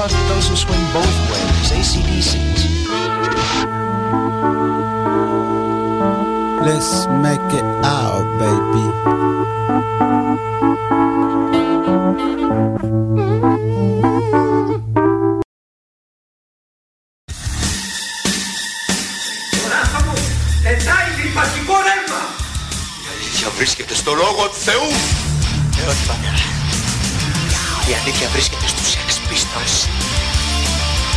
about those who swing both ways, ACDCs. Let's make it out, baby. Η αλήθεια βρίσκεται στο λόγο του Θεού. Ε, όχι πατέρα. Η αλήθεια βρίσκεται στους Sex Pistols.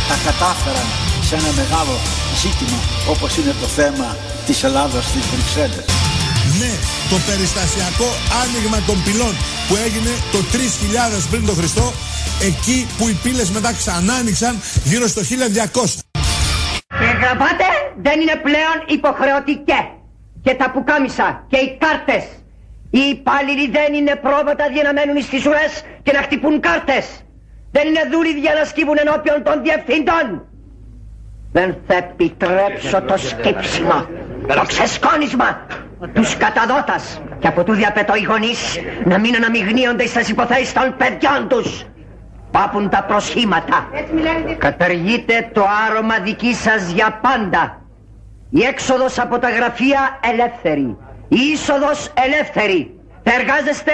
Τα κατάφεραν σε ένα μεγάλο ζήτημα όπως είναι το θέμα της Ελλάδας στις Βρυξέλλες. Ναι, το περιστασιακό άνοιγμα των πυλών που έγινε το 3000 πριν τον Χριστό, εκεί που οι πύλες μετά ξανά άνοιξαν γύρω στο 1200. Και οι γραβάτε δεν είναι πλέον υποχρεωτικές. Και τα πουκάμισα και οι κάρτες. Οι υπάλληλοι δεν είναι πρόβατα για να μένουν στις ουρές και να χτυπούν κάρτες. Δεν είναι δούλοι για να σκύβουν ενώπιον των διευθύντων. Δεν θα επιτρέψω το σκύψιμο, το ξεσκόνισμα τους καταδότας. Και από τούδια απαιτώ οι γονείς να μην αναμειγνύονται στις υποθέσεις των παιδιών τους. Πάπουν τα προσχήματα. Καταργείτε το άρωμα δική σας για πάντα. Η έξοδος από τα γραφεία ελεύθερη. Η είσοδος ελεύθερη. Θα εργάζεστε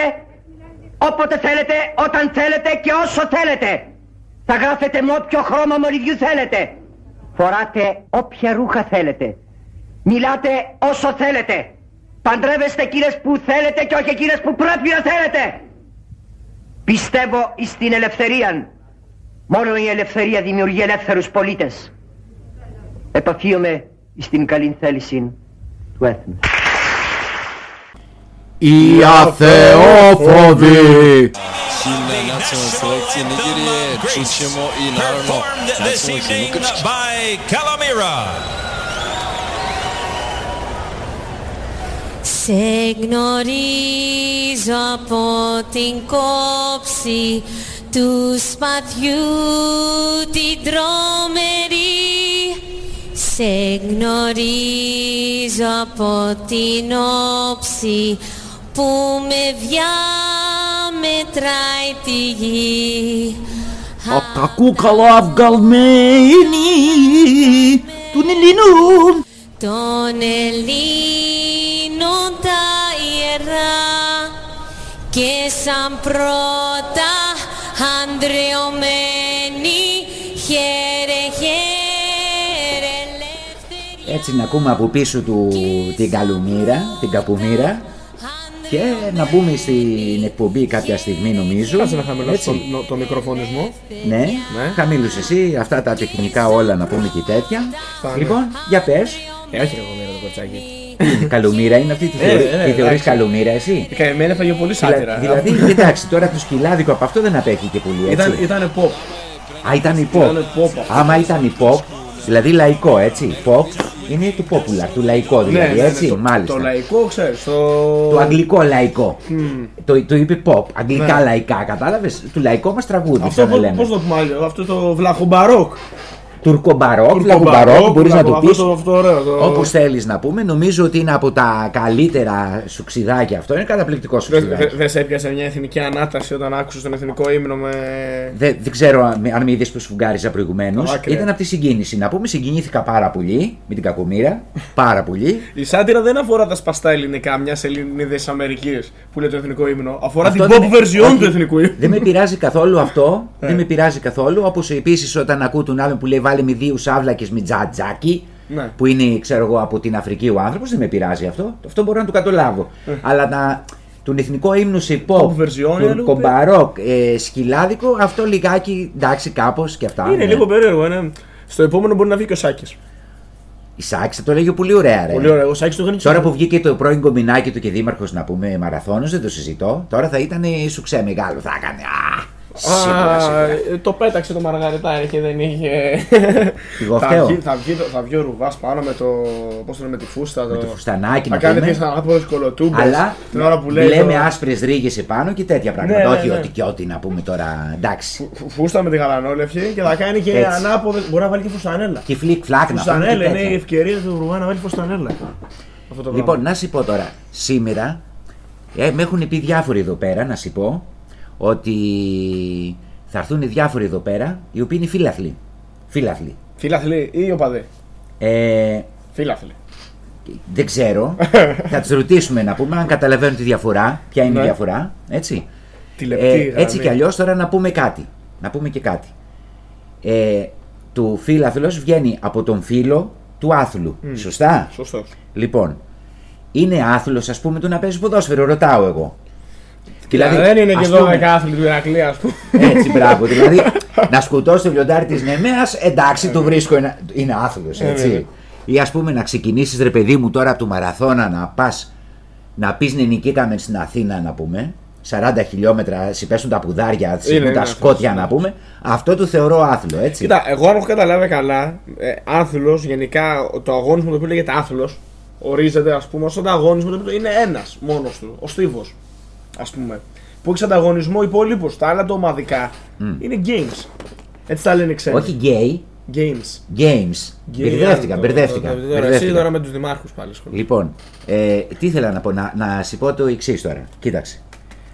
όποτε θέλετε, όταν θέλετε και όσο θέλετε. Θα γράφετε με όποιο χρώμα μολυβιού θέλετε. Φοράτε όποια ρούχα θέλετε. Μιλάτε όσο θέλετε. Παντρεύεστε εκείνες που θέλετε και όχι εκείνες που πρέπει να θέλετε. Πιστεύω στην ελευθερία. Μόνο η ελευθερία δημιουργεί ελεύθερους πολίτες. Επαφίομαι στην καλή θέληση του έθνους. By Calamira. Σε γνωρίζω από την κόψη του σπαθιού την τρομερή Σε γνωρίζω από την όψη που με διαμετράει τη γη. Από τα κούκαλα αυγαλμένοι των Ελλήνων. των Ελλήνων τα ιερά και σαν πρώτα ανδρεωμένοι χαίρε χαίρε ελεύθερη. Έτσι να ακούμε από πίσω του την καλουμήρα, την καπουμήρα και να μπούμε στην εκπομπή κάποια στιγμή νομίζω. Κάτσε να χαμηλώσω Έτσι. το, το μικροφωνισμό. Ναι, Ναι. χαμήλωσε εσύ αυτά τα τεχνικά όλα να πούμε και τέτοια. Φτάνει. Λοιπόν, για πες. Ε, όχι ρε κομμένα το κοτσάκι. Η καλομήρα είναι αυτή, τη, Ε, θεωρεί, ε, ε, τη θεωρείς εντάξει. καλομήρα εσύ; Η καημένη έφαγε πολύ σάτυρα. Δηλα- δηλαδή, εντάξει, τώρα το σκυλάδικο από αυτό δεν απέχει και πολύ, έτσι. Ήταν, ήταν pop. Α, ήταν η pop. Ήταν pop αυτό. Άμα ήταν η pop, δηλαδή λαϊκό, έτσι. Pop είναι του popular, του λαϊκό δηλαδή, έτσι, το, μάλιστα. Το λαϊκό, ξέρεις, το... Το αγγλικό λαϊκό. Το, το είπε pop. Αγγλικά Ναι. λαϊκά, κατάλαβες; Του λαϊκό μας τραγούδι. Αυτό σαν να πώς, λέμε. πώς το πούμε άλλο, αυτό το βλαχομπαρόκ. Τουρκομπαρόκ, βλαχομπαρόκ, μπορείς να το πεις. Αυτό, αυτό ωραίο. Το... Όπως θέλεις να πούμε, νομίζω ότι είναι από τα καλύτερα σουξιδάκια αυτό. Είναι καταπληκτικό Δεν σουξιδάκι. δε, σε έπιασε μια εθνική ανάταση όταν άκουσες τον εθνικό ύμνο με... Δεν, δεν ξέρω αν, αν με είδες που σφουγγάριζα προηγουμένως. Άκρη. Ήταν από τη συγκίνηση. Να πούμε, συγκινήθηκα πάρα πολύ με την κακομήρα. Πάρα πολύ. Η σάτυρα δεν αφορά τα σπαστά ελληνικά μιας Ελληνίδα Αμερικής που λέει το εθνικό ύμνο. Αφορά Αυτό την pop δεν- version όχι, του εθνικού ύμνου. Δεν με πειράζει καθόλου αυτό. Ε. δεν με πειράζει καθόλου. Όπως επίσης όταν ακούω τον άλλον που λέει βάλε με δύο σάβλακε με τζατζάκι. Ναι. Που είναι, ξέρω εγώ, από την Αφρική ο άνθρωπος. Δεν με πειράζει αυτό. Αυτό μπορώ να το καταλάβω. Αλλά να, τον εθνικό ύμνο σε pop, Ε. Pop version, τον λίγο κομπαρόκ, ε, σκυλάδικο, αυτό λιγάκι εντάξει κάπως και αυτά. Είναι ναι. λίγο περίεργο. Είναι... Στο επόμενο μπορεί να βγει και ο Σάκης. Η Σάξη το λέγει πολύ ωραία, ρε. Πολύ ωραίο. Ο Σάκης το έκανε Τώρα που βγήκε το πρώην κομπινάκι του και δήμαρχος να πούμε μαραθώνος, δεν το συζητώ. Τώρα θα ήταν σουξέ μεγάλο. Θα έκανε. Α, σίγουρα, Α, σίγουρα. ε, το πέταξε το μαργαριτάρι και δεν είχε. Εγώ θα, φταίω. βγει, θα, βγει, το- θα βγει ο Ρουβάς πάνω με το. Πώς το λέμε, με τη φούστα. Με το φουστανάκι θα να κάνει πούμε. τις ανάποδε κολοτούμπες. Αλλά την ώρα που λέει. λέμε το- άσπρε ρίγε επάνω και τέτοια πράγματα. Ναι, ναι, Όχι ναι. ότι και ό,τι να πούμε τώρα. Εντάξει. φου- Φούστα με τη γαλανόλευκη και θα κάνει και Έτσι. ανάποδε. Μπορεί να βάλει και φουστανέλα. Και φλικ φλακ να πούμε. Φουστανέλα και είναι η τέτοια. ευκαιρία του Ρουβά να βάλει φουστανέλα. Αυτό το Λοιπόν, πράγμα. να σου πω τώρα. Σήμερα ε, με έχουν πει διάφοροι εδώ πέρα να σου πω ότι θα έρθουν διάφοροι εδώ πέρα οι οποίοι είναι φίλαθλοι. Φίλαθλοι. Φίλαθλοι ή οπαδοί. Ε, Φίλαθλοι. δεν ξέρω. θα τους ρωτήσουμε να πούμε αν καταλαβαίνουν τη διαφορά. Ποια είναι Ναι. η διαφορά. Έτσι. Τη λεπτή Ε, γραμμή. έτσι κι αλλιώς τώρα να πούμε κάτι. Να πούμε και κάτι. Ε, του φίλαθλος βγαίνει από τον φίλο του άθλου. Σωστά; Σωστός. Λοιπόν, είναι άθλος ας πούμε του να παίζει ποδόσφαιρο, ρωτάω εγώ. Δηλαδή, δεν είναι και ας εδώ πούμε, δεκάθλοι του Ηρακλή, ας πούμε. Έτσι, μπράβο. δηλαδή, να σκοτώσει το λιοντάρι της Νεμαία, εντάξει, το βρίσκω. Είναι, είναι άθλο, Ε, έτσι. βέβαια. Ή ας πούμε να ξεκινήσεις, ρε παιδί μου, τώρα από του μαραθώνα να πας να πεις ναι, νικήκαμε στην Αθήνα, να πούμε. 40 χιλιόμετρα, συμπέσουν τα πουδάρια, συμπέσουν είναι τα αυτός, σκότια, ναι. να πούμε. Αυτό το θεωρώ άθλο, έτσι. Κοίτα, εγώ αν έχω καταλάβει καλά, ε, άθλο, γενικά το αγώνισμα το οποίο λέγεται άθλο, ορίζεται ας πούμε ως ένα αγώνισμα το οποίο είναι ένας μόνος του, ο στίβος. Α πούμε. Που έχεις ανταγωνισμό υπόλοιπου. Τα άλλα τα ομαδικά είναι games. Έτσι τα λένε ξένοι. Όχι gay, Games. games. Μπερδεύτηκα, Το- μπερδεύτηκα. το- το- τώρα, Εσύ μπερδεύτηκα. τώρα με τους δημάρχους πάλι σχολείο. Λοιπόν, ε, τι ήθελα να πω, να, να σου πω το εξής τώρα. Κοίταξε.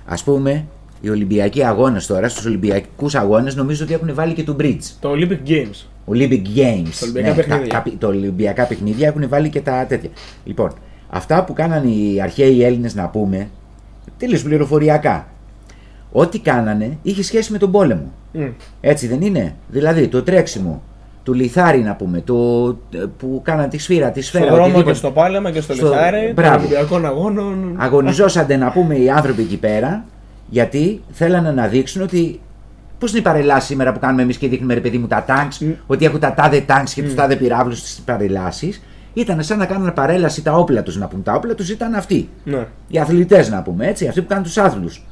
Α πούμε, οι Ολυμπιακοί αγώνες τώρα, στους Ολυμπιακούς αγώνες, νομίζω ότι έχουν βάλει και το bridge. Το Olympic Games. Olympic Games. Τα Ολυμπιακά παιχνίδια. τα, τα Ολυμπιακά παιχνίδια έχουν βάλει και τα τέτοια. Λοιπόν, αυτά που κάνανε οι αρχαίοι Έλληνες να πούμε, τελείω πληροφοριακά; Ό,τι κάνανε είχε σχέση με τον πόλεμο. Μμ. Έτσι δεν είναι; Δηλαδή το τρέξιμο, του λιθάρι να πούμε, το, που κάνανε τη σφύρα, τη σφαίρα. Στο δρόμο οτιδήποτε. και στο πάλεμα και στο, Στο- λιθάρι των μπράβο. Ολυμπιακών Αγώνων. Αγωνιζόσανται να πούμε οι άνθρωποι εκεί πέρα, γιατί θέλανε να δείξουν ότι. Πώς είναι οι παρελάσει σήμερα που κάνουμε εμείς και δείχνουμε ρε παιδί μου τα τάγκ, ότι έχουν τα τάδε τάγκ και τους τάδε πυράβλους στις παρελάσεις. Ήταν σαν να κάνουν παρέλαση τα όπλα τους. Να πούμε τα όπλα τους ήταν αυτοί. Ναι. Οι αθλητές να πούμε έτσι, αυτοί που κάνουν τους άθλους.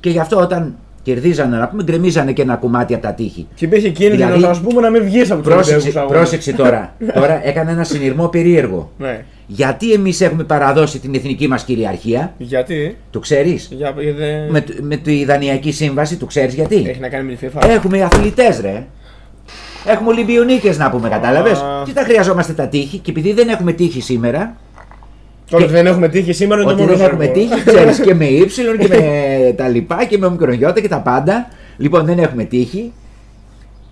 Και γι' αυτό όταν κερδίζανε να πούμε, γκρεμίζανε και ένα κομμάτι από τα τείχη. Και υπήρχε κίνδυνο Δηλαδή, να σου πούμε να μην βγεις από τους Πρόσεξε, Ολυμπιακού Αγώνες. πρόσεξε τώρα. τώρα έκανε ένα συνειρμό περίεργο. Ναι. Γιατί εμείς έχουμε παραδώσει την εθνική μας κυριαρχία, Γιατί; το ξέρεις; Για, για δε- Με, με τη Δανειακή Σύμβαση, το ξέρεις γιατί; Έχει να κάνει με τη FIFA. Έχουμε αθλητές, ρε. Έχουμε Ολυμπιονίκες να πούμε, κατάλαβες; Α. Τι τα χρειαζόμαστε τα τείχη, και επειδή δεν έχουμε τείχη σήμερα, Το ότι δεν έχουμε τύχει σήμερα είναι το ότι μόνο δεν έχουμε σίγουρο. τύχη, ξέρεις και με ύψιλον και με τα λοιπά και με μικρογιώτα και τα πάντα. Λοιπόν, δεν έχουμε τύχη,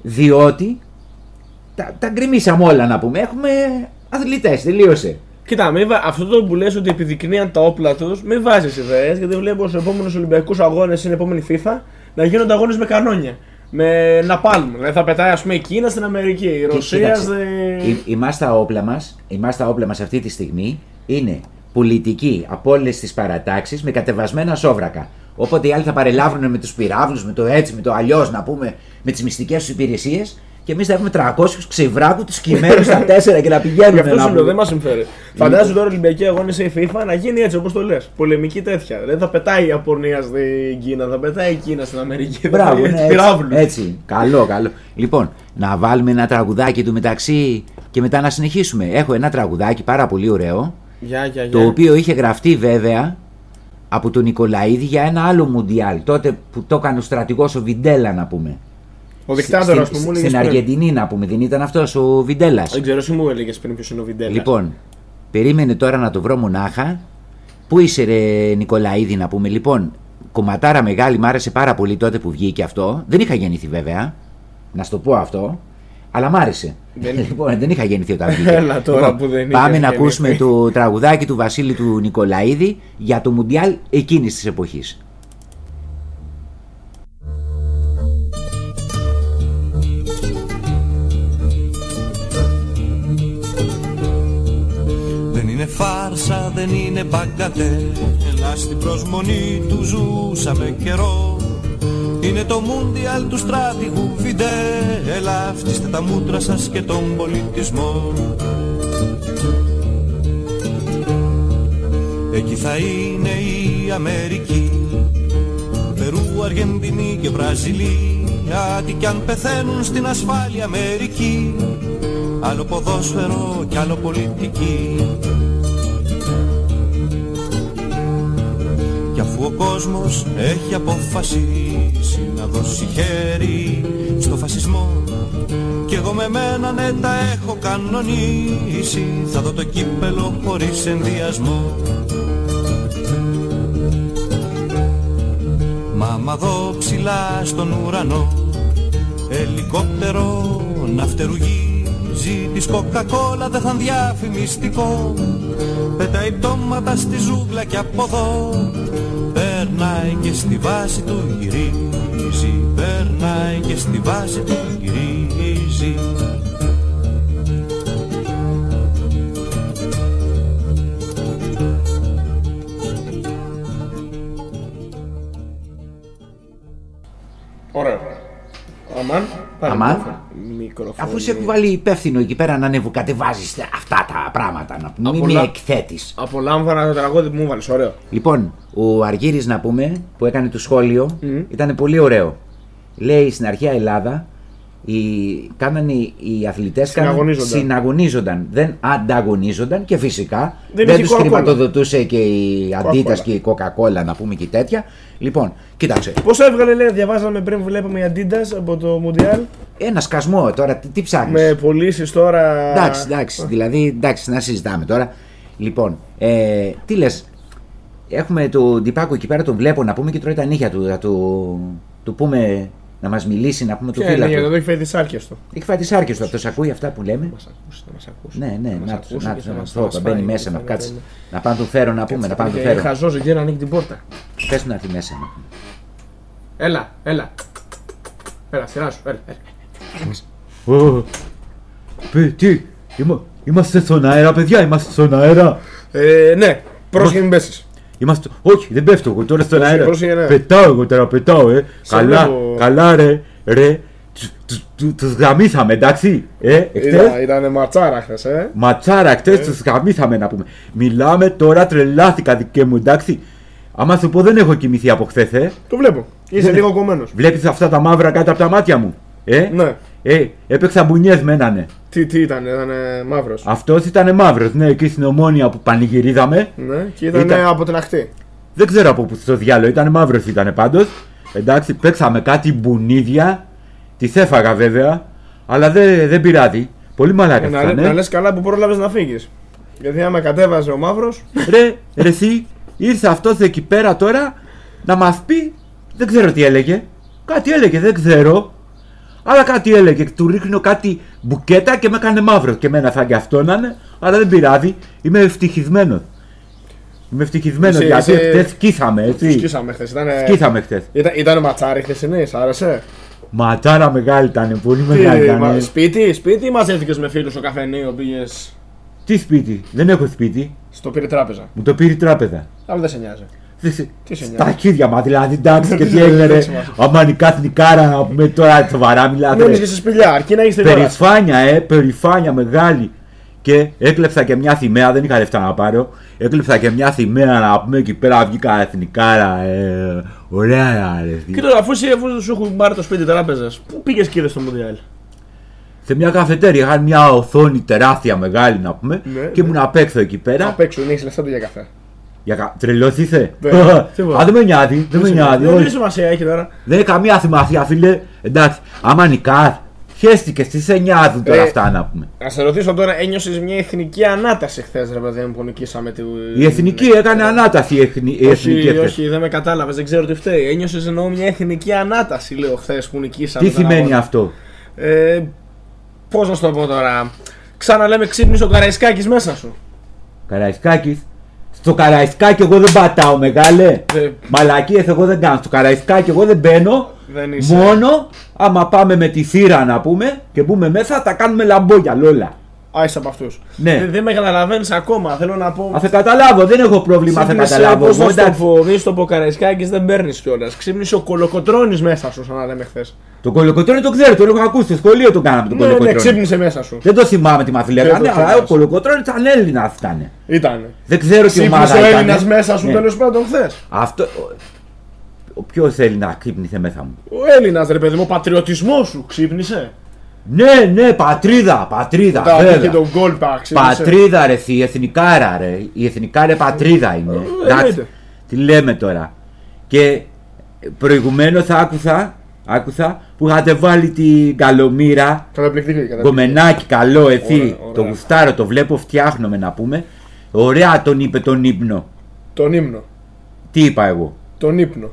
διότι τα, τα γκρεμίσαμε όλα να πούμε. Έχουμε αθλητές, τελείωσε. Κοίτα, μην βα- αυτό το που λες ότι επιδεικνύαν τα όπλα τους, μην βάζεις ιδέες γιατί βλέπω στους επόμενους Ολυμπιακούς Αγώνες στην επόμενη FIFA να γίνονται αγώνες με κανόνια. Με ναπάλμ. Δηλαδή θα πετάει ας πούμε η Κίνα στην Αμερική, η Και Ρωσία κοίταξε, στη. η- Εμάς τα όπλα μας, εμάς τα όπλα μας αυτή τη στιγμή είναι πολιτική από όλες τις παρατάξεις με κατεβασμένα σόβρακα. Όποτε οι άλλοι θα παρελάβουν με τους πυράβλους, με το έτσι, με το αλλιώς να πούμε, με τις μυστικές τους υπηρεσίες και εμείς θα έχουμε 300 ξεβράκου τους κειμένου στα τέσσερα και να Γι' πηγαίνουμε. αυτό να σου λέω, πούμε. δεν μας συμφέρει. Φαντάζομαι τώρα Ολυμπιακοί αγώνε σε FIFA να γίνει έτσι όπως το λες. Πολεμική τέτοια. Δηλαδή θα πετάει η Ιαπωνία στην Κίνα, θα πετάει η Κίνα στην Αμερική. θα Μπράβο, πετάει ναι, έτσι, έτσι, πυράβλους. έτσι. Καλό, καλό. Λοιπόν, να βάλουμε ένα τραγουδάκι του μεταξύ και μετά να συνεχίσουμε. Έχω ένα τραγουδάκι πάρα πολύ ωραίο. Γεια, γεια, γεια. Το οποίο είχε γραφτεί βέβαια από τον Νικολαίδη για ένα άλλο Μουντιάλ. Τότε που το έκανε ο στρατηγός ο Βιντέλα, να πούμε. Ο δικτάτορα Στην- που μου Στην έλεγε. πριν. Αργεντινή, να πούμε. Δεν ήταν αυτός ο Βιντέλας. Δεν ξέρω, εσύ μου έλεγες πριν ποιος είναι ο Βιντέλας. Λοιπόν, περίμενε τώρα να το βρω μονάχα. Πού είσαι, ρε Νικολαίδη, να πούμε. Λοιπόν, κομματάρα μεγάλη, μ' άρεσε πάρα πολύ τότε που βγήκε αυτό. Δεν είχα γεννηθεί βέβαια. Να σου το πω αυτό. Αλλά μ' άρεσε. Δεν- λοιπόν, δεν είχα γεννηθεί όταν βγήκε. Έλα τώρα Λοιπόν, που δεν είχες Πάμε να γεννηθεί. ακούσουμε το τραγουδάκι του Βασίλη του Νικολαίδη για το Μουντιάλ εκείνης της εποχής. Φάρσα, δεν είναι μπαγκατέ. Ελά στην προσμονή του ζούσαμε καιρό. Είναι το μούντιαλ του στράτηγου Φιντέ. Ελά φτύστε τα μούτρα σας και τον πολιτισμό. Εκεί θα είναι η Αμερική. Περού, Αργεντινή και Βραζιλία Τι κι αν πεθαίνουν στην ασφάλεια Αμερική. Άλλο ποδόσφαιρο κι άλλο πολιτική Κι αφού ο κόσμος έχει αποφασίσει να δώσει χέρι στο φασισμό Κι εγώ με μένα ναι τα έχω κανονίσει. Θα δω το κύπελο χωρίς ενδιασμό. Μα άμα δω ψηλά στον ουρανό Ελικόπτερο να φτερουγίζει. Της κοκακόλα δεν θα διαφημιστικό Πετάει πτώματα στη ζούγκλα και από εδώ Περνάει και στη βάση του γυρίζει Περνάει και στη βάση του γυρίζει Ωραίο. Αμάν. πάρε Αμάν. Μικρόφωνο. Μικρόφωνο. Αφού σε έχει βάλει υπεύθυνο εκεί πέρα να ανεβοκατεβάζει αυτά τα πράγματα, να πούμε. Μην Απολα- με εκθέτεις. Απολάμβανα το τραγούδι που μου βάλεις, ωραίο. Λοιπόν, ο Αργύρης να πούμε που έκανε το σχόλιο ήταν πολύ ωραίο. Λέει στην αρχαία Ελλάδα οι, κάνανε οι, οι αθλητές κάνανε- Συναγωνίζονταν. συναγωνίζονταν, δεν ανταγωνίζονταν και φυσικά Δεν δεν, είχε τους Coca-Cola. χρηματοδοτούσε και η Αντίτας Coca-Cola. και η Coca-Cola να πούμε και τέτοια. Λοιπόν, κοίταξε, Πόσο έβγαλε, λέει, διαβάζαμε πριν βλέπουμε η Adidas από το Μουντιάλ. ένα σκασμό τώρα, τι, τι ψάχνεις; Με πωλήσεις τώρα. Εντάξει, εντάξει, δηλαδή εντάξει, να συζητάμε τώρα. Λοιπόν, ε, τι λες, έχουμε τον Ντιπάκο εκεί πέρα, τον βλέπω να πούμε και τρώει τα νύχια του. Να του, του πούμε να μας μιλήσει, να πούμε το Ποια φίλο είναι, γιατί του. εδώ έχει φέρει τις άρκε του. Έχει φάει τις άρκε του, αυτός ακούει αυτά που λέμε; Μας ακούσει, θα μας ακούσει. Ναι, ναι, Θα μας να ακούσει του να και τους, θα να μας- τους, θα μας μπαίνει φάει, μέσα θα να μας κάτσει. φάει. Να πάω να τον φέρω να πούμε, να πάω να τον Είναι φέρω. χαζός εκεί να ανοίγει την πόρτα. Πες του να έρθει μέσα. να πούμε. Έλα, έλα. Έλα, σειρά σου, έλα. έλα. Ω, παι, τι, είμα- είμαστε στον αέρα, παιδιά, είμαστε στον αέρα. Ε, ναι, πρόσεχε μην πέσεις. Είμαστε... Όχι, δεν πέφτω εγώ τώρα στον αέρα. πρόσεχε, ναι. Πετάω εγώ τώρα, πετάω, ε. Σε καλά, βλέπω. καλά, ρε, ρε. Τους- τους- τους- Τους γαμίσαμε, εντάξει. Ε, εχθές. Ήταν, ήταν ματσάρα χθες, ε. Ματσάρα, χτες τους γαμίσαμε να πούμε. Μιλάμε τώρα, τρελάθηκα δικαί μου, εντάξει. Άμα σου πω δεν έχω κοιμηθεί από χθες, ε. Το βλέπω. Είσαι Δεν- λίγο κομμένος. Βλέπεις αυτά τα μαύρα κάτω από τα μάτια μου. Ε, Ναι. Ε έπαιξα μπουνιές με έναν. Τι, τι ήταν, ήταν μαύρος. Αυτός ήταν μαύρος, ναι, εκεί στην ομόνια που πανηγυρίζαμε. Ναι, και ήταν, Ήταν- από την αχτή. Δεν ξέρω από πού στο διάλογο ήταν, μαύρος ήταν πάντως. Εντάξει, παίξαμε κάτι μπουνίδια. Τη έφαγα βέβαια, αλλά δεν, δεν πειράζει. Πολύ μαλάκα Ε, να, ήταν. λέ- να λες καλά που πρόλαβες να φύγεις. Γιατί άμα κατέβαζε ο μαύρο. Ρε, ρε, εσύ, ήρθε αυτός εκεί πέρα τώρα να μας πει. Δεν ξέρω τι έλεγε. Κάτι έλεγε, δεν ξέρω. Αλλά κάτι έλεγε. Του ρίχνω κάτι μπουκέτα και με έκανε μαύρο. Και εμένα θα και αυτό να είναι. Αλλά δεν πειράζει. Είμαι ευτυχισμένο. Είμαι ευτυχισμένο Είσαι- γιατί είσαι- χθες σκίσαμε, έτσι. Σκίσαμε χθες. Ήταν, Σκίσαμε χθες. ήταν, ήταν ματσάρι χθεσινή, σ' άρεσε; Ματσάρα μεγάλη ήταν, πολύ Τι, μεγάλη ήταν. μα- σπίτι, σπίτι ή μαζεύτηκες με φίλους στο καφενείο, πήγες; Τι σπίτι, δεν έχω σπίτι. στο πήρε τράπεζα. Μου το πήρε η τράπεζα. Αλλά δεν σε νοιάζει. Δεν σε- Τι σε νοιάζει. Στα αρχίδια μα, δηλαδή εντάξει και τι Δεν έγινε ρε. έχει σημασία. Άμα είναι κάθε κάρα να πούμε τώρα σοβαρά μιλάτε. Μένει ρε. και σε σπηλιά, αρκεί να έχει την ώρα. Περηφάνεια, ε, περηφάνεια μεγάλη. Και έκλεψα και μια θυμαία, δεν είχα λεφτά να πάρω. Έκλεψα και μια θυμαία να πούμε εκεί πέρα βγήκα εθνικάρα. Ε, ωραία, ρε. Και τώρα, αφού, εσύ, αφού σου έχουν πάρει το σπίτι τράπεζας, πού πήγες και είδες στο Μουντιάλ; Σε μια καφετέρια είχαν μια οθόνη τεράστια μεγάλη να πούμε. Ναι, και ναι. ήμουν απ' έξω εκεί πέρα. Απ' έξω, δεν έχεις λεφτά του για καφέ. Για κα... Τρελός είσαι. Ναι, τίποτα. Α, δεν με νοιάζει, δεν με νοιάζει. Δεν όχι. έχει σημασία, έχει τώρα. Δεν έχει καμία σημασία, φίλε. Εντάξει, άμα νικάς, χέστηκε, τι σε νοιάζουν τώρα Ε, αυτά να πούμε. Να σε ρωτήσω τώρα, ένιωσες μια εθνική ανάταση χθες, ρε παιδί μου, που νικήσαμε τη. Η εθνική έκανε ανάταση η, εθνη... η εθνική Όχι, εχθές. όχι, δεν με κατάλαβες, δεν ξέρω τι φταίει. Ένιωσες εννοώ μια εθνική ανάταση, λέω χθες που νικήσαμε. Τι τον σημαίνει αγώνα. αυτό; Ε, Πώς να σου το πω τώρα. Ξαναλέμε ξύπνησε ο Καραϊσκάκης μέσα σου. Καραϊσκάκης. Στο Καραϊσκάκι εγώ δεν πατάω μεγάλε. Δεν- Μαλακίες εγώ δεν κάνω. Στο Καραϊσκάκι εγώ δεν μπαίνω. Δεν είσαι. Μόνο άμα πάμε με τη θύρα να πούμε και μπούμε μέσα θα κάνουμε λαμπόγια λόλα. Α, είσαι από αυτού. Ναι. Δεν, δεν με καταλαβαίνει ακόμα. Θέλω να πω. Α, θα καταλάβω, δεν έχω πρόβλημα, θα Ξύπνησε, καταλάβω. πώς Εγώ, να στο εντάξει. πω, δεν στο πω Καραϊσκάκη, δεν παίρνει κιόλα. Ξύπνησε ο κολοκοτρόνη μέσα σου, σαν να λέμε χθε. Το κολοκοτρόνι το ξέρω, το έχω ακούσει. Στο σχολείο το κάναμε το Ναι, ναι, κολοκοτρόνι. ξύπνησε μέσα σου. Δεν το θυμάμαι τι μα λέγανε, το αλλά ο θυμάσαι. κολοκοτρόνι ήταν Έλληνα ήταν. Ήταν. Δεν ξέρω τι ομάδα Ξύπνησε ο ήταν. Έλληνα μέσα σου Ναι. τέλο πάντων χθε. Αυτό. Ο ποιο Έλληνα ξύπνησε μέσα μου. Ο Έλληνα, ρε παιδί μου, ο πατριωτισμό σου ξύπνησε. Ναι, ναι, πατρίδα, πατρίδα. Τα βέβαια. είχε τον γκολ πα, ξύπνησε. Πατρίδα ρε, η εθνικάρα ρε. Η εθνικάρα εθνικάρα είναι. Εντάξει, εννοείται. τι λέμε τώρα. Και προηγουμένως άκουσα, άκουσα που είχατε βάλει την καλομήρα. Καταπληκτική, καταπληκτική. Γκομενάκι, καλό, εσύ. Ωραία, ωραία. Το γουστάρω, το βλέπω, φτιάχνομαι να πούμε. Ωραία τον είπε τον ύπνο. Τον ύμνο. Τι είπα εγώ; Τον ύπνο.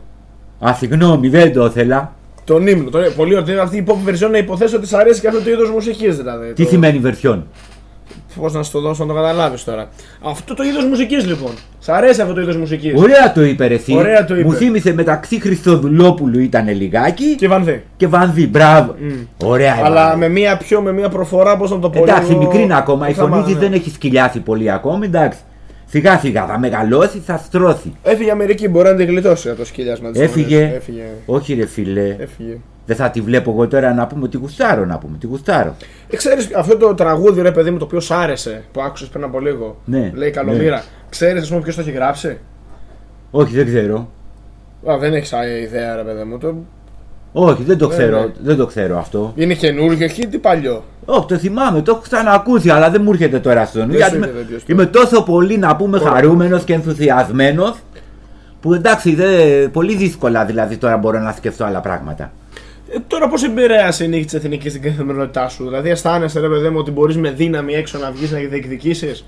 Α, συγγνώμη, δεν το ήθελα. Τον ύμνο. Τον... Πολύ ωραία. Αυτή η pop version να υποθέσω ότι σ' αρέσει και αυτό το είδος μουσικής δηλαδή. Τι το... σημαίνει βερσιόν. Πώς να σου το δώσω να το καταλάβεις τώρα. Αυτό το είδος μουσικής λοιπόν. Σ' αρέσει αυτό το είδος μουσικής. Ωραία το είπε ρε εσύ. Ωραία το είπε. Μου θύμισε μεταξύ Χριστοδουλόπουλου ήταν λιγάκι Και Βανδύ. και Βανδύ. Μπράβο. Ωραία. Αλλά Βανδύ. με μία πιο με μία προφορά, πώς να το πω. Εντάξει, λίγο- μικρή είναι ακόμα. Η θα φωνή μάθω, τη ναι. δεν έχει σκυλιάσει πολύ ακόμη. Εντάξει. Σιγά σιγά θα μεγαλώσει, θα στρώθει. Έφυγε η Αμερική, μπορεί να την γλιτώσει από το σκύλιασμα της Έφυγε. Έφυγε. Όχι ρε φίλε. Έφυγε. Δεν θα τη βλέπω εγώ τώρα να πούμε ότι γουστάρω να πούμε. Τι γουστάρω. Ε, ξέρεις, αυτό το τραγούδι ρε παιδί μου το οποίος σ' άρεσε που άκουσες πριν από λίγο. Ναι, Λέει Καλομήρα. Ξέρεις, ας πούμε, ποιος το έχει γράψει; Όχι, δεν ξέρω. Α, δεν έχεις ιδέα, ρε παιδί μου. Το... Όχι, δεν το Ναι, ξέρω. ναι. Δεν το ξέρω αυτό. Είναι καινούργιο hit ή παλιό; Όχι, το θυμάμαι, το έχω ξανακούσει, αλλά δεν μου έρχεται τώρα στο νου. Δεν Γιατί σου είμαι, έρχεται ποιος το- είμαι τόσο πολύ να πούμε Ωραία. χαρούμενος και ενθουσιασμένος. Που εντάξει, δεν, πολύ δύσκολα δηλαδή τώρα μπορώ να σκεφτώ άλλα πράγματα. Ε, τώρα πώς επηρέασε η νύχη της εθνικής στην καθημερινότητά σου. Δηλαδή, αισθάνεσαι, ρε παιδί μου, ότι μπορείς με δύναμη έξω να βγεις να διεκδικήσεις;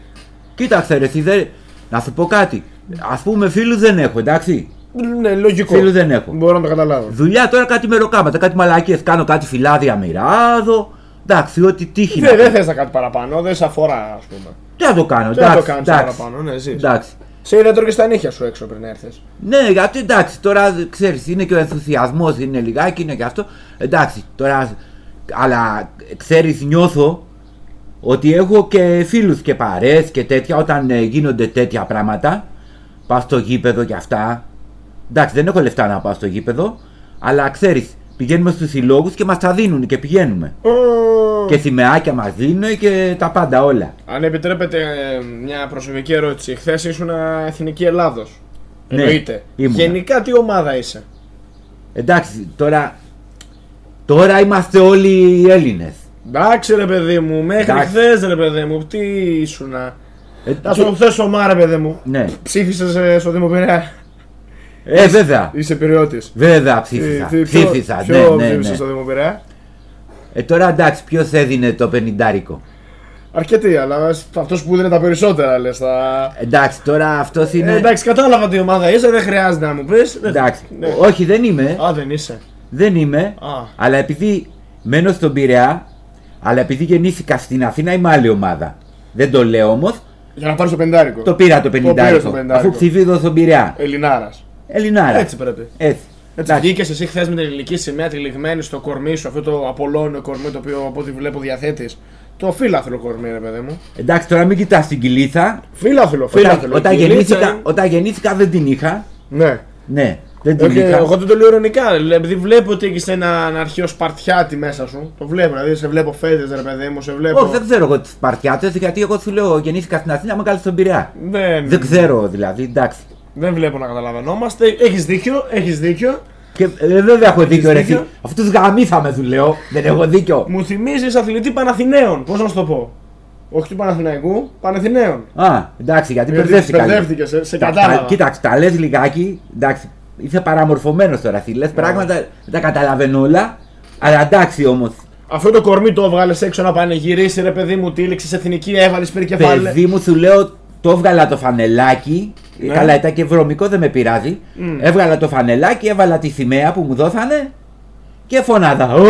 Κοίταξε, ρε, εσύ, δεν- να σου πω κάτι. Α πούμε, φίλους δεν έχω, εντάξει. Ναι, λογικό. Φίλου δεν έχω. Μπορώ να το καταλάβω. Δουλειά τώρα κάτι μεροκάματα, κάτι μαλακίες. Κάνω κάτι φυλάδια μοιράδο. Εντάξει, ό,τι τύχει. Δεν να δε κάνω. θες να κάτι παραπάνω, δεν σε αφορά, ας πούμε. Τι να το κάνω, Τι να το εντάξει. κάνεις εντάξει. παραπάνω, ναι, ζεις. Εντάξει. Σε είδα τώρα και στα νύχια σου έξω πριν έρθεις. Ναι, γιατί εντάξει, τώρα ξέρεις, είναι και ο ενθουσιασμός, είναι λιγάκι, είναι και αυτό. Εντάξει, τώρα. Αλλά ξέρεις, νιώθω ότι έχω και φίλους και παρέ και τέτοια όταν ε, γίνονται τέτοια πράγματα. Πας στο γήπεδο και αυτά. Εντάξει, δεν έχω λεφτά να πάω στο γήπεδο, αλλά ξέρεις, πηγαίνουμε στους συλλόγους και μας τα δίνουν και πηγαίνουμε. Και θυμεάκια μας δίνουν και τα πάντα όλα. Αν επιτρέπετε ε, μια προσωπική ερώτηση. Χθες ήσουν εθνική Ελλάδος. Ναι, Εννοείται. ήμουνα. Γενικά τι ομάδα είσαι; Εντάξει, τώρα. Τώρα είμαστε όλοι Έλληνες. Εντάξει ρε παιδί μου, μέχρι Εντάξει. χθες ρε παιδί μου, τι ήσουνα; Ε, Να σου χθε ο Μάρα, παιδί μου. Ναι. Ψήφισες στο Δήμο Πειραιά. Ε, βέβαια. Είσαι περιότη. Βέβαια ψήφισα. ψήφισα, ναι, Ποιο ναι, ψήφισες ναι. στο Δήμο Πειραιά. Ε, τώρα εντάξει, ποιος έδινε το πενιντάρικο; Αρκετοί, αλλά αυτός που δίνει τα περισσότερα λες. Τα... Εντάξει, τώρα αυτός είναι. Ε, εντάξει, κατάλαβα τι ομάδα είσαι, δεν χρειάζεται να μου πεις. Εντάξει. Όχι, δεν είμαι. Α, δεν είσαι. Δεν είμαι. Α. Αλλά επειδή μένω στον Πειραιά, αλλά επειδή γεννήθηκα στην Αθήνα, είμαι άλλη ομάδα. Δεν το λέω όμως. Για να πάρεις το πεντάρικο. Το πήρα το πήρες πενιντάρικο. το πενιντάρικο. Αφού ψηφίδω στον Πειραιά. Ελληνάρας. Ελληνάρα. Έτσι πρέπει. Έτσι. Έτσι βγήκες εσύ χθες με την ελληνική σημαία τυλιγμένη στο κορμί σου, αυτό το απολώνιο κορμί το οποίο από ό,τι βλέπω διαθέτεις. Το φύλαθλο κορμί, ρε παιδί μου. Εντάξει, τώρα μην κοιτάς την κυλίτσα. Φύλαθλο, Όταν, φύλαθλο. όταν, Η κυλίτσα γεννήθηκα, είναι- όταν γεννήθηκα δεν την είχα. Ναι. Ναι, δεν την Όχι, είχα. εγώ δεν το λέω ειρωνικά. Επειδή βλέπω ότι έχεις ένα, ένα αρχαίο Σπαρτιάτη μέσα σου. Το βλέπω, δηλαδή σε βλέπω φέτες, ρε παιδί μου, σε βλέπω. Όχι, δεν ξέρω εγώ τι Σπαρτιάτες, γιατί εγώ σου λέω γεννήθηκα στην Αθήνα, μεγάλη στον Πειραιά. Δεν, Δεν ξέρω δηλαδή, εντάξει. Δεν βλέπω να καταλαβαίνόμαστε. Έχεις δίκιο, έχεις δίκιο. Και ε, δεν έχω δίκιο, ρε. δίκιο. Αυτούς γαμίσαμε, του λέω. Δεν έχω δίκιο. Μου θυμίζεις αθλητή Παναθηναίων. Πώς να σου το πω; Όχι του Παναθηναϊκού, Παναθηναίων. Α, εντάξει, γιατί Γιατί μπερδεύτηκα. λίγο. μπερδεύτηκες, ε, σε Τα- κατάλαβα. τα- Κοίταξε, τα λες λιγάκι. Εντάξει, είσαι παραμορφωμένος τώρα. Τι λες πράγματα δεν τα καταλαβαίνω όλα. Αλλά εντάξει όμως. Αυτό το κορμί το έβγαλες έξω να πανηγυρίσει, ρε παιδί μου, τήληξε εθνική, έβαλες περικεφάλαια. Παιδί μου, σου λέω, το έβγαλα το φανελάκι. Ναι. Καλά, ήταν και βρωμικό, δεν με πειράζει. Μμ. Έβγαλα το φανελάκι, έβαλα τη σημαία που μου δώσανε και φωνάδα. «Ω, ω,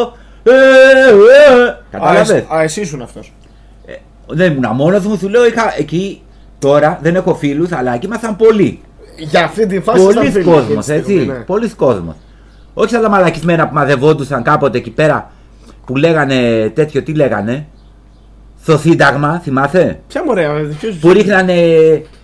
ω, ε, ε». Κατάλαβες; Α, εσύ ήσουν αυτός. Δεν ήμουν μόνος μου, σου λέω, είχα εκεί τώρα δεν έχω φίλους, αλλά εκεί ήμασταν πολλοί. Για αυτή τη φάση ήταν Πολλοί φίλοι, κόσμος, αυτή τη έτσι. στιγμή, ναι. Πολλοί κόσμος. Όχι σαν τα μαλακισμένα που μαζευόντουσαν κάποτε εκεί πέρα που λέγανε τέτοιο, τι λέγανε; Στο Σύνταγμα, θυμάσαι; Ποια μωρέα, ποιος... Που ρίχνανε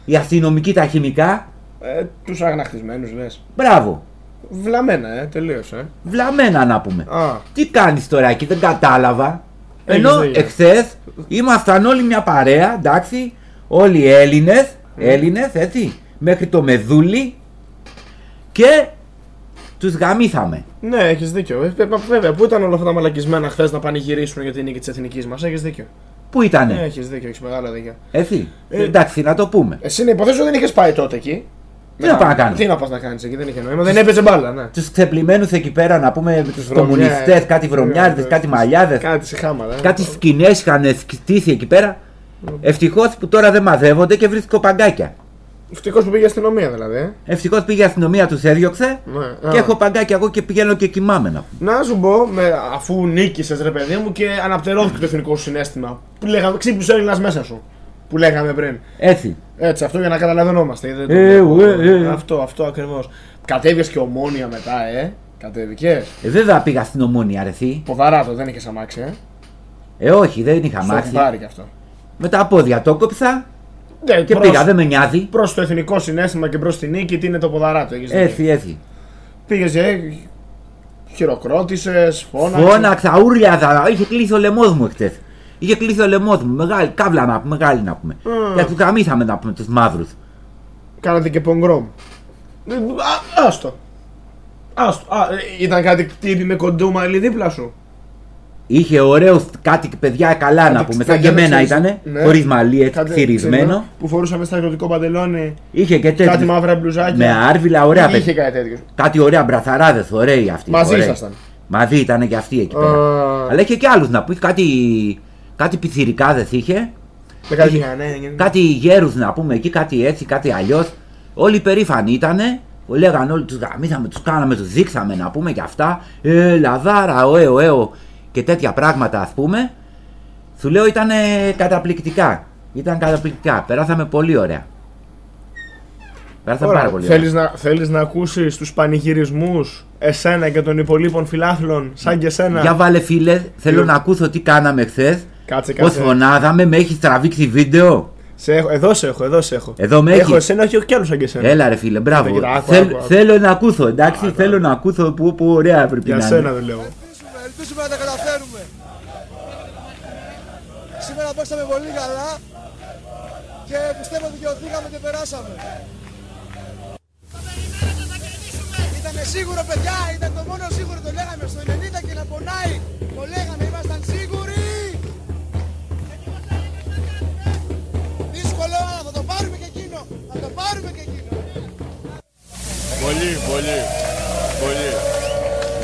οι αστυνομικοί τα χημικά. Ε, τους αγναχτισμένου λες. Μπράβο. Βλαμμένα, ε, τελείως, ε. Βλαμμένα να πούμε. Α. Τι κάνεις τώρα εκεί, δεν κατάλαβα. Έχεις Ενώ δίκιο. εχθές ήμασταν όλοι μια παρέα, εντάξει, όλοι Έλληνες, Έλληνες, έτσι, μέχρι το μεδούλι και τους γαμίσαμε. Ναι, έχεις δίκιο. Ε, βε- βέβαια, πού ήταν όλα αυτά τα μαλακισμένα χθες να πανηγυρίσουν για την νίκη της εθνικής μας, έχεις δίκιο. Πού ήτανε, Ναι, έχεις δίκιο, έχεις μεγάλα δίκιο. έτσι, Ε, εντάξει, να το πούμε. Εσύ να υποθέσω δεν είχες πάει τότε εκεί. Τι να πάω να κάνω; Τι να πας να κάνεις εκεί, δεν είχε νόημα. Δεν έπαιζε μπάλα, ναι. Τους ξεπλημένους εκεί πέρα να πούμε με τους Βρωμιά, κομμουνιστές, κάτι ε, βρωμιάριδες, ε, κάτι μαλλιάδες, Κάτι σε χάματα. ε. κάτι σκηνές είχαν στήσει εκεί πέρα. Ευτυχώς που τώρα δεν μαζεύονται και βρίσκω παγκάκια. Ευτυχώς που πήγε η αστυνομία δηλαδή. Ε. Ευτυχώς πήγε η αστυνομία, τους έδιωξε Ναι. και Α. έχω παγκάκι εγώ και πηγαίνω και κοιμάμαι να πούμε. Να σου πω, με, αφού νίκησες ρε παιδί μου και αναπτερώθηκε το εθνικό σου συνέστημα. Που λέγαμε, ξύπνησε ο Έλληνας μέσα σου. Που λέγαμε πριν. Έτσι. Έτσι, αυτό για να καταλαβαίνόμαστε. είδε το- Ε, ουε, ε. Αυτό, αυτό ακριβώς. Κατέβηκες και ομόνια μετά, ε. Κατέβηκες. Ε, βέβαια πήγα στην ομόνια, ρεθή. Ποδαράτο, δεν είχες αμάξι, ε. Ε, όχι, δεν είχα Στο μάθει. έχουν πάρει και αυτό. Με τα πόδια το κόψα Ναι, και προς- πήγα, δεν με νοιάζει. Προς το εθνικό συνέστημα και προς τη νίκη, τι είναι το ποδαράτο. έχεις δίκιο. Έτσι, έτσι. Πήγες, ε, χειροκρότησες, φώναξες. Φώναξα, ούρλιαζα, είχε κλείσει ο λαιμός μου εχθές. Είχε κλείσει ο λαιμός μου, μεγάλη, κάβλα να πούμε, μεγάλη να πούμε. Mm. Και του γαμίσαμε να πούμε τους μαύρους. Κάνατε και πογκρόμ. Ε, α, Άστο. Άστο. Α, ε, ήταν κάτι τύπη με κοντούμαλι δίπλα σου. Είχε ωραίο κάτι παιδιά καλά να Κάτι πούμε. Σαν και ξέρεις, εμένα ξέρεις, ήταν, ναι. χωρίς μαλλί, έτσι Κάτι ξυρισμένο. ξύλινο Που φορούσαμε στα αγροτικό παντελόνι. Είχε και τέτοιο. Κάτι μαύρα μπλουζάκια. Με άρβιλα, ωραία Είχε παιδιά. κάτι τέτοιο. Κάτι ωραία μπραθαράδες, ωραίοι αυτοί. Μαζί ωραίοι. ήσασταν. Μαζί ήταν και αυτοί εκεί Α. πέρα. Αλλά είχε και άλλους να πεις κάτι, κάτι πιθυρικάδε είχε. Με κάτι Είχε- ναι, ναι, ναι. Κάτι γέρους να πούμε εκεί, κάτι έτσι, κάτι αλλιώς. Όλοι περήφανοι ήτανε. Που λέγανε όλοι τους γαμίσαμε, τους κάναμε, τους δείξαμε να πούμε και αυτά. Ε, λαδάρα, ωε, ωε, ω, και τέτοια πράγματα ας πούμε. Σου λέω ήταν καταπληκτικά. Ήταν καταπληκτικά. Περάσαμε πολύ ωραία. Περάσαμε πάρα πολύ ωραία. Θέλεις να, θέλεις να ακούσεις τους πανηγυρισμούς εσένα και των υπολείπων φιλάθλων σαν και εσένα; Για βάλε φίλε, θέλω Ποιο; να ακούσω τι κάναμε χθες. Κάτσε, Πώς κάτσε. φωνάζαμε, με έχεις τραβήξει βίντεο; Σε έχω, εδώ σε έχω, εδώ σε έχω. Εδώ με Έχω έχεις; εσένα, όχι, έχω κι άλλους σαν και εσένα. Έλα ρε φίλε, μπράβο. Κοίτα, κοίτα, άκου, Θέλ- άκου, άκου. Θέλω να ακούσω, εντάξει, θέλω να ακούσω που, που ωραία πρέπει Για να σένα είναι. δουλεύω. Ελπίζουμε να τα καταφέρουμε; Σήμερα παίξαμε πολύ καλά και πιστεύω ότι δικαιωθήκαμε και περάσαμε. Ήταν σίγουρο παιδιά, ήταν το μόνο σίγουρο, το λέγαμε στο 90 και να πονάει. Το λέγαμε, ήμασταν σίγουροι. Δύσκολο, αλλά θα το πάρουμε και εκείνο. Θα το πάρουμε και εκείνο. Πολύ, πολύ, πολύ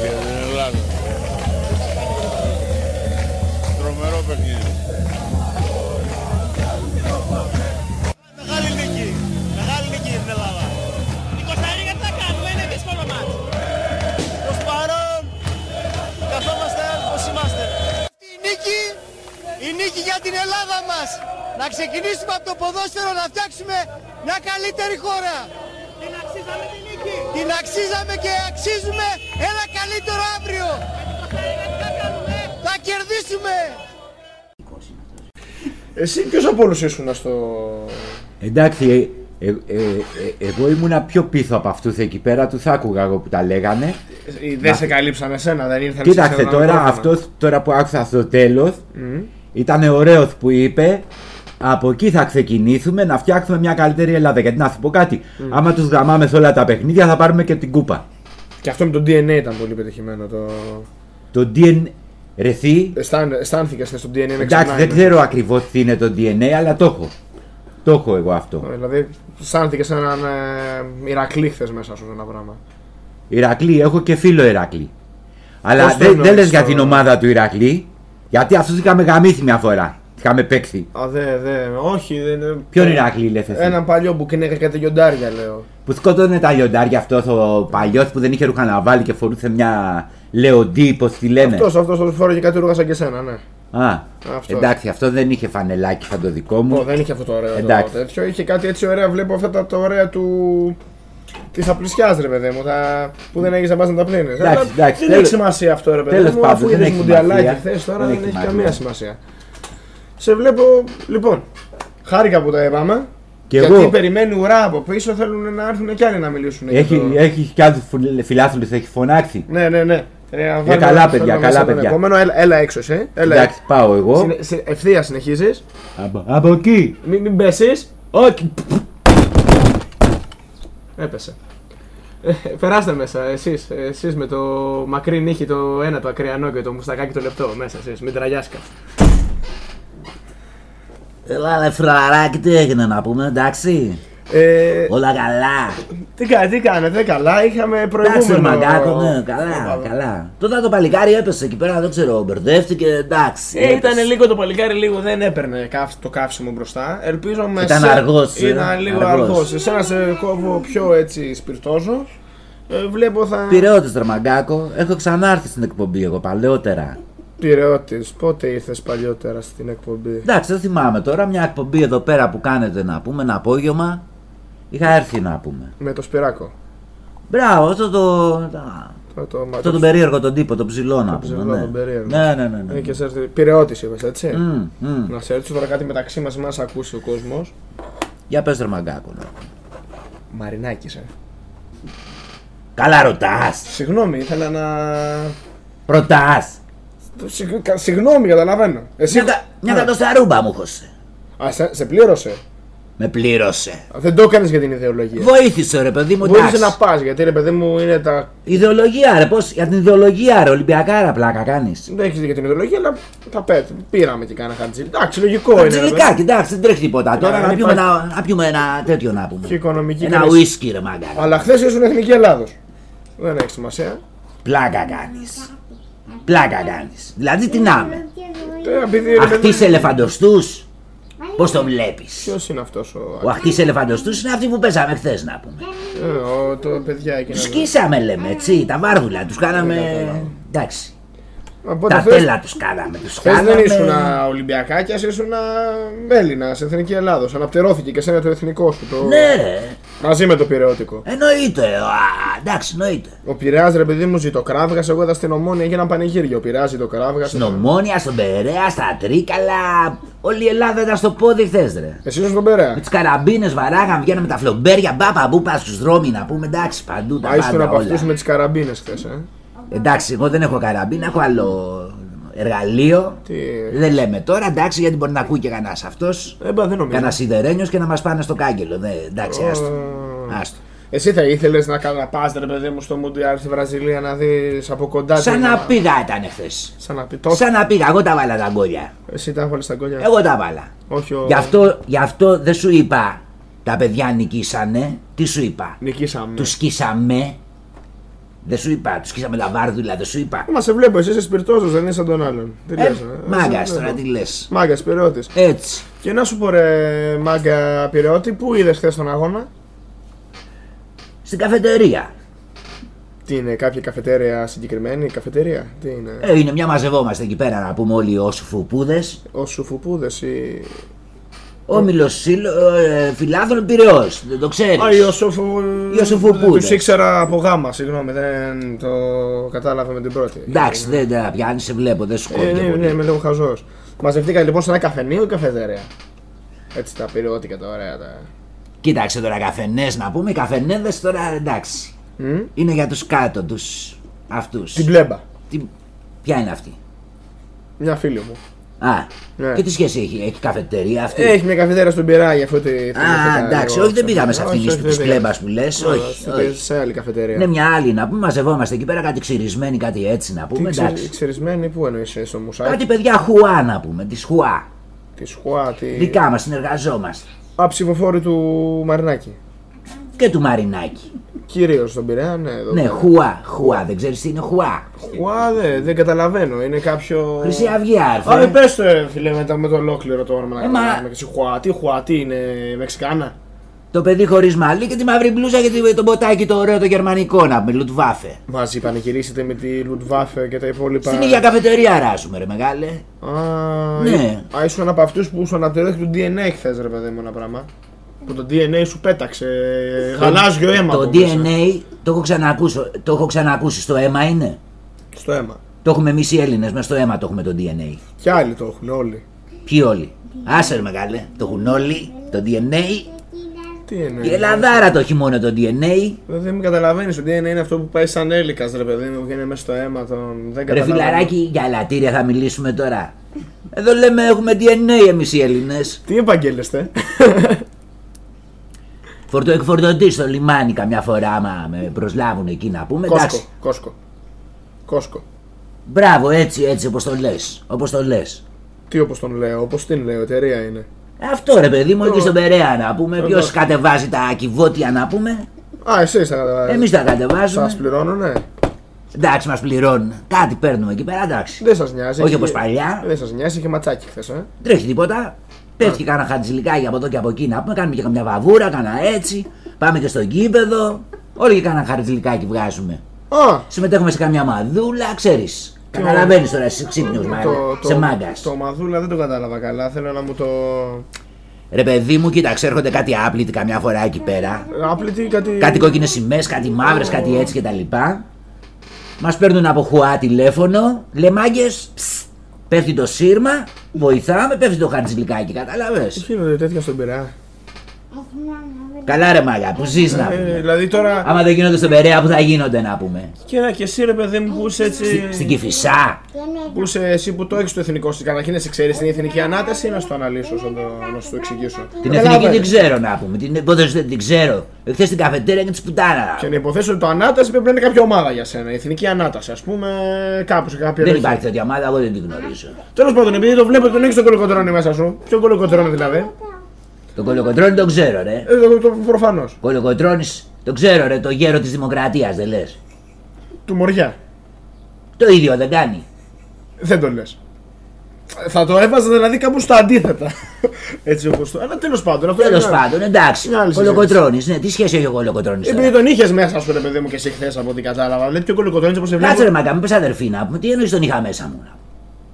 για την Ελλάδα. Τρομερό παιχνίδι. Μεγάλη νίκη. Μεγάλη νίκη για την Ελλάδα. Η Κωνσταντίνα τι θα κάνουμε, είναι δύσκολο μάτς. Προς παρόν, καθόμαστε όπως είμαστε. Η νίκη, η νίκη για την Ελλάδα μας. Να ξεκινήσουμε από το ποδόσφαιρο να φτιάξουμε μια καλύτερη χώρα. Την αξίζαμε την νίκη. Την αξίζαμε και αξίζουμε ένα καλύτερο αύριο. Θα κερδίσουμε. Εσύ ποιος από όλους ήσουν στο... Εντάξει, ε, ε, ε, ε, εγώ ήμουνα πιο πίσω από αυτούς εκεί πέρα, τους άκουγα εγώ που τα λέγανε. Ε, Δεν σε καλύψαν εσένα, δεν ήρθαν Κοίταξε σε ένα τώρα, μικρόφωνο. αυτός τώρα που άκουσα στο τέλος, Μμ. ήταν ωραίος που είπε. Από εκεί θα ξεκινήσουμε να φτιάξουμε μια καλύτερη Ελλάδα. Γιατί να σου πω κάτι, Μμ. άμα τους γαμάμε σε όλα τα παιχνίδια θα πάρουμε και την κούπα. Και αυτό με το DNA ήταν πολύ πετυχημένο. Το... Το DNA, ρεθή, Αισθάν, αισθάνθηκες στο DNA να εντάξει ξεχνάει δεν μέσα. ξέρω ακριβώς τι είναι το DNA, αλλά το έχω. Το έχω εγώ αυτό. Ε, Δηλαδή, αισθάνθηκες έναν ε, Ηρακλή χθες μέσα σου ένα πράγμα. Ηρακλή, έχω και φίλο Ηρακλή. Αλλά Πώς το δεν, δεν εννοείς λε για το- την ομάδα του Ηρακλή, γιατί αυτούς είχαμε γαμίσει μια φορά. Είχαμε παίξει. Α, δε, δε, όχι, δεν. Ποιον Ηρακλή λες εσύ; Έναν παλιό που κυνήγα κάτι λιοντάρια, λέω. Που σκότωνε τα λιοντάρια αυτό ο παλιός που δεν είχε ρούχα να βάλει και φορούσε μια λεοντή, πώς τη λένε; Αυτός, αυτός το φόραγε κάτι ρούχα σαν και εσένα, ναι. Α, Αυτός. εντάξει, αυτό δεν είχε φανελάκι σαν το δικό μου. Ω, δεν είχε αυτό το ωραίο Εντάξει. το τέτοιο. Είχε κάτι έτσι ωραία, βλέπω αυτά τα, τα ωραία του. Της απλησιάς, ρε παιδί μου, τα... που δεν έχεις να πας να τα πλύνεις. Εντάξει, εντάξει, δεν τέλος- έχει σημασία αυτό, ρε παιδί τέλος μου, πάντων, αφού δεν είδες έχει μουντιαλάκι σημασία. χθες τώρα Δεν δεν, έχει έχει σημασία. καμία σημασία. Σε βλέπω, λοιπόν, χάρηκα που τα είπαμε. Και γιατί εγώ. περιμένει ουρά από πίσω, θέλουν να έρθουν κι άλλοι να μιλήσουν. για Έχει, το- έχεις κι άλλους φιλάθλους, έχεις φωνάξει. Ναι, ναι, ναι. Ε, Για βάλω- καλά, βάλω παιδιά, μέσα καλά, τον παιδιά. Επόμενο, έλα, έλα έξω, εσύ. Έλα. Εντάξει, πάω εγώ. Συνε- σε- Ευθεία συνεχίζεις. Από, από εκεί. Μην, μην πέσεις. Όχι. Έπεσε. Ε, περάστε μέσα, εσείς, εσείς με το μακρύ νύχι το ένα το ακριανό και το μουστακάκι το λεπτό μέσα εσείς, μην τραγιάσκα. Έλα ρε φραράκι τι έγινε να πούμε εντάξει Ε, Όλα καλά. τι, κα- τι κάνετε, καλά, είχαμε Εντάξει, ρε προηγούμενο. μαγκάκο, ναι, καλά, καλά. Τότε το παλικάρι έπεσε εκεί πέρα, δεν ξέρω, μπερδεύτηκε, εντάξει. Ε, ήταν έπεσε. λίγο το παλικάρι, λίγο δεν έπαιρνε καύ- το καύσιμο μπροστά. Ελπίζω με Ήταν σε- αργός, ε, Ήταν λίγο αργός. αργός. Εσένα σε κόβω πιο έτσι σπιρτόζω. Ε, βλέπω θα. Πειραιώτης ρε μαγκάκο, έχω ξανάρθει στην εκπομπή εγώ παλαιότερα. Πυρεώτη, πότε ήρθες παλιότερα στην εκπομπή; Εντάξει, δεν θυμάμαι τώρα, μια εκπομπή εδώ πέρα που κάνετε να πούμε, ένα απόγευμα. Είχα έρθει να πούμε. Με το σπυράκο. Μπράβο, αυτό το. τα- Το, το, Αυτό τον περίεργο τον τύπο, τον ψηλό να πούμε. ψηλό, ναι. τον περίεργο. Ναι, ναι, ναι. ναι. Ε, και σε έρθει. Πυρεώτη είπες, έτσι. Μμ, μμ. Να σε ρωτήσω τώρα κάτι μεταξύ μας, μα ακούσει ο κόσμος. Για πες ρε μαγκάκο. ναι. Μαρινάκης, ε. Καλά ρωτάς. Συγγνώμη, ήθελα να. Ρωτάς. Συγ- κα- Συγγνώμη, καταλαβαίνω. Εσύ. Μια, κα- μια κατοσταρούμπα μου χώσε. Α, σε, σε πλήρωσε. Με πλήρωσε. Α, Δεν το έκανες για την ιδεολογία. Βοήθησε ρε παιδί μου, Βοήθησε εντάξει. να πας, γιατί ρε παιδί μου είναι τα. Ιδεολογία ρε, πώς, για την ιδεολογία ρε, Ολυμπιακάρα πλάκα κάνεις. Δεν έχεις για την ιδεολογία, αλλά τα πέτ. Πήραμε και κάνα χατζήλι. Εντάξει, λογικό είναι. ρε Τζιλικά, παιδί. κοιτάξτε, δεν τρέχει τίποτα. Τώρα Ναι, να αν πιούμε, υπάρχει- ένα, να πιούμε ένα τέτοιο να πούμε. Και οικονομική Ένα κρίση. ουίσκι ρε μάγκα. Αλλά χθες ήσουν εθνική Ελλάδος. Δεν έχει σημασία. Πλάκα κάνεις. Πλάκα κάνεις. Δηλαδή τι να είμαι. Ε, επειδή, ρε παιδί- Αχτής ελεφαντοστούς. Πώς το βλέπεις; Ποιος είναι αυτός ο... Ο αχτής ελεφαντοστούς είναι αυτοί που παίζαμε χθες να πούμε. Ε, ο, το παιδιά εκείνο. Τους σκίσαμε λέμε έτσι, τα βάρδουλα, τους κάναμε... Εντάξει. Οπότε Τα χθες- τέλα τους κάναμε, τους Χθες κάναμε... δεν ήσουν Ολυμπιακάκιας, ήσουν Έλληνας, εθνική Ελλάδος. Αναπτερώθηκε και σένα το εθνικό σου. Το... Ναι ρε, Μαζί με το πυρεώτικο. εννοείται, α, εντάξει εννοείται. Ο Πειραιάς ρε παιδί μου ζητώ κράβγας. Εγώ είδα στην Ομόνια για ένα πανηγύριο. Ο Πειραιάς ζητώ κράβγας. Στην Ομόνια, στον Περέα, στα Τρίκαλα, όλη η Ελλάδα ήταν στο πόδι χθες ρε. Εσύ ήσουν στον Περέα. Με τις καραμπίνες βαράγαν, βγαίναμε με τα φλομπέρια, μπάπα, μπούπα στους δρόμοι να πούμε εντάξει παντού τα Α, ήσουν πάντα από αυτούς όλα. με τις καραμπίνες χθες. Ε. Εντάξει, εγώ δεν έχω καραμπίνα, έχω άλλο εργαλείο. Τι... Δεν λέμε τώρα, εντάξει, γιατί μπορεί να ακούει και κανένας αυτός. Ε, μπα, δεν νομίζω. Κανένας σιδερένιος και να μας πάνε στο κάγκελο. Δε, εντάξει, άστο. Ε, άστο. Εσύ θα ήθελες να, κα- να πα ρε παιδί μου στο Μουντιάλ στη Βραζιλία να δεις από κοντά. Σαν την- να πήγα ήταν χθε. Σαν να πει τόσο. Σαν να πήγα, εγώ τα βάλα τα γκόλια. Εσύ τα έβαλε στα κόλλια. Εγώ τα βάλα. Όχι ο... Γι' αυτό, γι' αυτό δεν σου είπα τα παιδιά νικήσανε. Τι σου είπα; Νικήσαμε. Τους σκίσαμε. Δεν σου είπα, τους σκίσαμε τα βάρδουλα, δεν σου είπα. Μα σε βλέπω, εσύ είσαι σπιρτόζος, δεν είσαι σαν τον άλλον. Τι Ε, λες, μάγκα σε τώρα, βλέπω. τι λες. Μάγκα, πυρεώτης. Έτσι. Και να σου πω ρε μάγκα πυρεώτη, πού είδες χθες τον αγώνα; Στην καφετερία. Τι είναι, κάποια καφετέρια συγκεκριμένη, καφετέρια, τι είναι; Ε, είναι μια μαζευόμαστε εκεί πέρα να πούμε όλοι ως φουπούδες. Ο σουφουπούδε ή. Όμιλος σύλλο, ε, φιλάθλων Πυραιός, δεν το ξέρεις; Α, οι Ιωσουφου... Ιωσουφουπούδες. Τους ήξερα από γάμα, συγγνώμη, δεν το κατάλαβα με την πρώτη. Εντάξει, δεν τα πιάνεις, σε βλέπω, δεν σου Ε, κόβει. ναι, πολύ. ναι, είμαι λίγο χαζός. Μαζευτήκα λοιπόν σε ένα καφενείο ή καφετέρια. Έτσι τα πυρεώτικα τα ωραία τα. Κοίταξε τώρα καφενές να πούμε, οι καφενέδες τώρα εντάξει. Μμ. Είναι για τους κάτω, τους αυτούς. Την πλέμπα. Τι... Ποια είναι αυτή; Μια φίλη μου. Α, Ναι. και τι σχέση έχει, έχει καφετερία αυτή; Έχει μια καφετέρια στον Πειράγη αφού τη. Α, εντάξει, όχι δεν πήγαμε σε αυτήν της πλέμπα που λες. Όχι, όχι. Σε άλλη καφετέρια. Είναι μια άλλη να πούμε, μαζευόμαστε εκεί πέρα κάτι ξυρισμένοι, κάτι έτσι να πούμε. Τι Εντάξει. ξερισμένη, πού εννοείς στο μουσάκι. Κάτι παιδιά χουά να πούμε, τη χουά. Τη Χουά, τη. Δικά μας συνεργαζόμαστε. Α, ψηφοφόρη του Μαρινάκη. Και του Μαρινάκη. Κυρίως στον Πειραιά, ναι. Εδώ Ναι, πέρα. χουά, χουά, δεν ξέρεις τι είναι χουά. Χουά, δε, δεν καταλαβαίνω. Είναι κάποιο. Χρυσή Αυγή, άρθρο. Α, δεν πες το, ε, φίλε, με το, με το ολόκληρο το όνομα. Ε, να μα- καταλάβουμε. Και εσύ, Χουά, τι Χουά, τι είναι, Μεξικάνα; Το παιδί χωρίς μαλλί και τη μαύρη μπλούζα και τη- το μποτάκι το ωραίο το γερμανικό να πούμε, λουτβάφε. Μαζί πανηγυρίσετε με τη Λουτβάφε και τα υπόλοιπα. Στην ίδια καφετερία ράζουμε, ρε μεγάλε. Α, Ναι. Α, ήσουν ένα από αυτούς που ήσουν από τη του DNA χθες, ρε παιδί μου, ένα πράγμα. Που το DNA σου πέταξε γαλάζιο αίμα. Το από μέσα. DNA το έχω, ξανακούσει, το έχω ξανακούσει. Στο αίμα είναι; Στο αίμα. Το έχουμε εμείς οι Έλληνες, μες στο αίμα το έχουμε το DNA. Κι άλλοι το έχουν όλοι. Ποιοι όλοι; Άσε ρε μεγάλε, το έχουν όλοι, το DNA. Τι είναι. Η Ελλαδάρα το έχει μόνο το DNA. Δεν, δεν με καταλαβαίνεις. Το DNA είναι αυτό που πάει σαν έλικας, ρε παιδί μου, και είναι μέσα στο αίμα των. Δεν Ρε καταλαβαίνω. φιλαράκι, για λατήρια θα μιλήσουμε τώρα. Εδώ λέμε έχουμε DNA εμείς οι Έλληνες. Τι επαγγέλλεστε; Φορτοεκφορτωτή στο λιμάνι καμιά φορά, άμα με προσλάβουν εκεί να πούμε. Κόσκο. Εντάξει. Κόσκο. Κόσκο. Μπράβο, έτσι, έτσι όπως το λες. Όπως το λες. Τι όπως τον λέω, όπως την λέω, εταιρεία είναι. Αυτό ρε παιδί μου, Το- εκεί στον Περέα να πούμε. Εδώ. Ποιος κατεβάζει τα κυβότια να πούμε. Α, εσείς θα κατεβάζετε. Εμείς τα κατεβάζουμε. Σας πληρώνουνε. Εντάξει, μας πληρώνουν. Κάτι παίρνουμε εκεί πέρα, εντάξει. Δεν σας νοιάζει. Όχι Είχε- όπως παλιά. Δεν σας νοιάζει, είχε ματσάκι χθες. Ε. Τρέχει τίποτα. Πέφτει κάνα χατζηλικάκι από εδώ και από εκεί να πούμε. Κάνουμε και καμιά βαβούρα, κάνα έτσι. Πάμε και στο γήπεδο. Όλοι και κάνα χατζηλικάκι βγάζουμε. Α, Συμμετέχουμε σε καμιά μαδούλα, ξέρεις. Καταλαβαίνεις τώρα, εσύ ξύπνιος το, σε το, μάγκας. το μαδούλα δεν το κατάλαβα καλά. Θέλω να μου το. Ρε παιδί μου, κοίταξε, έρχονται κάτι άπλητοι καμιά φορά εκεί πέρα. Άπλητη κάτι. Κάτι κόκκινες σημαίες, κάτι μαύρες, κάτι έτσι κτλ. Μας παίρνουν από χουά τηλέφωνο, λεμάγκε, πέφτει το σύρμα, βοηθάμε, πέφτει το χαρτζηλικάκι, κατάλαβες. Γίνονται τέτοια στον Πειραιά. Καλά ρε μάγκα, που ζεις να Ε, πούμε. δηλαδή τώρα. Άμα δεν γίνονται στον Περέα, που θα γίνονται να πούμε. Και, να- και εσύ ρε παιδί μου που είσαι έτσι. Στην Κυφισά. Που είσαι εσύ που το έχεις το εθνικό σου. Καταρχήν εσύ ξέρεις την εθνική ανάταση ή να σου το αναλύσω, να, το, να σου το εξηγήσω. Την εθνική την ξέρω να πούμε. Την υπόθεση δεν την ξέρω. Εχθές στην καφετέρια και της πουτάνα. Και να υποθέσω ότι το ανάταση πρέπει να είναι κάποια ομάδα για σένα. Η εθνική ανάταση, ας πούμε, κάπου σε κάποια Δεν υπάρχει τέτοια ομάδα, εγώ δεν την γνωρίζω. Τέλος πάντων, επειδή το βλέπω ότι τον έχεις το κολοκοτρόνι μέσα σου. Ποιο κολοκοτρόνι δηλαδή; Το κολοκοτρόνη τον ξέρω, ρε. Ε, το, το, προφανώς. Κολοκοτρόνη τον ξέρω, ρε. Το γέρο της Δημοκρατίας δεν λες. Του Μοριά. Το ίδιο δεν κάνει. Δεν το λες. Θα το έβαζα δηλαδή κάπου στα αντίθετα. Έτσι όπως το. Αλλά τέλος πάντων. αυτό Τέλος είναι μια- πάντων, εντάξει. μια άλλη συζήτηση. Κολοκοτρόνη, ναι, τι σχέση έχει ο κολοκοτρόνη. Επειδή τον είχες μέσα σου, ρε παιδί μου, και εσύ χθες από ό,τι κατάλαβα. Δηλαδή, πιο κολοκοτρόνις όπως σε Κάτσε ρε βλέπω. μαγκά, μην πες αδερφή να πούμε. Τι εννοείς τον είχα μέσα μου.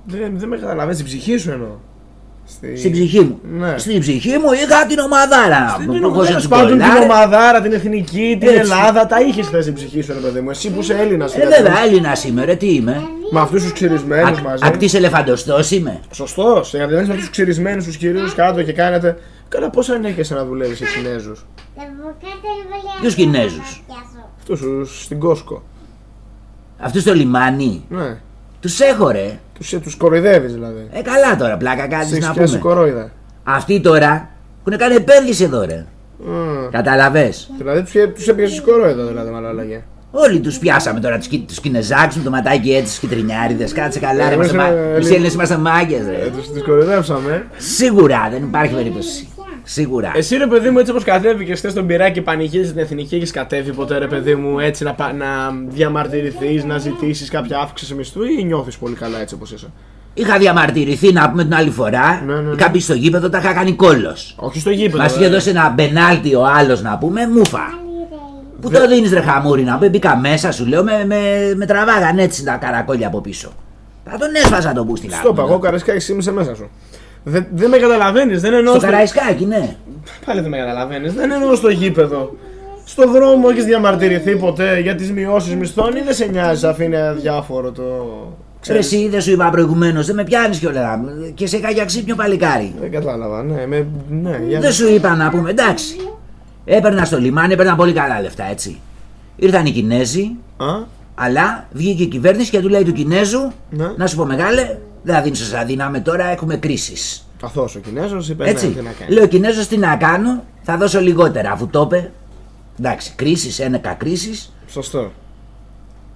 Δεν, δεν με καταλαβαίνεις, την ψυχή σου εννοώ. Στη... Στην ψυχή μου. Ναι. Στην ψυχή μου είχα την ομαδάρα να πούμε. Την που έχω τέλο στην πάντων την κολλάρα. ομαδάρα, την εθνική, την Έτσι. Ελλάδα, τα είχες χθες στην ψυχή σου, ρε παιδί μου. Εσύ που είσαι Έλληνας. Ε, βέβαια, Έλληνας είμαι, ρε, τι είμαι. Με αυτούς τους ξυρισμένους μαζί. Ακτής ελεφαντοστός είμαι. Σωστός. Σε κατεβαίνει με αυτούς τους ξυρισμένους τους κυρίους κάτω και κάνετε. Καλά, πώ ανέχεσαι να δουλεύεις σε Κινέζους; Ποιους Κινέζους; Αυτούς στην Κόσκο. Αυτούς στο λιμάνι. Ναι. Τους έχω, ρε. Τους τους κοροϊδεύεις δηλαδή. Ε, καλά τώρα, πλάκα κάτι Σε να πιάσει πούμε. κορόιδα. Αυτοί τώρα έχουν κάνει επένδυση εδώ, ρε. Mm. Καταλαβέ. Δηλαδή τους έπιασες κορόιδα δηλαδή με άλλα λόγια. Όλοι τους πιάσαμε τώρα, τους τους Κινεζάκου με το ματάκι έτσι, τους κυτρινιάριδε. Κάτσε καλά, ρε. Εμείς, Είμαστε ε, μα- ε, Εμείς οι Έλληνες είμαστε μάγκες, Ε, ρε. τους, τους κοροϊδεύσαμε. Σίγουρα δεν υπάρχει περίπτωση. Σίγουρα. Εσύ ρε παιδί μου, έτσι όπως κατέβηκες χθε στον πυράκι και πανηγύρισε την εθνική, έχεις κατέβει ποτέ ρε παιδί μου έτσι να, πα- να διαμαρτυρηθείς, να ζητήσεις κάποια αύξηση μισθού ή νιώθεις πολύ καλά έτσι όπως είσαι; Είχα διαμαρτυρηθεί να πούμε την άλλη φορά. Ναι, ναι, ναι. Είχα μπει στο γήπεδο, τα είχα κάνει κόλλο. Όχι στο γήπεδο. Μας ε. είχε δώσει ένα μπενάλτι ο άλλος να πούμε, μούφα. Που το δίνεις ρε χαμούρι να πούμε, μπήκα μέσα σου λέω, με, με, με τραβάγαν έτσι τα καρακόλια από πίσω. Θα τον έσφαζα τον μπούστι να Στο πούμε. παγό καραϊσκάκι σήμισε μέσα σου. Δεν, δεν με καταλαβαίνεις, δεν εννοώ. Στο καραϊσκάκι, ναι. Πάλι δεν με καταλαβαίνεις. Δεν εννοώ στο γήπεδο. Στο δρόμο έχεις διαμαρτυρηθεί ποτέ για τις μειώσεις μισθών ή δεν σε νοιάζει, αφήνει αδιάφορο το. Ρε, εσύ δεν σου είπα προηγουμένως, δεν με πιάνεις κιόλα. Και σε είχα για ξύπνιο παλικάρι. Δεν κατάλαβα, ναι. Με, ναι για... Δεν σου είπα να πούμε, εντάξει. Έπαιρνα στο λιμάνι, έπαιρνα πολύ καλά λεφτά έτσι. Ήρθαν οι Κινέζοι, Α, αλλά βγήκε η κυβέρνηση και του λέει του Κινέζου, ναι. να σου πω μεγάλε, δεν θα δίνεις σε δύναμη τώρα, έχουμε κρίσεις. Καθώς ο Κινέζος είπε Έτσι. ναι, τι να κάνει. Λέει ο Κινέζος τι να κάνω, θα δώσω λιγότερα αφού το είπε. Εντάξει, κρίσεις, ένεκα κρίσεις. Σωστό.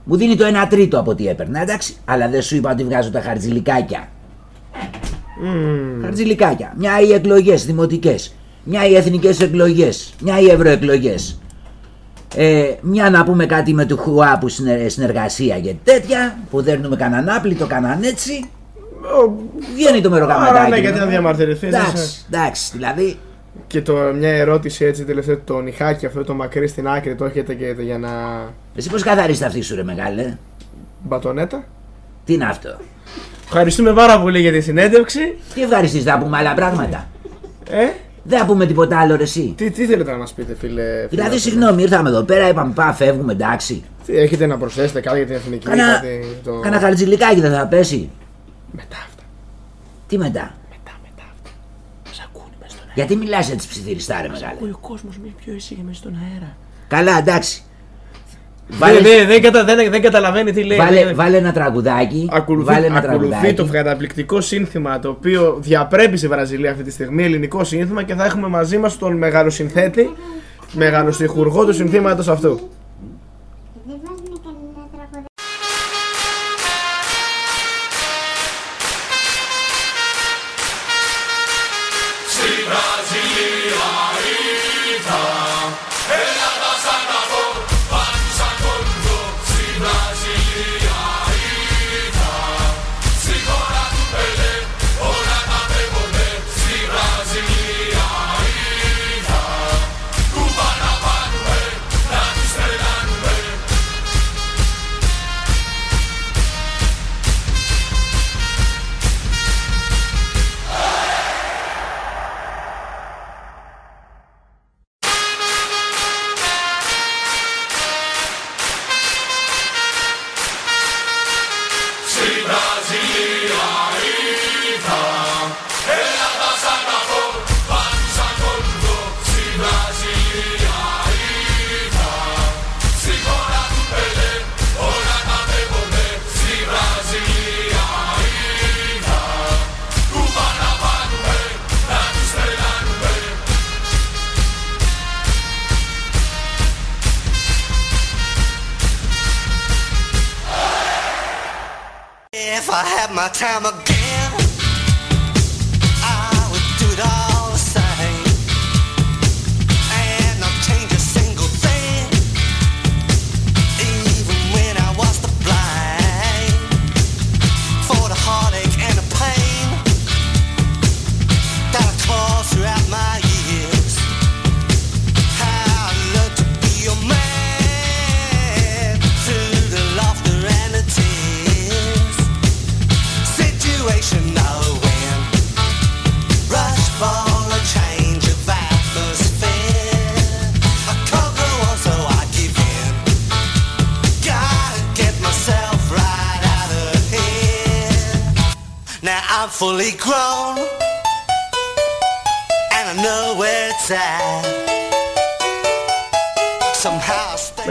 Μου δίνει το 1 τρίτο από ό,τι έπαιρνα, εντάξει. Αλλά δεν σου είπα ότι βγάζω τα χαρτζηλικάκια. Mm. Χαρτζηλικάκια. Μια οι εκλογές δημοτικές. Μια οι εθνικές εκλογές. Μια οι ευρωεκλογές. Ε, μια να πούμε κάτι με του Χουά που συνε- συνεργασία και τέτοια. Που δέρνουμε κανέναν άπλητο, κανέναν έτσι. Βγαίνει το μεροκαματάκι. Άρα, ναι, γιατί να διαμαρτυρηθείς, Εντάξει, είσαι. εντάξει, δηλαδή. Και το, μια ερώτηση έτσι τελευταία, το νυχάκι αυτό το μακρύ στην άκρη το έχετε και για να. Εσύ πώς καθαρίζεις αυτή σου, ρε μεγάλε; Μπατονέτα. Τι είναι αυτό; Ευχαριστούμε πάρα πολύ για τη συνέντευξη. Τι ευχαριστείς, θα πούμε άλλα πράγματα; Ε, Δεν θα πούμε τίποτα άλλο, ρε, εσύ. τι, τι θέλετε να μας πείτε, φίλε. Δηλαδή, φίλε, συγγνώμη, ήρθαμε εδώ πέρα, είπαμε πάμε, φεύγουμε, εντάξει. Τι, έχετε να προσθέσετε κάτι για την εθνική. Κάνα, κάτι, το... κάνα χαρτζηλικάκι δεν θα πέσει. Μετά αυτά. Τι μετά; Μετά, μετά αυτά. Μας ακούνε μέσα στον αέρα. Γιατί μιλάς έτσι ψιθυριστά, ρε μεγάλε; Ακούει ο κόσμος με πιο ήσυχα μέσα στον αέρα. Καλά, εντάξει. Βάλε... Δεν, δεν, κατα, δεν, δεν καταλαβαίνει τι λέει. Βάλε, Δεν- βάλε ένα τραγουδάκι. Ακολουθεί, βάλε ένα ακολουθεί τραγουδάκι. το καταπληκτικό σύνθημα το οποίο διαπρέπει στη Βραζιλία αυτή τη στιγμή, ελληνικό σύνθημα και θα έχουμε μαζί μας τον μεγαλοσυνθέτη, μεγαλοστιχουργό του συνθήματος αυτού.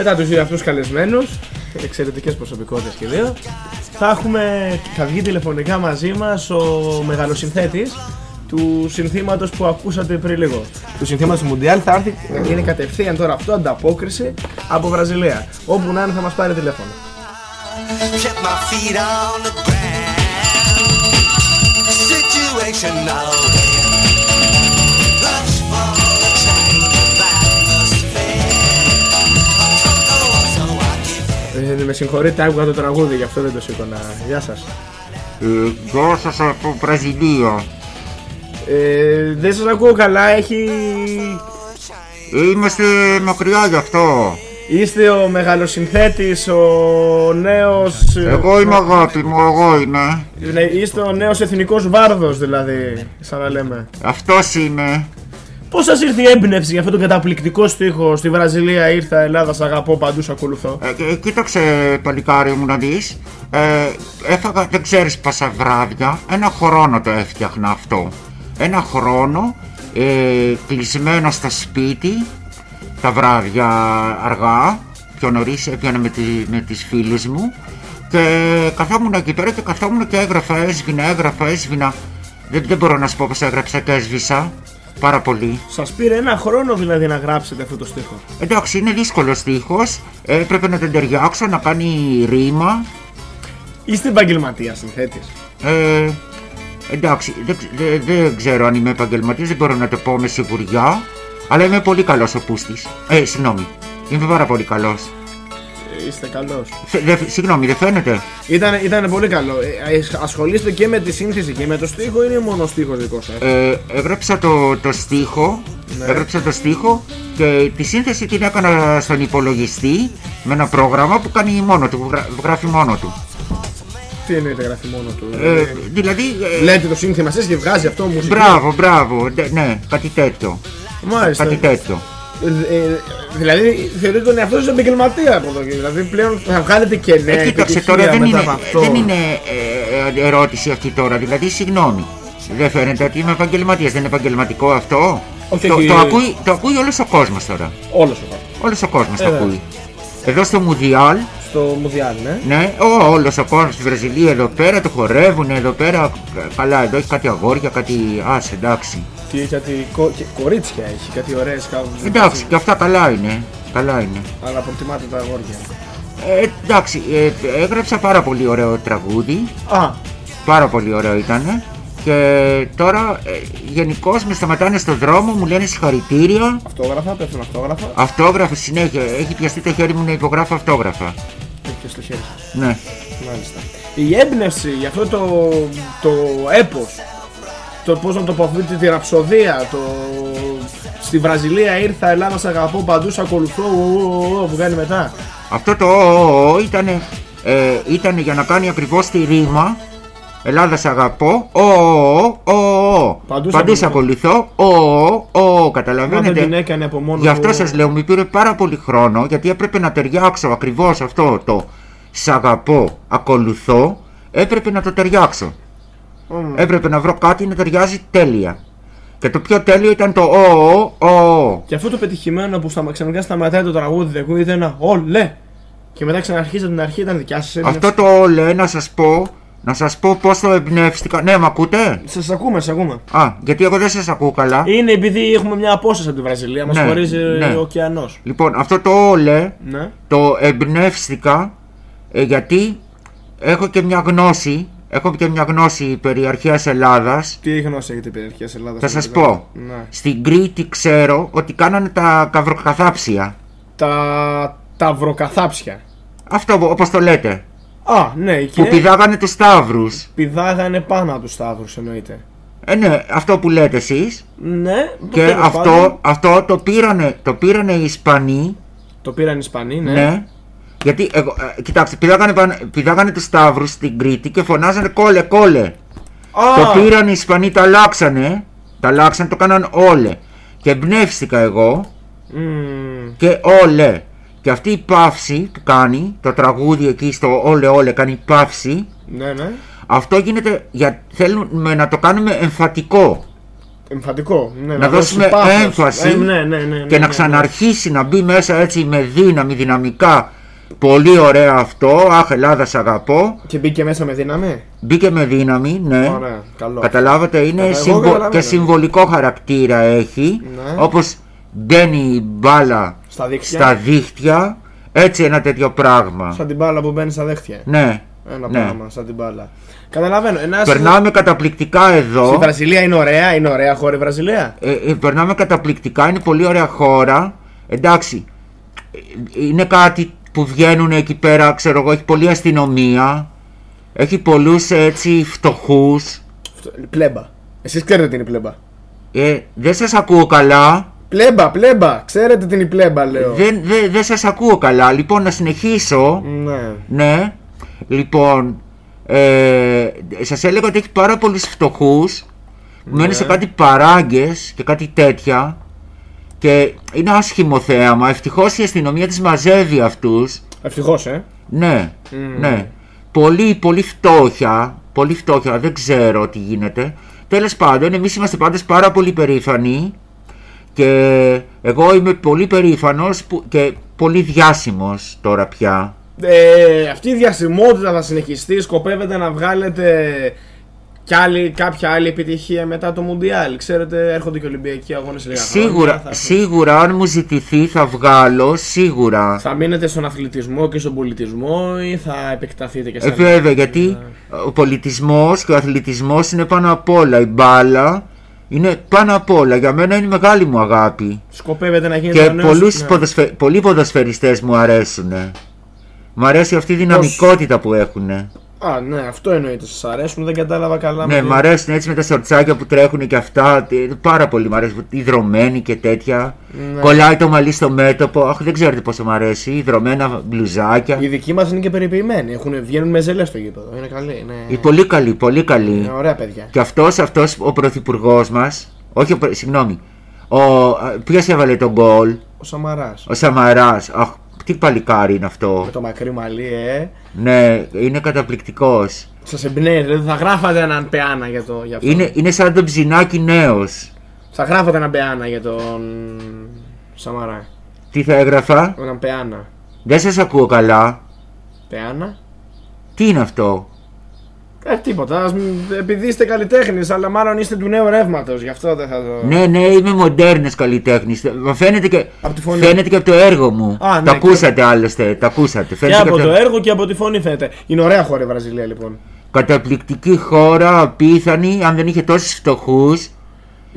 Μετά τους δύο αυτούς καλεσμένους, εξαιρετικές προσωπικότητες και δύο, θα, έχουμε, θα βγει τηλεφωνικά μαζί μας ο μεγαλοσυνθέτης του συνθήματος που ακούσατε πριν λίγο. Του συνθήματος του Μουντιάλ θα έρθει να γίνει κατευθείαν τώρα αυτό ανταπόκριση από Βραζιλία. Όπου να είναι θα μας πάρει τηλέφωνο. Kept my feet on the ground. Situation no με συγχωρείτε, άκουγα το τραγούδι, γι' αυτό δεν το σήκωνα. Γεια σας. Ε, Γεια σας από Βραζιλία. Ε, δεν σας ακούω καλά, έχει... Είμαστε μακριά γι' αυτό. Είστε ο μεγαλοσυνθέτης, ο νέος... Εγώ είμαι αγάπη μου, εγώ είμαι. Ναι, Είστε ο νέος εθνικός βάρδος δηλαδή, σαν να λέμε. Αυτός είμαι. Πώς σας ήρθε η έμπνευση για αυτόν τον καταπληκτικό στίχο στη Βραζιλία ήρθα Ελλάδα, σ' αγαπώ, παντού σ' ακολουθώ. Ε, ε, κοίταξε παλικάρι μου να δεις. Ε, έφαγα δεν ξέρεις πόσα βράδια. Ένα χρόνο το έφτιαχνα αυτό. Ένα χρόνο ε, κλεισμένο στο σπίτι τα βράδια αργά. Πιο νωρίς έπιανα με, τη, με τις φίλες μου. Και καθόμουν εκεί πέρα και καθόμουν και έγραφα, έσβηνα, έγραφα, έσβηνα. Δεν, δεν μπορώ να σου πω πως έγραψα και έσβησα. Πάρα πολύ. Σας πήρε ένα χρόνο δηλαδή να γράψετε αυτό το στίχο. Εντάξει, είναι δύσκολο στίχος. Έπρεπε να τον ταιριάξω, να κάνει ρήμα. Είστε επαγγελματία συνθέτης. Ε, εντάξει, δεν, ξε- δεν- δεν ξέρω αν είμαι επαγγελματίας, δεν μπορώ να το πω με σιγουριά. Αλλά είμαι πολύ καλός ο πούστης. Ε, συγγνώμη. Είμαι πάρα πολύ καλός. Ε, Είστε καλός. Συγγνώμη, δεν φαίνεται. Ήταν, ήταν πολύ καλό. Ε, ε, ασχολείστε και με τη σύνθεση και με το στίχο ή είναι μόνο ο στίχος δικό σας; Ε, έγραψα το, το στίχο. Ναι. Έγραψα το στίχο και τη σύνθεση την έκανα στον υπολογιστή με ένα πρόγραμμα που κάνει μόνο του, που γρα- γράφει μόνο του. Τι εννοείται γράφει μόνο του. Ε, δηλαδή. ε, Λέτε το σύνθημα εσείς και βγάζει αυτό μουσική; Μπράβο, μπράβο. Ναι, Ναι, κάτι τέτοιο. Μάλιστα. Κάτι τέτοιο. Ε, ε, δηλαδή θεωρείτε τον εαυτό σας επαγγελματίας από εδώ και δηλαδή πλέον θα βγάλετε και νέα Ε, κοίταξε επιτυχία τώρα, δεν μετά είναι, από αυτό. δεν είναι ε, ε, ερώτηση αυτή τώρα. Δηλαδή, συγγνώμη. Δεν φαίνεται ότι είμαι επαγγελματίας. Δεν είναι επαγγελματικό αυτό; Όχι, το, όχι. το, ακούει, το ακούει όλος ο κόσμος τώρα. Όλος ο κόσμος. Όλος ο κόσμος Ε, το ναι. ακούει. Εδώ στο Μουδιάλ, Στο Μουδιάλ, ναι. ναι, όλος ο κόσμος στη Βραζιλία εδώ πέρα το χορεύουν. Εδώ πέρα, καλά, εδώ έχει κάτι αγόρια, κάτι. Α, εντάξει. Και κάτι κο... και κορίτσια έχει, κάτι ωραίες κάπου. Εντάξει, και αυτά καλά είναι. Καλά είναι. Αλλά προτιμάτε τα αγόρια. Ε, εντάξει, ε, έγραψα πάρα πολύ ωραίο τραγούδι. Α, Πάρα πολύ ωραίο ήταν. Και τώρα ε, γενικώς με σταματάνε στον δρόμο, μου λένε συγχαρητήρια. αυτόγραφα, πέφτουν αυτόγραφα. Αυτόγραφα συνέχεια. Έχει πιαστεί το χέρι μου να υπογράφω αυτόγραφα. Έχεις και στο χέρι σας. Ναι. Μάλιστα. Η έμπνευση για αυτό το, το έπος, το πώς να το πω αυτή τη ραψοδία, το στη Βραζιλία ήρθα, Ελλάδα σ' αγαπώ, παντού σ' ακολουθώ, ου, ου, ου, ου, που κάνει μετά. Αυτό το ο, ο, ήταν, ε, ήταν για να κάνει ακριβώς τη ρήμα. Ελλάδα σε αγαπώ. Ο, ο, ο, ο. Παντού σ' Παντού σε ακολουθώ. ακολουθώ. Ο, ο, ο. Μα Καταλαβαίνετε. δεν την έκανε από μόνο Γι' αυτό του. σας λέω, μου πήρε πάρα πολύ χρόνο γιατί έπρεπε να ταιριάξω ακριβώς αυτό το σ' αγαπώ, ακολουθώ. Έπρεπε να το ταιριάξω. Μμ. Έπρεπε να βρω κάτι να ταιριάζει τέλεια. Και το πιο τέλειο ήταν το ο, ο, ο. Και αυτό το πετυχημένο που στα, ξαφνικά σταματάει το τραγούδι, δεν ακούγεται ένα ολέ. Και μετά ξαναρχίζει από την αρχή, ήταν δικιά σας έμπνευση. Αυτό το όλε να σας πω, να σας πω πώς το εμπνεύστηκα. Ναι, με ακούτε; Σας ακούμε, σας ακούμε. Α, γιατί εγώ δεν σας ακούω καλά. Είναι επειδή έχουμε μια απόσταση από τη Βραζιλία, μας Ναι, χωρίζει ναι. ο ωκεανός. Λοιπόν, αυτό το όλε Ναι. το εμπνεύστηκα ε, γιατί έχω και μια γνώση, έχω και μια γνώση περί αρχαίας Ελλάδας. Τι γνώση έχετε περί αρχαίας Ελλάδας. Θα σας πω. Ναι. Στην Κρήτη ξέρω ότι κάνανε τα καυροκαθάψια. Τα ταυροκαθάψια. Αυτό όπως το λέτε. Α, ναι, και Που πηδάγανε τους Σταύρους. πηδάγανε πάνω από τους Σταύρους εννοείται. Ε, ναι, αυτό που λέτε εσείς. Ναι, Και τέλος αυτό, πάντων, αυτό το, πήρανε, το πήρανε οι Ισπανοί. Το πήραν οι Ισπανοί, ναι. Ναι. Γιατί, εγώ, ε, κοιτάξτε, πηδάγανε, παν- πηδάγανε τους Σταύρους στην Κρήτη και φωνάζανε κόλε, κόλε. Α, Το πήραν οι Ισπανοί, τα αλλάξανε. Τα αλλάξανε, το κάναν όλε. Και εμπνεύστηκα εγώ μμμ, και όλε. Και αυτή η παύση που κάνει, το τραγούδι εκεί στο όλε όλε κάνει παύση, ναι, ναι. αυτό γίνεται, για, θέλουμε να το κάνουμε εμφατικό. Εμφαντικό. Ναι, να δώσει δώσουμε πάθος. έμφαση Ε, ναι, ναι, ναι, ναι, και ναι, να ναι. ξαναρχίσει να μπει μέσα έτσι με δύναμη, δυναμικά. Πολύ ωραίο αυτό, αχ Ελλάδα σ' αγαπώ. Και μπήκε μέσα με δύναμη; Μπήκε με δύναμη, ναι. Ωραία, καλό. Καταλάβατε, είναι Εγώ συμβο- καταλαβαίνω. και συμβολικό χαρακτήρα έχει. Ναι. Όπως μπαίνει η μπάλα Στα δίχτυα. στα δίχτυα, έτσι ένα τέτοιο πράγμα. Σαν την μπάλα που μπαίνει στα δέχτυα. Ναι, Ένα ναι. πράγμα, σαν την μπάλα. Καταλαβαίνω. Ένας... Περνάμε καταπληκτικά εδώ. Στη Βραζιλία είναι ωραία, είναι ωραία χώρα η Βραζιλία. Ε, ε, περνάμε καταπληκτικά, είναι πολύ ωραία χώρα. Εντάξει, ε, είναι κάτι που βγαίνουν εκεί πέρα, ξέρω εγώ, έχει πολλή αστυνομία. Έχει πολλούς έτσι φτωχούς. Πλέμπα. Εσείς ξέρετε τι είναι η πλέμπα. Ε, δεν σας ακούω καλά. Πλέμπα, πλέμπα. Ξέρετε τι είναι η πλέμπα, λέω. Δεν, δεν, δεν σας ακούω καλά. Λοιπόν, να συνεχίσω. Ναι. Ναι. Λοιπόν, ε, σας έλεγα ότι έχει πάρα πολλούς φτωχούς που μένουν σε κάτι παράγκες και κάτι τέτοια και είναι άσχημο θέαμα. Ευτυχώς η αστυνομία τις μαζεύει αυτούς. Ευτυχώς, ε. Ναι, Μμμ. ναι. Πολύ, πολύ φτώχεια. Πολύ φτώχεια, δεν ξέρω τι γίνεται. Τέλος πάντων, εμείς είμαστε πάντως πάρα πολύ περήφανοι και εγώ είμαι πολύ περήφανος που, και πολύ διάσημος τώρα πια. Ε, αυτή η διασημότητα θα συνεχιστεί. Σκοπεύετε να βγάλετε κι άλλη, κάποια άλλη επιτυχία μετά το Μουντιάλ. Ξέρετε, έρχονται και Ολυμπιακοί αγώνες σε λίγα χρόνια. Σίγουρα, Θα, σίγουρα αν μου ζητηθεί θα βγάλω, σίγουρα. θα μείνετε στον αθλητισμό και στον πολιτισμό ή θα επεκταθείτε και σε Ε, άλλη- βέβαια, γιατί ο πολιτισμός και ο αθλητισμός είναι πάνω απ' όλα. Η μπάλα είναι πάνω απ' όλα. Για μένα είναι μεγάλη μου αγάπη. Σκοπεύετε να γίνετε Και ο νέος- πολλούς ναι. ποδοσφαι... πολλοί ποδοσφαιριστές μου αρέσουν. Μου αρέσει αυτή η δυναμικότητα που έχουν. Α, ναι, αυτό εννοείται. Σας αρέσουν, δεν κατάλαβα καλά. Ναι, με μου τι- αρέσουν έτσι με τα σορτσάκια που τρέχουν και αυτά. ε, Πάρα πολύ μου αρέσουν. Ιδρωμένοι και τέτοια. Ναι. Κολλάει το μαλλί στο μέτωπο. Αχ, δεν ξέρετε πόσο μου αρέσει. Ιδρωμένα μπλουζάκια. Οι δικοί μας είναι και περιποιημένοι. Έχουν, βγαίνουν με ζελέ στο γήπεδο. Είναι καλοί. Είναι, Ε, πολύ καλή, πολύ καλή. είναι ωραία παιδιά. Και αυτός, αυτός ο πρωθυπουργός μας, όχι ο, πρω- συγγνώμη, ο, ποιος έβαλε τον γκολ, Ο Σαμαράς. ο Σαμαράς, αχ, τι παλικάρι είναι αυτό; Με το μακρύ μαλλί, ε. Ναι, είναι καταπληκτικός. Σας εμπνέει, δηλαδή θα γράφατε έναν πεάνα για, το, για αυτό. Είναι, είναι σαν τον ψινάκι νέος. Θα γράφατε έναν πεάνα για τον Σαμαρά. Τι θα έγραφα, Έναν πεάνα. δεν σας ακούω καλά. Πεάνα. Τι είναι αυτό; Ε, τίποτα. Ας, μ- επειδή είστε καλλιτέχνης, αλλά μάλλον είστε του νέου ρεύματος, γι' αυτό δεν θα το. Ναι, ναι, είμαι μοντέρνος καλλιτέχνης. Μα φαίνεται και, Από τη φωνή. φαίνεται και από το έργο μου. Α, ναι, το και- ακούσατε άλλωστε, το ακούσατε. Και Φαίνεται από το έργο και από τη φωνή φαίνεται. Είναι ωραία χώρα η Βραζιλία λοιπόν. Καταπληκτική χώρα, απίθανη, αν δεν είχε τόσους φτωχούς Κάτι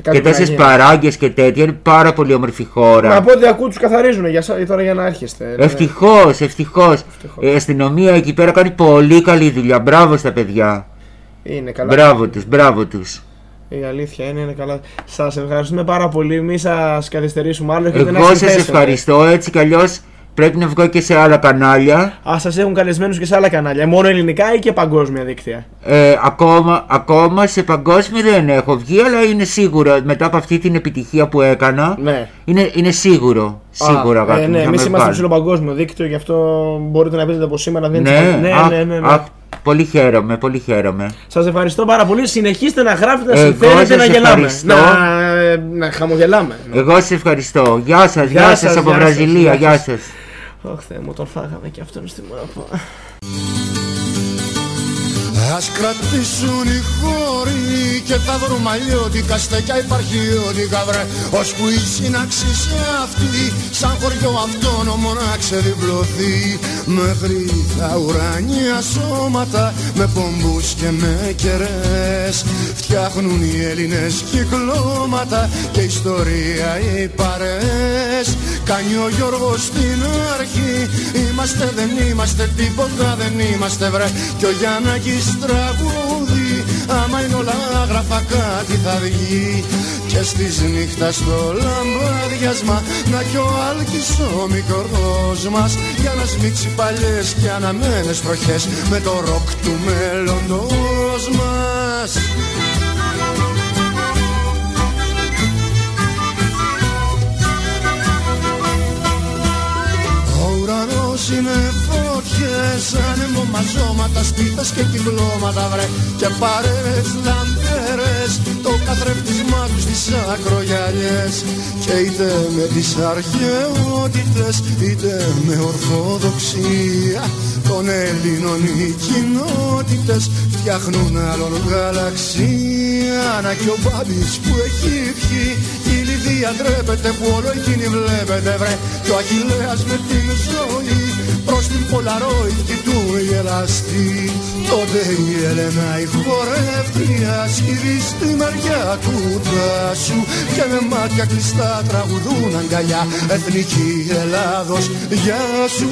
και πρέπει να τόσες γίνει. παράγκες και τέτοια. Είναι πάρα πολύ όμορφη χώρα. Μα από ό,τι ακούω τους καθαρίζουν για, σα- τώρα για να έρχεστε. Ευτυχώς, ευτυχώς. Η αστυνομία εκεί πέρα κάνει πολύ καλή δουλειά. Μπράβο στα παιδιά. Είναι καλά. Μπράβο τους, μπράβο τους. Η αλήθεια είναι, είναι καλά. Σας ευχαριστούμε πάρα πολύ. Μη σας καθυστερήσουμε άλλο. έχετε να Εγώ σας συνθέσετε. ευχαριστώ. Έτσι κι αλλιώς πρέπει να βγω και σε άλλα κανάλια. Α, σας έχουν καλεσμένους και σε άλλα κανάλια. Μόνο ελληνικά ή και παγκόσμια δίκτυα; Ε, ακόμα, ακόμα σε παγκόσμιο δεν έχω βγει, αλλά είναι σίγουρο μετά από αυτή την επιτυχία που έκανα. Ναι. Είναι, είναι σίγουρο. Σίγουρο, Α, αγάπη ε, μου, ναι, θα εμείς με είμαστε βάλει. ψηλό παγκόσμιο δίκτυο, γι' αυτό μπορείτε να πείτε από σήμερα. Δεν Ναι, ναι, αχ, ναι, ναι, ναι. αχ, πολύ χαίρομαι, πολύ χαίρομαι. Σας ευχαριστώ πάρα πολύ. Συνεχίστε να γράφετε, να Εγώ συμφέρετε, σας να γελάμε. ευχαριστώ. Να, ε, να χαμογελάμε. Εγώ σας ευχαριστώ. Γεια σας, Γεια γεια σας, σας από γεια σας, Βραζιλία, γεια γεια σας. σας. Αχ, Θεέ μου, τον φάγαμε και αυτόν στη μάπα. Ας κρατήσουν οι χώροι και θα βρούμε αλλιώτικα στεκιά υπαρχιώτικα βρε Ώσπου η σύναξη σε αυτή σαν χωριό αυτόνομο να ξεδιπλωθεί. Μέχρι τα ουρανία σώματα με πομπούς και με κερές Φτιάχνουν οι Έλληνες κυκλώματα και ιστορία οι παρές Κάνει ο Γιώργος στην αρχή Είμαστε δεν είμαστε τίποτα δεν είμαστε βρε. Κι ο Γιάννακης τραγούδι. Άμα είναι όλα γράφα κάτι θα βγει. Και στις νύχτας στο λαμπάδιασμα Να κι ο Άλκης ο μικρός μας. Για να σμίξει παλιές και αναμένες τροχές Με το ροκ του μέλλοντος μας. Ο ουρανός είναι φωτιές Άνεμο μαζώματα, σπίθες και κυκλώματα βρε. Και παρέες λαμπέρες Το καθρέφτισμά τους τις ακρογιαλιές. Και είτε με τις αρχαιότητες Είτε με ορθοδοξία Των Ελλήνων οι κοινότητες Φτιάχνουν άλλον γαλαξία. Να κι ο Μπάμπης που έχει πιει Η Λιδία ντρέπεται που όλο εκείνη βλέπετε βρε. Και ο Αχιλέας με την ζωή Προς την Πολαρόιδη του γελαστή Τότε η Έλενα η χορεύτρια Σκύβει στη μεριά του τάσου Και με μάτια κλειστά τραγουδούν αγκαλιά Εθνική Ελλάδος γεια σου.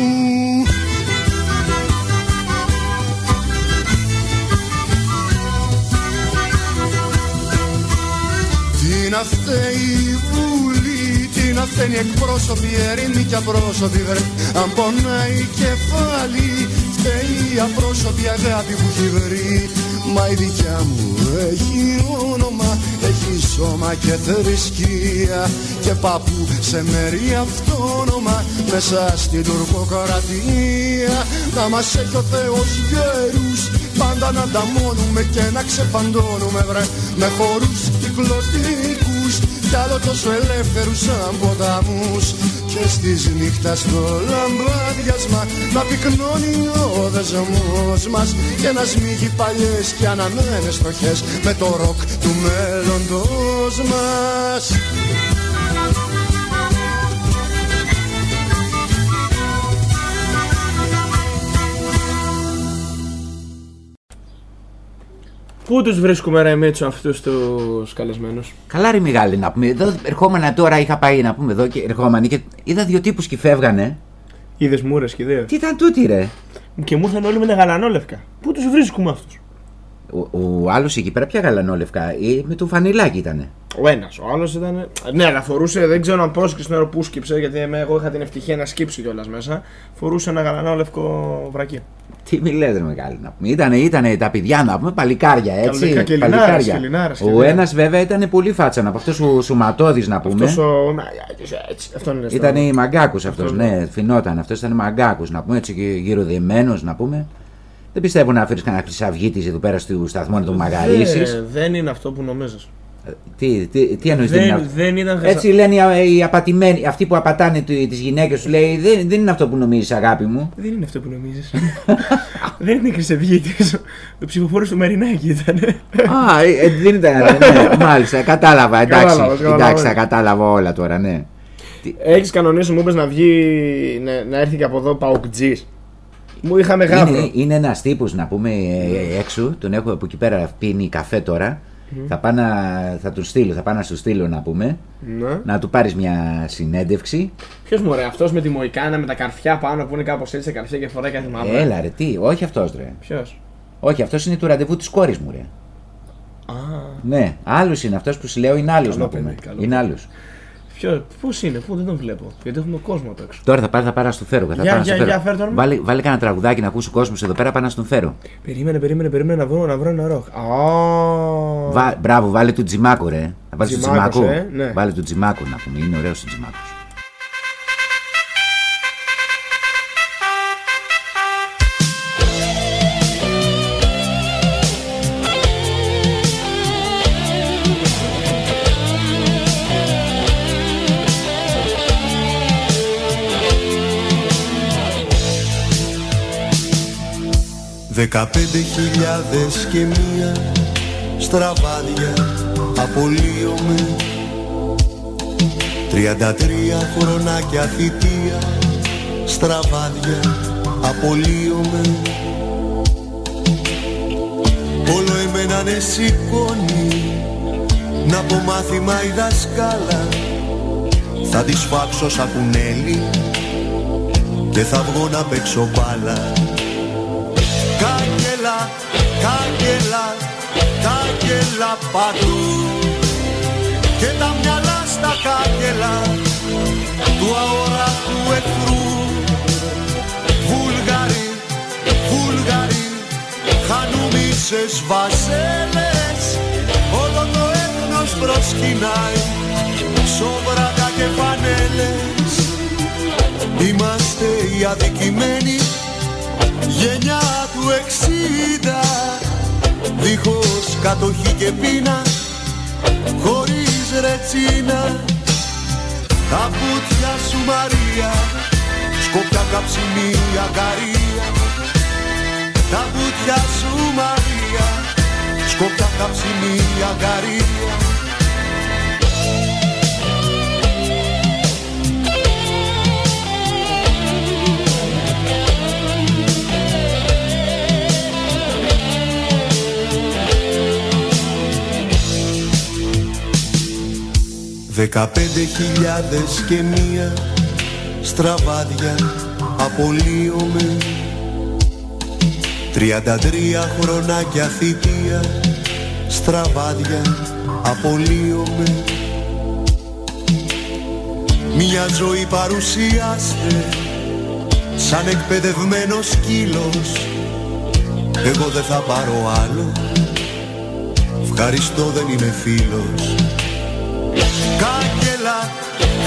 Τι να φταίει η Βουλή, τι να φταίνει εκπρόσωποι, ερήμοι και απρόσωποι βρε. Αν πονάει η κεφάλι, φταίει η απρόσωπη αγάπη που έχει βρει. Μα η δικιά μου έχει όνομα, έχει σώμα και θρησκεία. Και παππού σε μέρη αυτόνομα, μέσα στην τουρκοκρατία. Να μας έχει ο Θεός γέρους, πάντα να ανταμώνουμε και να ξεφαντώνουμε βρε. Με χορούς κυκλωτικούς κι άλλο τόσο ελεύθερους σαν ποταμούς Και στις νύχτας στο λαμπάδιασμα να πυκνώνει ο δεσμός μας. Και να σμίγει παλιές και αναμένες στοχές με το ροκ του μέλλοντος μας Πού τους βρίσκουμε ρε Μίτσο αυτούς τους καλεσμένους; Καλά ρε Μιγάλη να πούμε. Εδώ ερχόμενα τώρα είχα πάει να πούμε εδώ και ερχόμενοι και είδα δύο τύπους και φεύγανε. Είδες μούρες και ιδέες Τι ήταν τούτοι ρε; Και μου ήρθαν όλοι με τα γαλανόλευκα Πού τους βρίσκουμε αυτούς; Ο, ο άλλος εκεί πέρα πια γαλανόλευκα; ε, Με το φανιλάκι ήτανε. Ο ένας, ο άλλος ήταν. Ναι, αλλά φορούσε, δεν ξέρω αν πρόσκειε την ώρα που σκύψε, γιατί εμέ- εγώ είχα την ευτυχία να σκύψει κιόλας μέσα. Φορούσε ένα γαλανό λευκό βρακί. Τι μιλάτε ρε μεγάλη να πούμε. Ήτανε, ήτανε τα παιδιά να πούμε παλικάρια έτσι. Καλ- και λινάρες, παλικάρια. και λινάρες, και Ο λινάρες. ένας βέβαια ήταν πολύ φάτσα από αυτός σου, σου ματώδης να πούμε. Αυτός ο. να, Έτσι, αυτό είναι. στο- Ήταν η μαγκάκους αυτός, Αυτός, ναι, φινόταν. Αυτός ήταν μαγκάκους να πούμε, έτσι και γυροδεμένο να πούμε. Δεν πιστεύω να φέρει κανένα χρυσαυγίτη εδώ πέρα στο σταθμό να τον μαγαρίσει. Δεν, δεν είναι αυτό που νομίζεις. Τι, τι, τι εννοείς Δεν- δεν, είναι αυτό; δεν ήταν χρυσα- Έτσι λένε οι, οι απατημένοι, αυτοί που απατάνε τις γυναίκες σου, λέει δεν, δεν είναι αυτό που νομίζεις, αγάπη μου. Δεν είναι αυτό που νομίζεις. δεν είναι χρυσευγίτης. Ο ψηφοφόρος του Μερινάκη ήταν. Α, ε, ε, δεν ήταν. ναι, μάλιστα, κατάλαβα. Εντάξει, Κατάλαβες, εντάξει, κατάλαβες. τα κατάλαβα όλα τώρα, ναι. Έχεις κανονίσει, μου είπες να βγει. να, να έρθει και από εδώ Παουκτζής. Μου είχαμε γάβρο. Είναι, είναι ένας τύπος να πούμε ε, έξω, τον έχω από εκεί πέρα πίνει καφέ τώρα. Μμμ. Θα, πάω να, θα του στείλω, θα πάω να σου στείλω να πούμε. Ναι. Να του πάρεις μια συνέντευξη. Ποιος μου ωραία, αυτός με τη μοϊκάνα με τα καρφιά πάνω που είναι κάπως έτσι σε καρφιά και φοράει κάτι μαύρο. Έλα ρε, τι, όχι αυτός ρε. Ποιος; Όχι, αυτός είναι του ραντεβού της κόρης μου, ρε. Α, Ναι, άλλος είναι αυτός που σου λέω, είναι άλλος Καλό να παιδί, πούμε. καλό Είναι άλλος. Ποιο, πώς είναι, πού δεν τον βλέπω. Γιατί έχουμε κόσμο απ' έξω. Τώρα θα πάρει, θα πάρω να στον φέρω. Θα Για, πάω να για, στον για, φέρω. φέρ τον. Βάλε, βάλε κανένα τραγουδάκι να ακούσει ο κόσμος εδώ πέρα, πάω να στον φέρω. Περίμενε, περίμενε, περίμενε να βρω, να βρω ένα ροκ. Α, Βα, μπράβο, βάλε του τζιμάκο, ρε. Θα βάλει του Τζιμάκος, τζιμάκο. ε, ναι. Βάλε του τζιμάκο να πούμε. Είναι ωραίος ο τζιμάκος. Δεκαπέντε χιλιάδες και μία στραβάδια απολύομαι. Τριάντα τρία χρονάκια θητεία στραβάδια απολύομαι. Όλο εμένα ναι σηκώνει να πω μάθημα η δασκάλα. Θα τη σφάξω σαν κουνέλι και θα βγω να παίξω μπάλα Κάγκελα, κάγκελα, κάγκελα παντού. Και τα μυαλά στα κάγκελα του αόρατου εχθρού. Βούλγαροι, Βούλγαροι χανούμισες βασέλες όλο το έθνος προσκυνάει. Σόβρακα και φανέλες Είμαστε οι αδικημένοι γενιά του εξήντα Δίχως κατοχή και πείνα χωρίς ρετσίνα. Τα πουτια σου Μαρία σκόπια καψιμί αγκαρία. Τα πουτια σου Μαρία σκόπια καψιμί αγκαρία Δεκαπέντε χιλιάδες και μία στραβάδια απολύομαι. Τριάντα τρία χρονάκια θητεία στραβάδια απολύομαι. Μια ζωή παρουσιάστε σαν εκπαιδευμένος σκύλος. Εγώ δεν θα πάρω άλλο. Ευχαριστώ δεν είμαι φίλος. Κάγκελα,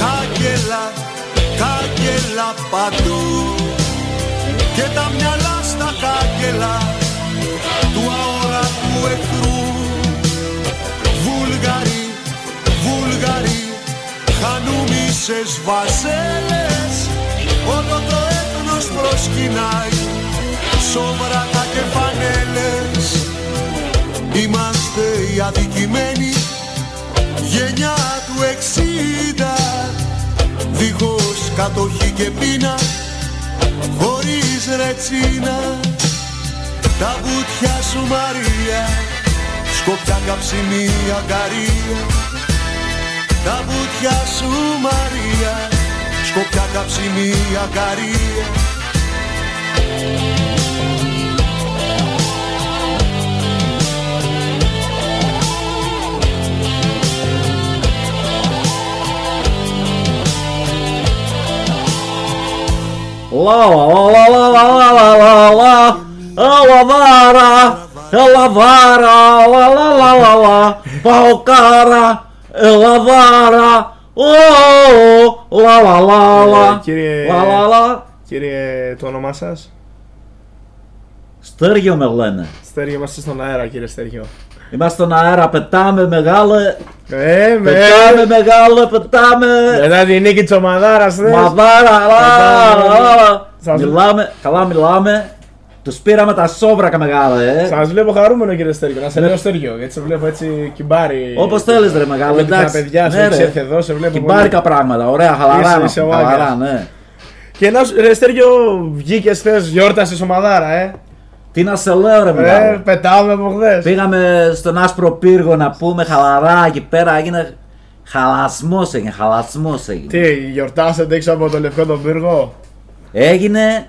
κάγκελα, κάγκελα παντού. Και τα μυαλά στα κάγκελα του αόρατου εχθρού. Βούλγαροι, Βούλγαροι, χανούμισες βασέλες. Όλο το έθνος προσκυνάει σόβρακα και φανέλες Είμαστε οι αδικημένοι γενιά του εξήντα. Δίχως κατοχή και πείνα χωρίς ρετσίνα. Τα βουτιά σου Μαρία σκοπιά καψιμί αγκαρία. Τα βουτιά σου Μαρία σκοπιά καψιμί αγκαρία Ελαβάρα, ελαβάρα, λαλαλαλα, παοκάρα, ελαβάρα, ο, λαλαλαλα, κύριε, λαλαλα. Κύριε, το όνομά σας. Στέργιο με λένε. Στέργιο, είμαστε στον αέρα κύριε Στέργιο. Είμαστε στον αέρα, πετάμε μεγάλε Ε, με Πετάμε μεγάλε, πετάμε Μετά τη νίκη της ομαδάρας θες; Μαδάρα, λα, Πετάμε. λα. Σας- Μιλάμε, καλά μιλάμε Τους πήραμε τα σόβρακα μεγάλε ε. Σας βλέπω χαρούμενο κύριε Στέργιο, να σε λέω Στέργιο, γιατί σε βλέπω έτσι κυμπάρι. Όπως θέλεις ρε μεγάλε, Με τα εντάξει. παιδιά σου, Ναι, έχεις ρε. έρθει εδώ, σε βλέπω Κυμπάρικα πολύ. πράγματα, ωραία, χαλαρά, Είσαι- είσαι ο χαλαρά, Άγκας. ναι. Και ένα ρε Στέργιο βγήκες χθες, γιόρτασες ομαδάρα, ε. Τι να σε λέω ρε Ε, μεγάλε. πετάμε από χθες. Πήγαμε στον άσπρο πύργο να πούμε χαλαρά εκεί πέρα έγινε χαλασμός έγινε, χαλασμός έγινε. Τι, γιορτάσατε έξω από το λευκό τον πύργο; Έγινε.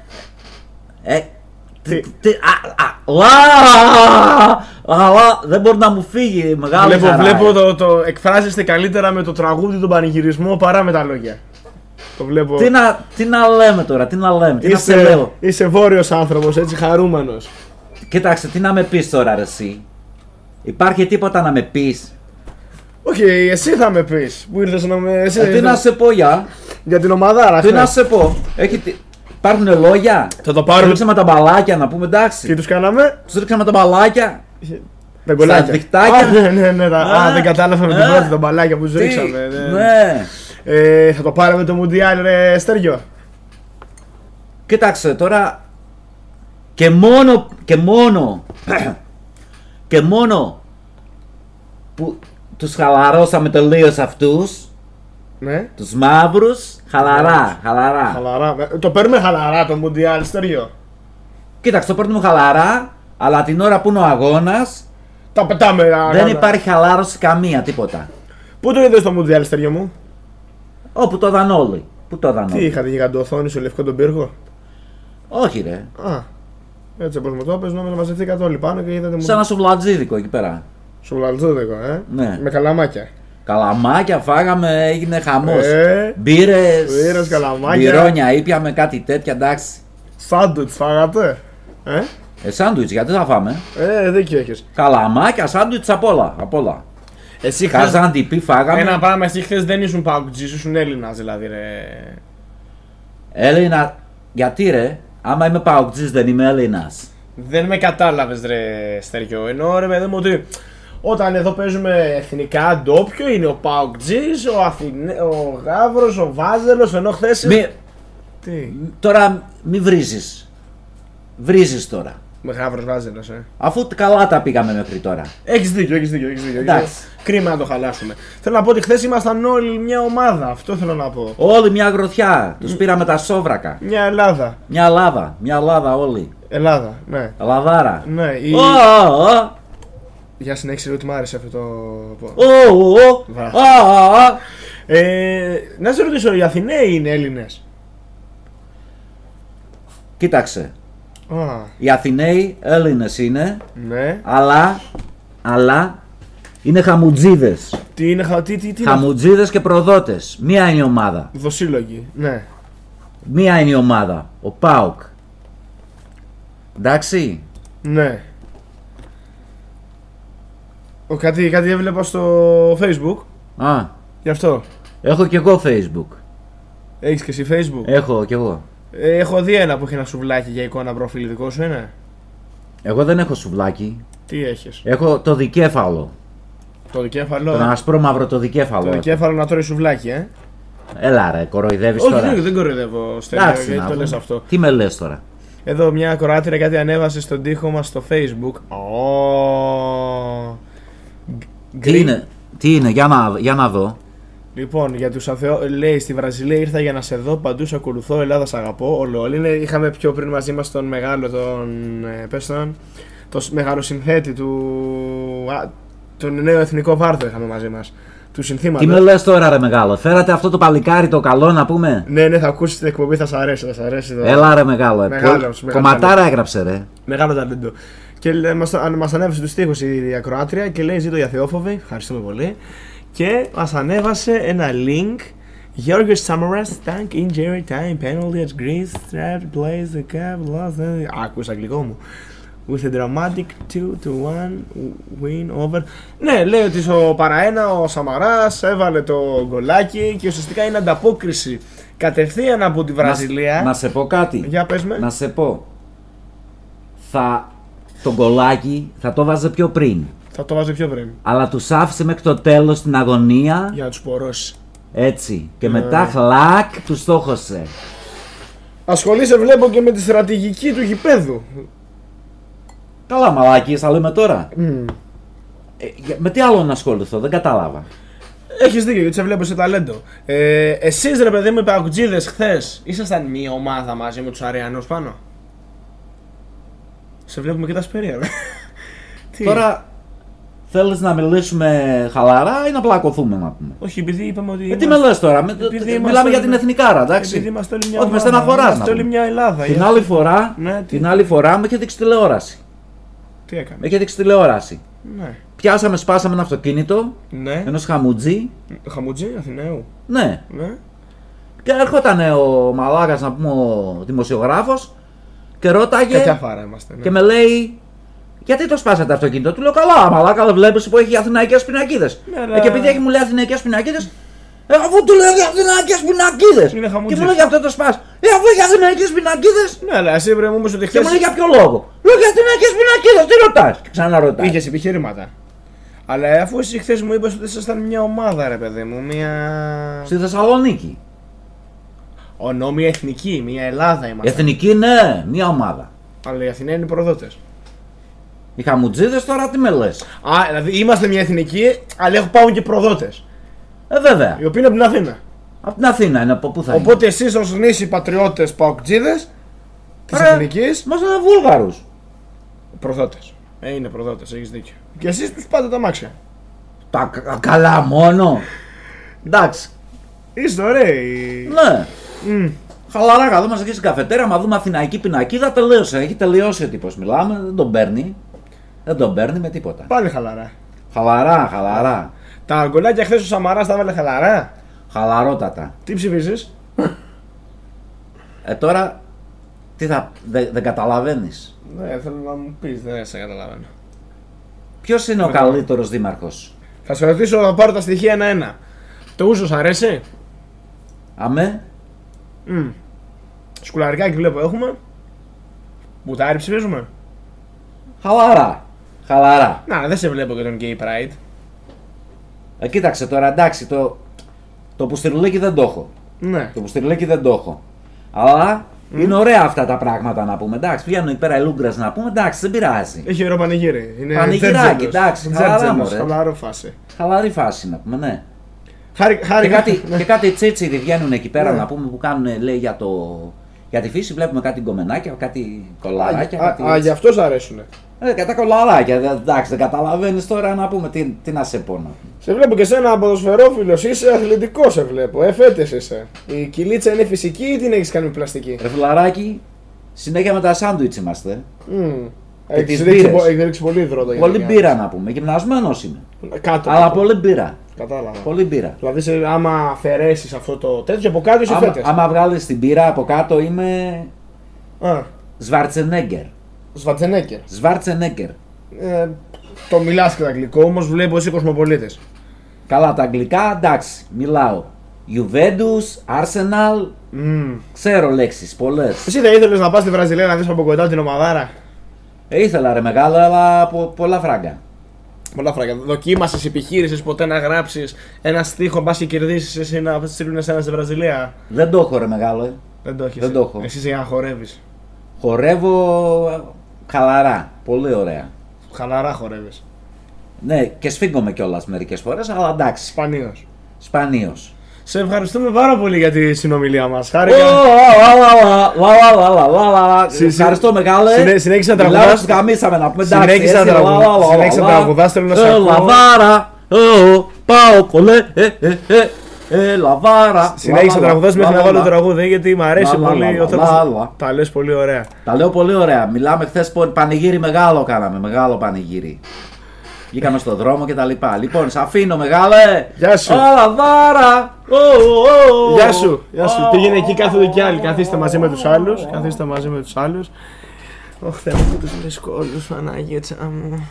Ε, τι, τι, α, α, λα, αλλά δεν μπορεί να μου φύγει μεγάλη Βλέπω, χαρά, βλέπω ε. το, το εκφράζεστε καλύτερα με το τραγούδι, τον πανηγυρισμό παρά με τα λόγια. Το βλέπω. Τι να, τι να λέμε τώρα, τι να λέμε, τι να σε είσαι, λέω. είσαι βόρειος άνθρωπος, έτσι χαρούμενος. Κοίταξε, τι να με πεις τώρα ρε εσύ; Υπάρχει τίποτα να με πεις; Όχι, εσύ θα με πεις. Που ήρθες να με... Εσύ, Ε, τι να σε πω για; Για την ομαδάρα. Τι χθες. να σε πω; Έχει, τι- υπάρχουν λόγια; Θα το πάρουμε. Ρίξαμε τα μπαλάκια να πούμε εντάξει. Τι τους κάναμε. Τους ρίξαμε τα μπαλάκια. Τα γκολάκια. Στα διχτάκια. Α, ναι, ναι, ναι, τα- Α, Ε, δεν κατάλαβα με την ε. πρώτη τα μπαλάκια που τους Τι, ρίξαμε. ναι. Ναι. Ε, θα το πάρουμε το Μουντιάλ, ρε Στέργιο. Κοίταξε τώρα. Και μόνο, και μόνο, και μόνο που τους χαλαρώσαμε τελείως αυτούς, Ναι. τους μαύρους, χαλαρά, χαλαρά. Χαλαρά. Ε, Το παίρνουμε χαλαρά το Μουντιάλ, Στεριό. Κοίταξε, το παίρνουμε χαλαρά, αλλά την ώρα που είναι ο αγώνας, Τα πετάμε. δεν αγώνα. υπάρχει χαλάρωση καμία, τίποτα. Πού το είδες το Μουντιάλ, Στεριό μου; Όπου το είδαν όλοι. Πού το είδαν Τι όλοι. είχατε γιγαντοοθόνη στο λευκό τον πύργο; Όχι ρε. Α. Έτσι όπως μου το έπαιζε, νόμιζα μαζευτήκατε όλοι πάνω και είδατε μου. Σαν ένα σουβλατζίδικο εκεί πέρα. Σου βλαλτζούδικο, ε; Ναι. Με καλαμάκια. Καλαμάκια φάγαμε, έγινε χαμός. Ε, Μπύρες. μπύρες, καλαμάκια. Μπυρόνια, ήπιαμε κάτι τέτοια, εντάξει. Σάντουιτς φάγατε. Ε, Ε, σάντουιτς, γιατί θα φάμε; ε δίκιο έχεις. Καλαμάκια, σάντουιτς απ' όλα. Απ' όλα. Εσύ χθες- Καζάντιπι φάγαμε; Ένα πράγμα, εσύ χθες δεν ήσουν παγκοτζή, ήσουν Έλληνας δηλαδή, ρε. Έλληνα. Γιατί ρε, άμα είμαι παοκτζής δεν είμαι Έλληνας. Δεν με κατάλαβες, ρε Στεριό. Ενώ ρε παιδί μου ότι όταν εδώ παίζουμε εθνικά ντόπιο είναι ο Παοκτζή, ο, Αθηνε... ο Γάβρος, ο Βάζελος, ενώ χθε. Μη... Τι; Τώρα μη βρίζεις. Βρίζεις τώρα. Με Γάβρο Βάζελος, ε. Αφού καλά τα πήγαμε μέχρι τώρα. Έχεις δίκιο, έχεις δίκιο. Έχεις δίκιο. Εντάξει. Κρίμα να το χαλάσουμε. Θέλω να πω ότι χθες ήμασταν όλοι μια ομάδα. Αυτό θέλω να πω. Όλη μια γροθιά. Τους πήραμε τα σόβρακα. Μια Ελλάδα. Μια Ελλάδα. Μια Ελλάδα όλοι. Ελλάδα, ναι. Ελλαδάρα. Ναι, η... Ω, ω, ω. Για συνέχιση ότι μου άρεσε αυτό το. Ω, ω, ω. Βα. Α, α, α. Ε, να σε ρωτήσω, οι Αθηναίοι είναι Έλληνες; Κοίταξε. Α, Οι Αθηναίοι Έλληνες είναι, ναι. αλλά, αλλά είναι χαμουτζίδες. Τι είναι, χα- τι, τι, τι είναι. Χαμουτζίδες και προδότες. Μία είναι η ομάδα. Δοσύλλογοι, ναι. Μία είναι η ομάδα. Ο ΠΑΟΚ. Εντάξει. Ναι. Ο, κάτι, κάτι έβλεπα στο facebook, Α, γι' αυτό. έχω κι εγώ facebook. Έχεις και εσύ facebook; Έχω κι εγώ. Ε, έχω δει ένα που έχει ένα σουβλάκι για εικόνα προφίλ δικό σου είναι; Εγώ δεν έχω σουβλάκι. Τι έχεις; Έχω το δικέφαλο. Το δικέφαλο; Τον ασπρό μαύρο το δικέφαλο. Το έχω. δικέφαλο να τρώει σουβλάκι, ε. Έλα ρε, κοροϊδεύεις Όχι, τώρα. δεν, δεν κοροϊδεύω, Στέλιο, Εντάξει, γιατί να το δούμε. λες αυτό. Τι με λες τώρα. Εδώ μια κοράτηρα κάτι ανέβασε στον τοίχο μας στο facebook. Ω. Τι Green- είναι, τι είναι, για να, για να δω. Λοιπόν, για τους αθεό... λέει στη Βραζιλία ήρθα για να σε δω, παντού σε ακολουθώ, Ελλάδα σ' αγαπώ, όλο όλοι. Είναι, είχαμε πιο πριν μαζί μας τον μεγάλο, τον, ε, πες τον, το σ- μεγάλο συνθέτη του, α, τον νέο εθνικό βάρδο είχαμε μαζί μας, του συνθήματος. Τι με λες τώρα ρε μεγάλο, φέρατε αυτό το παλικάρι το καλό να πούμε; Ναι, ναι, θα ακούσεις την εκπομπή, θα σ' αρέσει, θα σ' αρέσει. Το... Έλα ρε μεγάλο, ε, Μεγάλος, πο- μεγάλος κομματάρα ταλέντο. έγραψε ρε. Μεγάλο ταλέντο. Και λέ- μας, αν- μας ανέβασε τους στίχους η ακροάτρια και λέει ζήτω για Θεόφοβη, ευχαριστούμε πολύ. Και μας ανέβασε ένα link Γιώργος Samaras tank injury time penalty at Greece threat plays the cap lost the... Άκουσα αγγλικό μου. With a dramatic 2 to 1 win over. Ναι, λέει ότι στο παραένα ο Σαμαράς έβαλε το γκολάκι και ουσιαστικά είναι ανταπόκριση κατευθείαν από τη Βραζιλία. Να, να σε πω κάτι. Για πες με. Να σε πω. Θα. Το γκολάκι θα το βάζε πιο πριν. Θα το βάζω πιο πριν. Αλλά τους άφησε μέχρι το τέλος την αγωνία. Για να τους πορώσει. Έτσι. Και Ε. μετά χλακ τους στόχωσε. Ασχολείσαι βλέπω και με τη στρατηγική του γηπέδου. Καλά, μαλάκι, θα λέμε τώρα. Μμμ. Ε, για- με τι άλλο να ασχοληθώ, δεν κατάλαβα. Έχεις δίκιο γιατί σε βλέπω σε ταλέντο. Ε, Εσείς ρε παιδί μου, οι παγκοτζίδε χθες ήσασταν μία ομάδα μαζί με τους Αριανούς πάνω; Σε βλέπουμε και τα σπέρια, ρε. Τι; Τώρα θέλεις να μιλήσουμε χαλαρά ή να πλακωθούμε να πούμε; Όχι, επειδή είπαμε ότι. Ε, τι με λες τώρα, με- Επειδή μιλάμε είμαστε για την όλοι- εθνικάρα, εντάξει. Επειδή είμαστε όλοι μια Όχι, με ομάδα, στεναχωράς είμαστε να όλοι πούμε. μια Ελλάδα. Την γι' άλλη αυτό. φορά, Ναι, τι- την άλλη φορά με είχε δείξει τηλεόραση. Τι έκανε; Με είχε δείξει τηλεόραση. Ναι. Πιάσαμε, σπάσαμε ένα αυτοκίνητο Ναι. ενός χαμουτζή. Χαμουτζή, Αθηναίου. Ναι. Ναι. Και έρχονταν ο μαλάκας να πούμε ο δημοσιογράφος και ρώταγε. Τέτοια φάρα είμαστε. Ναι. Και με λέει, Γιατί το σπάσατε το αυτοκίνητο. Του λέω καλά, μαλάκα δεν βλέπεις που έχει αθηναϊκές πινακίδες. Ναι, αλλά- Ε, και επειδή έχει μου λέει αθηναϊκές πινακίδες, ε, αφού του λέω για αθηναϊκές πινακίδες. Είναι χαμουτζής. Και μου λέει για αυτό το σπάς. Ε, αφού έχει αθηναϊκές πινακίδες. Ναι, αλλά εσύ βρε μου είπες ότι Και μου λέει χθες για ποιο λόγο. Λέω για αθηναϊκές πινακίδες, τι ρωτάς; Και ξαναρωτάς. είχες επιχειρήματα. Αλλά αφού εσύ χθες μου είπες ότι ήσασταν μια ομάδα, ρε παιδί μου, μια. Στη Θεσσαλονίκη. Ο νόμι εθνική, μια Ελλάδα είμαστε. Εθνική, ναι, μια ομάδα. Αλλά οι Αθηναίοι είναι προδότες. Οι χαμουτζίδες τώρα τι με λες; Α, δηλαδή είμαστε μια εθνική, αλλά έχουν πάω και προδότες. Ε, βέβαια. Οι οποίοι είναι από την Αθήνα. Από την Αθήνα είναι, από πού θα είναι; Οπότε εσείς ως νήσι πατριώτες παοκτζίδες της Ρε, εθνική. Μας είναι Βούλγαρους. Προδότες. Ε, είναι προδότες, έχεις δίκιο. Και εσείς τους πάτε τα μάξια. Τα κα- καλά μόνο. Εντάξει. Είστε ωραίοι. Ναι. Μμ. Χαλαρά, καθόμαστε εκεί στην καφετέρα, μα δούμε Αθηναϊκή πινακίδα, τελείωσε. Έχει τελειώσει ο τύπος. Μιλάμε, δεν τον παίρνει. Δεν τον παίρνει με τίποτα. Πάλι χαλαρά. Χαλαρά, χαλαρά. Τα αγκολάκια χθες ο Σαμαράς τα έβαλε χαλαρά. Χαλαρότατα. Τι ψηφίζεις; Ε, τώρα, τι θα. δε- δεν καταλαβαίνεις. Ναι, θέλω να μου πεις, δεν σε καταλαβαίνω. Ποιος είναι ο καλύτερος δήμαρχος; Θα σε ρωτήσω να πάρω τα στοιχεία ένα-ένα. Το ούζο αρέσει; Αμέ. Mm. Σκουλαρικάκι βλέπω έχουμε. Μπουτάρι ψηφίζουμε. Χαλαρά. Χαλαρά. Να, δεν σε βλέπω και τον Gay Pride. Ε, κοίταξε τώρα, εντάξει, το, το πουστιρουλίκι δεν το έχω. Ναι. Το πουστιρουλίκι δεν το έχω. Αλλά είναι ωραία αυτά τα πράγματα να πούμε. Εντάξει, πηγαίνουν εκεί πέρα οι λούγκρε να πούμε. Εντάξει, δεν πειράζει. Έχει ωραίο πανηγύρι. Είναι Πανηγυράκι, τζέρτζελος. εντάξει, Τζέρτζελος, χαλαρά, μωρέ. Χαλαρό φάση. Χαλαρή φάση να πούμε, ναι. Χάρη, χάρη, και, κάτι, ναι. και κάτι τσίτσιδοι βγαίνουν εκεί πέρα Ναι. να πούμε που κάνουν λέει για, το, για τη φύση. Βλέπουμε κάτι γκομενάκια, κάτι κολαράκια. Α, κάτι α, γι' αυτό σ' αρέσουνε. Ε, κατά κολαράκια. δε- Εντάξει, δεν καταλαβαίνεις τώρα να πούμε τι, τι να σε πω. να πούμε. Σε βλέπω και σένα ποδοσφαιρόφιλο, είσαι αθλητικός σε βλέπω. Εφέτε είσαι. Η κυλίτσα είναι φυσική ή την έχεις κάνει με πλαστική; Ρε φιλαράκι, συνέχεια με τα σάντουιτς είμαστε. Mm. Και Έχεις τις ρίξει, μπύρες. πο- έχεις ρίξει πολύ υδρότα. για Πολύ να μπύρα κάνεις. να πούμε. Γυμνασμένος είμαι. Κάτω. Αλλά κάτω. πολύ μπύρα. Κατάλαβα. Πολύ μπύρα. Δηλαδή, σε, άμα αφαιρέσεις αυτό το τέτοιο από κάτω, είσαι Άμα, φέτε. άμα βγάλεις την μπύρα από κάτω είμαι. Α, Σβαρτσενέγκερ. Σβατζενέκερ. Σβαρτσενέγκερ. Ε, το μιλάς και το αγγλικό, όμως βλέπω εσύ κοσμοπολίτες. Καλά, τα αγγλικά εντάξει, μιλάω. Juventus, Arsenal, Mm. ξέρω λέξεις πολλές. Εσύ δεν ήθελες να πας στη Βραζιλία να δεις από κοντά την ομαδάρα; Ε, ήθελα ρε μεγάλο, αλλά πο- πολλά φράγκα. Πολλά φράγκα. Δοκίμασες, επιχείρησες ποτέ να γράψεις ένα στίχο, μπα και κερδίσεις εσύ να στείλουν εσένα στη Βραζιλία; Δεν το έχω ρε μεγάλο. ε. Δεν το έχεις. Δεν το έχω. Εσύ είσαι για να χορεύει. Χορεύω ε, χαλαρά. Πολύ ωραία. Χαλαρά χορεύει. Ναι, και σφίγγομαι κιόλα μερικέ φορέ, αλλά εντάξει. Σπανίω. Σπανίω. Σε ευχαριστούμε πάρα πολύ για τη συνομιλία μα. Ω, Χάρηκα. λα, λα, λα, λα, λα, λα, λα, λα. Συ- συ- Ευχαριστώ μεγάλε. συνέ- συνέχισε να Μιλάω, τραγουδάς. τους γαμίσαμε να πούμε εντάξει. Συνέχισε να έτσι, λα, τραγουδάς. λα, λα, Συνέχισε να λα, λα. τραγουδάς, θέλω να σε Ε, ακούω. Λαβάρα, ε, ο, πάω κολέ, ε, ε, ε, ε, λαβάρα. Συνέχισε Λα, να λα, τραγουδάς λα, μέχρι λα, να βάλω λα. το τραγούδι γιατί μου αρέσει Λα, λα, πολύ. λα, όταν λα, λα. Τα λες πολύ ωραία. Τα λέω πολύ ωραία. Μιλάμε χθες πανηγύρι μεγάλο κάναμε. Μεγάλο πανηγύρι. Βγήκαμε στον δρόμο και τα λοιπά. Λοιπόν, σε αφήνω μεγάλε. Γεια σου. Α, λαβάρα. Ω, ω, ω. Γεια σου, γεια σου. Ω, Πήγαινε εκεί, κάθονται κι άλλοι. Καθίστε μαζί με τους άλλους. Καθίστε μαζί με τους άλλους. Όχι, Θεέ μου, τους βρίσκω όλους, Παναγίτσα μου.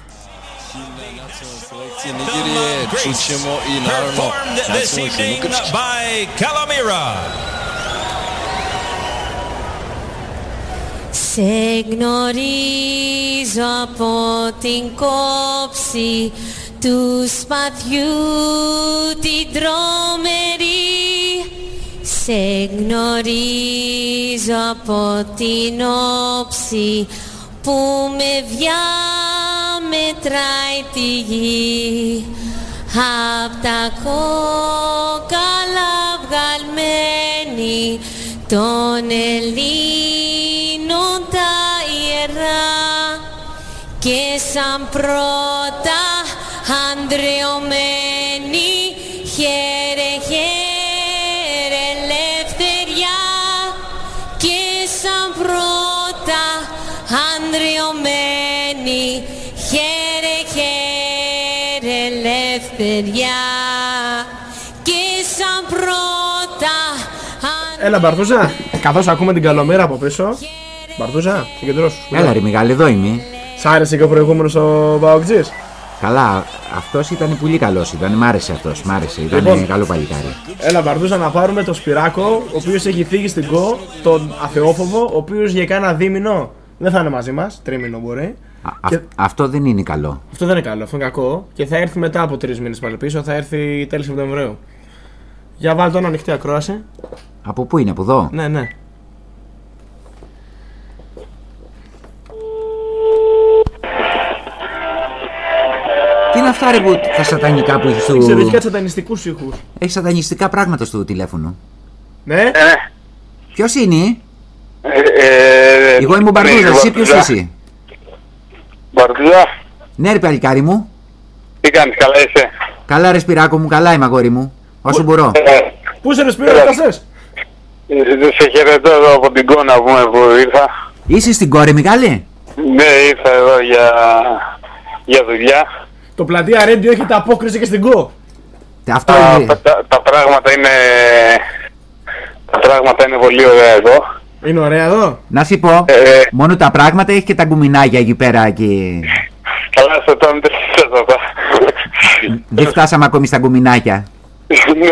Selekcije Nigerije čućemo i naravno Performed this nacionalnu himnu evening Grčke. by Kalamira. Σε γνωρίζω από την κόψη του σπαθιού την τρομερή Σε γνωρίζω από την όψη που με διαμετράει τη γη. Απ' τα κόκαλα βγαλμένη των Ελλήνων τα ιερά. Και σαν πρώτα ανδρεωμένη ελευθεριά και σαν πρώτα Έλα, Μπαρτούζα. Καθώς ακούμε την καλομήρα από πίσω. Μπαρτούζα, συγκεντρώσου. Έλα ρε μεγάλη, εδώ είμαι. Σ' άρεσε και ο προηγούμενος ο Μπαοκτζή. Καλά, αυτός ήταν πολύ καλός. Ήταν, μ' άρεσε αυτός. Μ' άρεσε. Ήταν Λοιπόν. καλό παλικάρι. Έλα, Μπαρτούζα, να πάρουμε το Σπυράκο, ο οποίος έχει φύγει στην ΚΟ, τον Αθεόφοβο, ο οποίος για κάνα δίμηνο δεν θα είναι μαζί μας, τρίμηνο μπορεί. Αυτό δεν είναι καλό. Αυτό δεν είναι καλό, αυτό είναι κακό. Και θα έρθει μετά από τρεις μήνες πάλι πίσω, θα έρθει τέλη Σεπτεμβρίου. Για βάλτε τον ανοιχτή ακρόαση. Από πού είναι, από εδώ; Ναι, ναι. Τι είναι αυτά ρε που τα σατανικά που έχεις στο. Εξαιρετικά σατανιστικούς ήχους. Έχεις σατανιστικά πράγματα στο τηλέφωνο. Ναι. Ε. Ποιος είναι, ε, ε, Εγώ είμαι ο Μπαρδούζας, ναι, εσύ ποιος είσαι; Μπαρδούζα. Ναι, ρε παλικάρι μου. Τι κάνεις, καλά είσαι; Καλά, ρε Σπυράκο μου, καλά είμαι αγόρι μου. Όσο μπορώ. Πού είσαι, ρε Σπύρο, έφτασες; Ε, Σε χαιρετώ εδώ από την κόνα που, που ήρθα. Είσαι στην κόρη, Μιχάλη; Ναι, ήρθα εδώ για, για δουλειά. Το πλατεία Ρέντιο έχει τα απόκριση και στην ΚΟ. Αυτό Τα, είναι. τα, τα πράγματα είναι... Τα πράγματα είναι πολύ ωραία εδώ. Είναι ωραία εδώ. Να σου πω, Ε, μόνο τα πράγματα έχει και τα γκουμινάκια εκεί πέρα και Καλά στο τόνο δεν σας αυτά. δεν φτάσαμε ακόμη στα γκουμινάκια. ναι.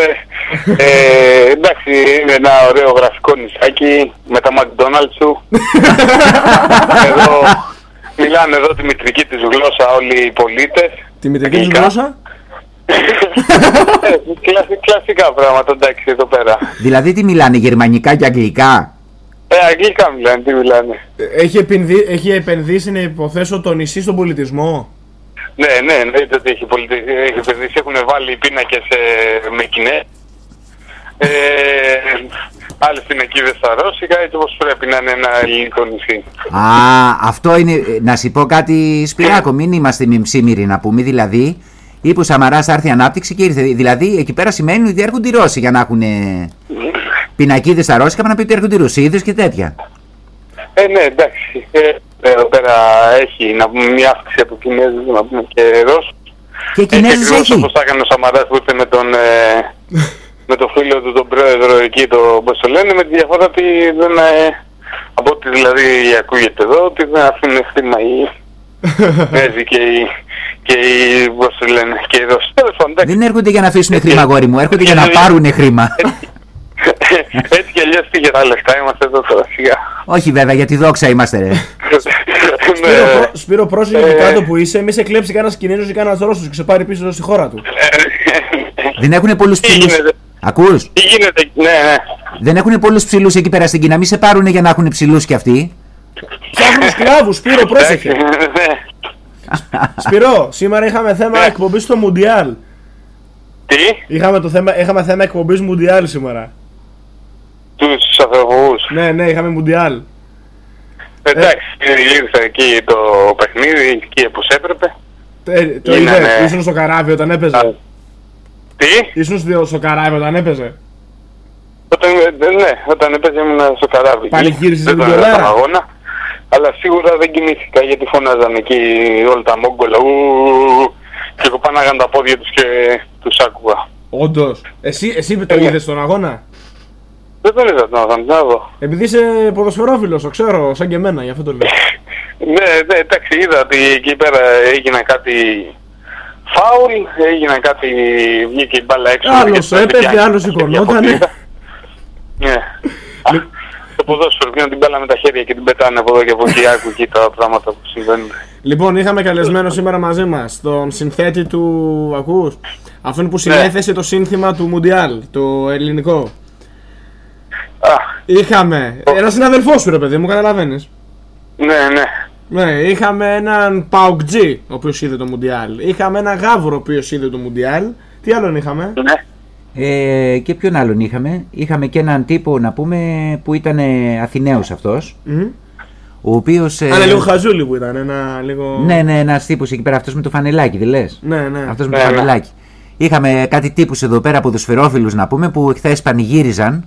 Ε, εντάξει, είναι ένα ωραίο γραφικό νησάκι με τα McDonald's σου. εδώ, μιλάνε εδώ τη μητρική της γλώσσα όλοι οι πολίτες. Τη μητρική του Αγγλικά. γλώσσα; Ε, κλασι- κλασικά πράγματα, εντάξει, εδώ πέρα. Δηλαδή τι μιλάνε, γερμανικά και αγγλικά; Ε, αγγλικά μιλάνε, τι μιλάνε. Έχει, επενδύ, έχει επενδύσει, να υποθέσω, το νησί στον πολιτισμό; Ναι, ναι, εννοείται ότι έχει, πολιτι... έχει επενδύσει, έχουν βάλει πίνακες ε, με κοινέ. Ε, άλλες πινακίδες στα ρώσικα, έτσι όπως πρέπει να είναι ένα ελληνικό νησί. Α, αυτό είναι. ε, Να σου πω κάτι, Σπυράκο, μην είμαστε μιμψίμηροι να πούμε. Δηλαδή, είπε ο Σαμαράς θα έρθει ανάπτυξη και ήρθε. Δηλαδή, εκεί πέρα σημαίνει ότι έρχονται οι Ρώσοι για να έχουν πινακίδες στα Ρώσικα, να πει ότι έρχονται οι Ρωσίδες και τέτοια. Ε, ναι, εντάξει. Ε, εδώ πέρα έχει να πούμε μια αύξηση από Κινέζους, να πούμε και Ρώσους. Και Κινέζους ακριβώς έχει. όπως θα έκανε ο Σαμαράς που ήρθε με τον, ε, με τον φίλο του τον πρόεδρο εκεί, το, πώς το λένε, με τη διαφορά ότι δεν, ε, από ό,τι δηλαδή ακούγεται εδώ, ότι δεν αφήνουν χρήμα οι Κινέζοι και οι, και οι, πώς το λένε, και οι Ρώσοι. Τέλος πάντων, εντάξει. Δεν έρχονται για να αφήσουν χρήμα, αγόρι μου, έρχονται για να πάρουν χρήμα. Έτσι κι αλλιώς πήγε τα λεφτά, είμαστε εδώ τώρα, σιγά. Όχι βέβαια, για τη δόξα είμαστε, ρε. Σπύρο, Ναι. πρό- Σπύρο, πρόσεχε Ε. εκεί κάτω που είσαι, μη σε κλέψει κανένα Κινέζο ή κανένα Ρώσο και σε πάρει πίσω εδώ στη χώρα του. Δεν έχουν πολλού Τι ψηλού. γίνεται, Ακούς? τι γίνεται, ναι, ναι. Δεν έχουν πολλού ψηλού εκεί πέρα στην Κίνα. Μη σε πάρουν για να έχουν ψηλού κι αυτοί. Φτιάχνουν σκλάβου, Σπύρο, πρόσεχε. Ναι. Σπύρο, σήμερα είχαμε θέμα εκπομπή στο Μουντιάλ. Τι? Είχαμε, το θέμα, είχαμε θέμα εκπομπή Μουντιάλ σήμερα. Τους αφραγωγούς. Ναι, ναι, είχαμε Μουντιάλ. Εντάξει, ήρθε εκεί το παιχνίδι, εκεί όπως έπρεπε. Ε, το Γίνανε- είδε, ήσουν στο καράβι όταν έπαιζε. Τι; Ήσουν στο- στο καράβι όταν έπαιζε. Όταν, ε, ναι, όταν έπαιζε ήμουν στο καράβι. Πάλι εκεί. γύρισες Δεν την τον είδα κολάρα. τον αγώνα. Αλλά σίγουρα δεν κοιμήθηκα γιατί φωνάζαν εκεί όλα τα μόγκολα. ου, ου, ου, Και κοπάναγαν τα πόδια τους και τους άκουγα. Όντως. Εσύ, εσύ το ναι. είδες στον αγώνα; Δεν τον είδα τον αγώνα, να δω. Επειδή είσαι ποδοσφαιρόφιλος, το ξέρω, σαν και εμένα, γι' αυτό το λέω. Ναι, ναι, εντάξει, είδα ότι εκεί πέρα έγινε κάτι φάουλ, έγινε κάτι, βγήκε η μπάλα έξω. Άλλος και το έπαιζε, πιάνει. άλλος Και σηκωνότανε. διακοπήκα. Ναι. Α, Το ποδόσφαιρο πιάνουν την μπάλα με τα χέρια και την πετάνε από εδώ και από εκεί, άκου εκεί τα πράγματα που συμβαίνουν. Λοιπόν, είχαμε καλεσμένο σήμερα μαζί μας τον συνθέτη του. Ακούς, αυτόν που συνέθεσε το σύνθημα του Μουντιάλ, το ελληνικό. Είχαμε. Ένα συναδελφό σου, ρε παιδί μου, καταλαβαίνεις. Ναι, ναι. Ναι, είχαμε έναν Παουκτζή, ο οποίος είδε το Μουντιάλ. Είχαμε έναν Γάβρο, ο οποίος είδε το Μουντιάλ. Τι άλλον είχαμε; Ναι. Ε, και ποιον άλλον είχαμε; Είχαμε και έναν τύπο να πούμε που ήταν ε, Αθηναίος αυτός. Μμ. Ο οποίος... ε, Ένα λίγο χαζούλι που ήταν, ένα λίγο. Ναι, ναι, ένας τύπος εκεί πέρα, αυτός με το φανελάκι, δεν λες; Ναι, ναι. Αυτός με Ναι, το ναι. φανελάκι. Είχαμε κάτι τύπους εδώ πέρα ποδοσφαιρόφιλους να πούμε που χθες πανηγύριζαν.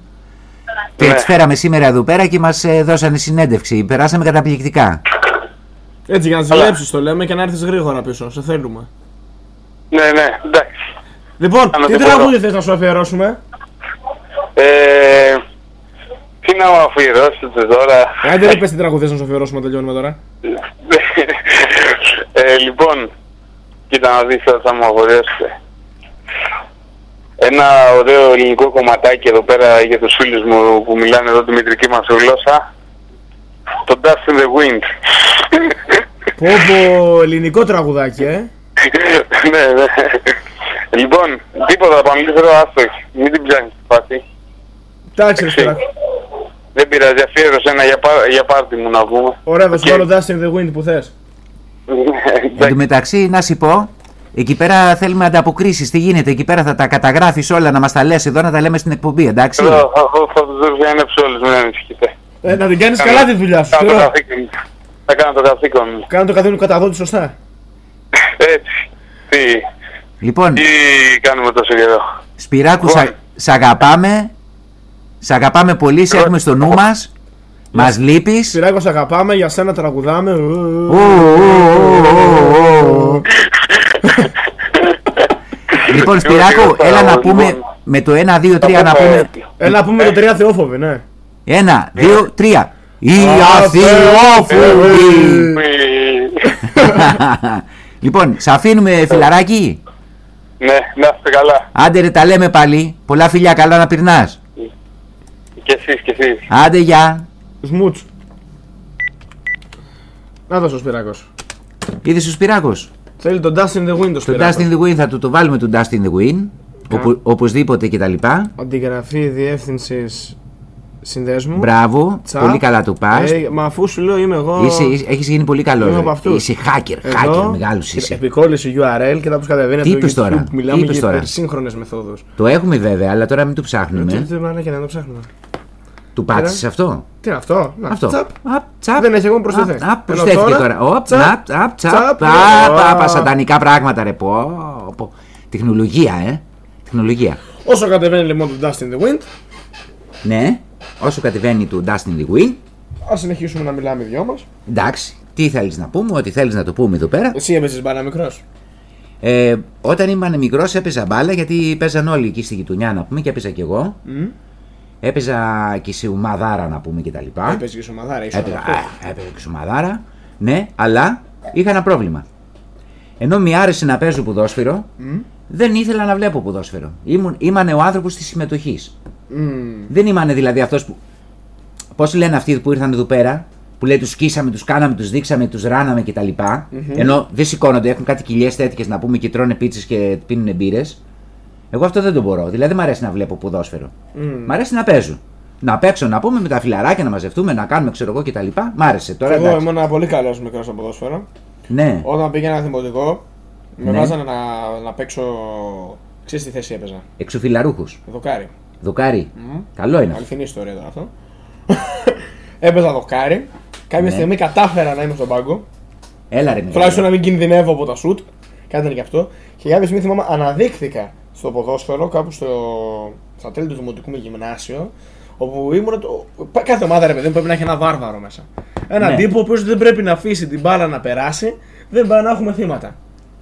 Και Ναι. έτσι φέραμε σήμερα εδώ πέρα και μας δώσανε συνέντευξη. Περάσαμε καταπληκτικά. Έτσι για να τις βλέψεις το λέμε και να έρθεις γρήγορα πίσω. Σε θέλουμε. Ναι, ναι, εντάξει. Λοιπόν, Κάνω τι τι μπορώ. τραγούδι θες να σου αφιερώσουμε; Ε, τι να μου αφιερώσετε τώρα; Άντε δεν πες τι τραγούδι θες να σου αφιερώσουμε να τελειώνουμε τώρα. ε, λοιπόν, κοίτα να δεις τώρα θα μου αφιερώσετε. Ένα ωραίο ελληνικό κομματάκι εδώ πέρα για τους φίλους μου που μιλάνε εδώ τη μητρική μας γλώσσα. Το Dust in the Wind. Πω πω, ελληνικό τραγουδάκι, ε. ναι, ναι. Λοιπόν, τίποτα, πανελίθερο άστοχη. Μην την πιάνεις τη φάση. Εντάξει, ρε Σπύρα. Δεν πειράζει, αφιέρωσε ένα για, πά- για πάρτι μου να πούμε. Ωραία, θα σου βάλω Dust in the Wind που θες. Εν τω μεταξύ, να σου πω, Εκεί πέρα θέλουμε ανταποκρίσεις. Τι γίνεται, εκεί πέρα θα τα καταγράφεις όλα, να μας τα λες εδώ, να τα λέμε στην εκπομπή, εντάξει; Εδώ θα, θα, θα τους διανέψω όλους, μην ανησυχείτε. Ε, να την κάνεις Κάνω- καλά τη δουλειά σου. κάνω το θεωρώ. καθήκον. Θα κάνω το καθήκον μου. Κάνω το καθήκον καταδότη σωστά. Έτσι. Τι, Λοιπόν, τι κάνουμε τόσο καιρό; Σπυράκου, σα, σ' αγαπάμε. Σ' αγαπάμε πολύ, σε έχουμε στο νου μας. Μας λείπεις. Σπυράκο, σ' αγαπάμε, για σένα τραγουδάμε. Λοιπόν, Σπυράκου, έλα να πούμε με το 1, 2, 3 να πούμε. Έλα να πούμε το τρία θεόφοβε, ναι. 1, 2, 3. Η Αθεόφοβη. Αθεόφοβη. Λοιπόν, σε αφήνουμε φιλαράκι. Ναι, να είστε καλά. Άντε ρε, τα λέμε πάλι. Πολλά φιλιά, καλά να πυρνάς. Και εσείς, και εσείς. Άντε, γεια. Σμούτς. Να δώσω ο Σπυράκος. Είδες ο Σπυράκος; Θέλει τον Dust in the Wind ο Το Σπυράκος. Dust in the Wind θα του το βάλουμε το Dust in the Wind. Οπο, οπωσδήποτε και τα λοιπά. Αντιγραφή διεύθυνσης συνδέσμου. Μπράβο, Τσα. πολύ καλά το πας. Ε, μα αφού σου λέω είμαι εγώ. Είσαι, είσαι- έχεις γίνει πολύ καλό. Είμαι από αυτούς. Είσαι hacker, Εδώ, hacker μεγάλος είσαι. Επικόλληση URL και θα τους κατεβαίνει Τι από το είπες YouTube. τώρα, Μιλάμε τι είπες για τώρα; υπερσύγχρονες μεθόδους. Το έχουμε βέβαια, αλλά τώρα μην το ψάχνουμε. Τι μαλακιά να το ψάχνουμε. Του πάτησες αυτό; Τι είναι αυτό; Να, Αυτό. Τσαπ. Απ, τσαπ. Δεν έχει ακόμα προσθεθεί. Απ, απ, Ενώ προσθέθηκε τώρα. Οπ, τσαπ, τσαπ, τσαπ, τσαπ. τσαπ, Πα, α. πα, πα, σατανικά πράγματα ρε. Πω, πω. Τεχνολογία, ε. Τεχνολογία. Όσο κατεβαίνει λοιπόν το Dust in the Wind, Ναι, όσο κατεβαίνει του Dust in the Wind, ας συνεχίσουμε να μιλάμε οι δυο μας. εντάξει, τι θέλεις να πούμε, ό,τι θέλεις να το πούμε εδώ πέρα. Εσύ έπαιζες μπάλα μικρός. Ε, όταν ήμουν μικρός έπαιζα μπάλα γιατί παίζαν όλοι εκεί στη γειτονιά να πούμε και έπαιζα κι εγώ. Έπαιζα και σε ομαδάρα να πούμε και τα λοιπά. Έπαιζε και σε ομαδάρα, ήσουν Έπαιζα, αυτός. α, έπαιζα και σε ομαδάρα. Ναι, αλλά είχα ένα πρόβλημα. Ενώ μου άρεσε να παίζω ποδόσφαιρο, δεν ήθελα να βλέπω ποδόσφαιρο. Ήμουν, ήμανε ο άνθρωπος της συμμετοχής. Δεν ήμανε δηλαδή αυτός που. Πώς λένε αυτοί που ήρθαν εδώ πέρα, που λέει τους σκίσαμε, τους κάναμε, τους δείξαμε, τους ράναμε κτλ. Μμμ. Ενώ δεν σηκώνονται, έχουν κάτι κοιλιές τέτοιες να πούμε και τρώνε πίτσες και πίνουν μπύρες. Εγώ αυτό δεν το μπορώ. Δηλαδή δεν μου αρέσει να βλέπω ποδόσφαιρο. Μμ. Μ' αρέσει να παίζω. Να παίξω, να πούμε με τα φιλαράκια, να μαζευτούμε, να κάνουμε ξέρω εγώ κτλ. Μ' άρεσε τώρα. Εγώ εντάξει. ήμουν πολύ καλός μικρός στο ποδόσφαιρο. Ναι. Όταν πήγαινα δημοτικό, με Ναι. βάζανε να, να παίξω. Ξέρεις τι θέση έπαιζα; Εξοφιλαρούχου. Δοκάρι. Δοκάρι. Μμ. Καλό είναι αυτό. Αληθινή ιστορία τώρα αυτό. Έπαιζα δοκάρι. Κάποια Ναι. στιγμή κατάφερα να είμαι στον πάγκο. Έλα ρε μεγάλε. Τουλάχιστον να μην κινδυνεύω από τα σουτ. Κάτι ήταν και αυτό. Και κάποια στιγμή θυμάμαι αναδείχθηκα στο ποδόσφαιρο κάπου στο, στα τέλη του δημοτικού με γυμνάσιο. Όπου ήμουν. Το... Κάθε ομάδα ρε παιδί μου πρέπει να έχει ένα βάρβαρο μέσα. Ένα Ναι. τύπο ο οποίος δεν πρέπει να αφήσει την μπάλα να περάσει, δεν πάει να έχουμε θύματα.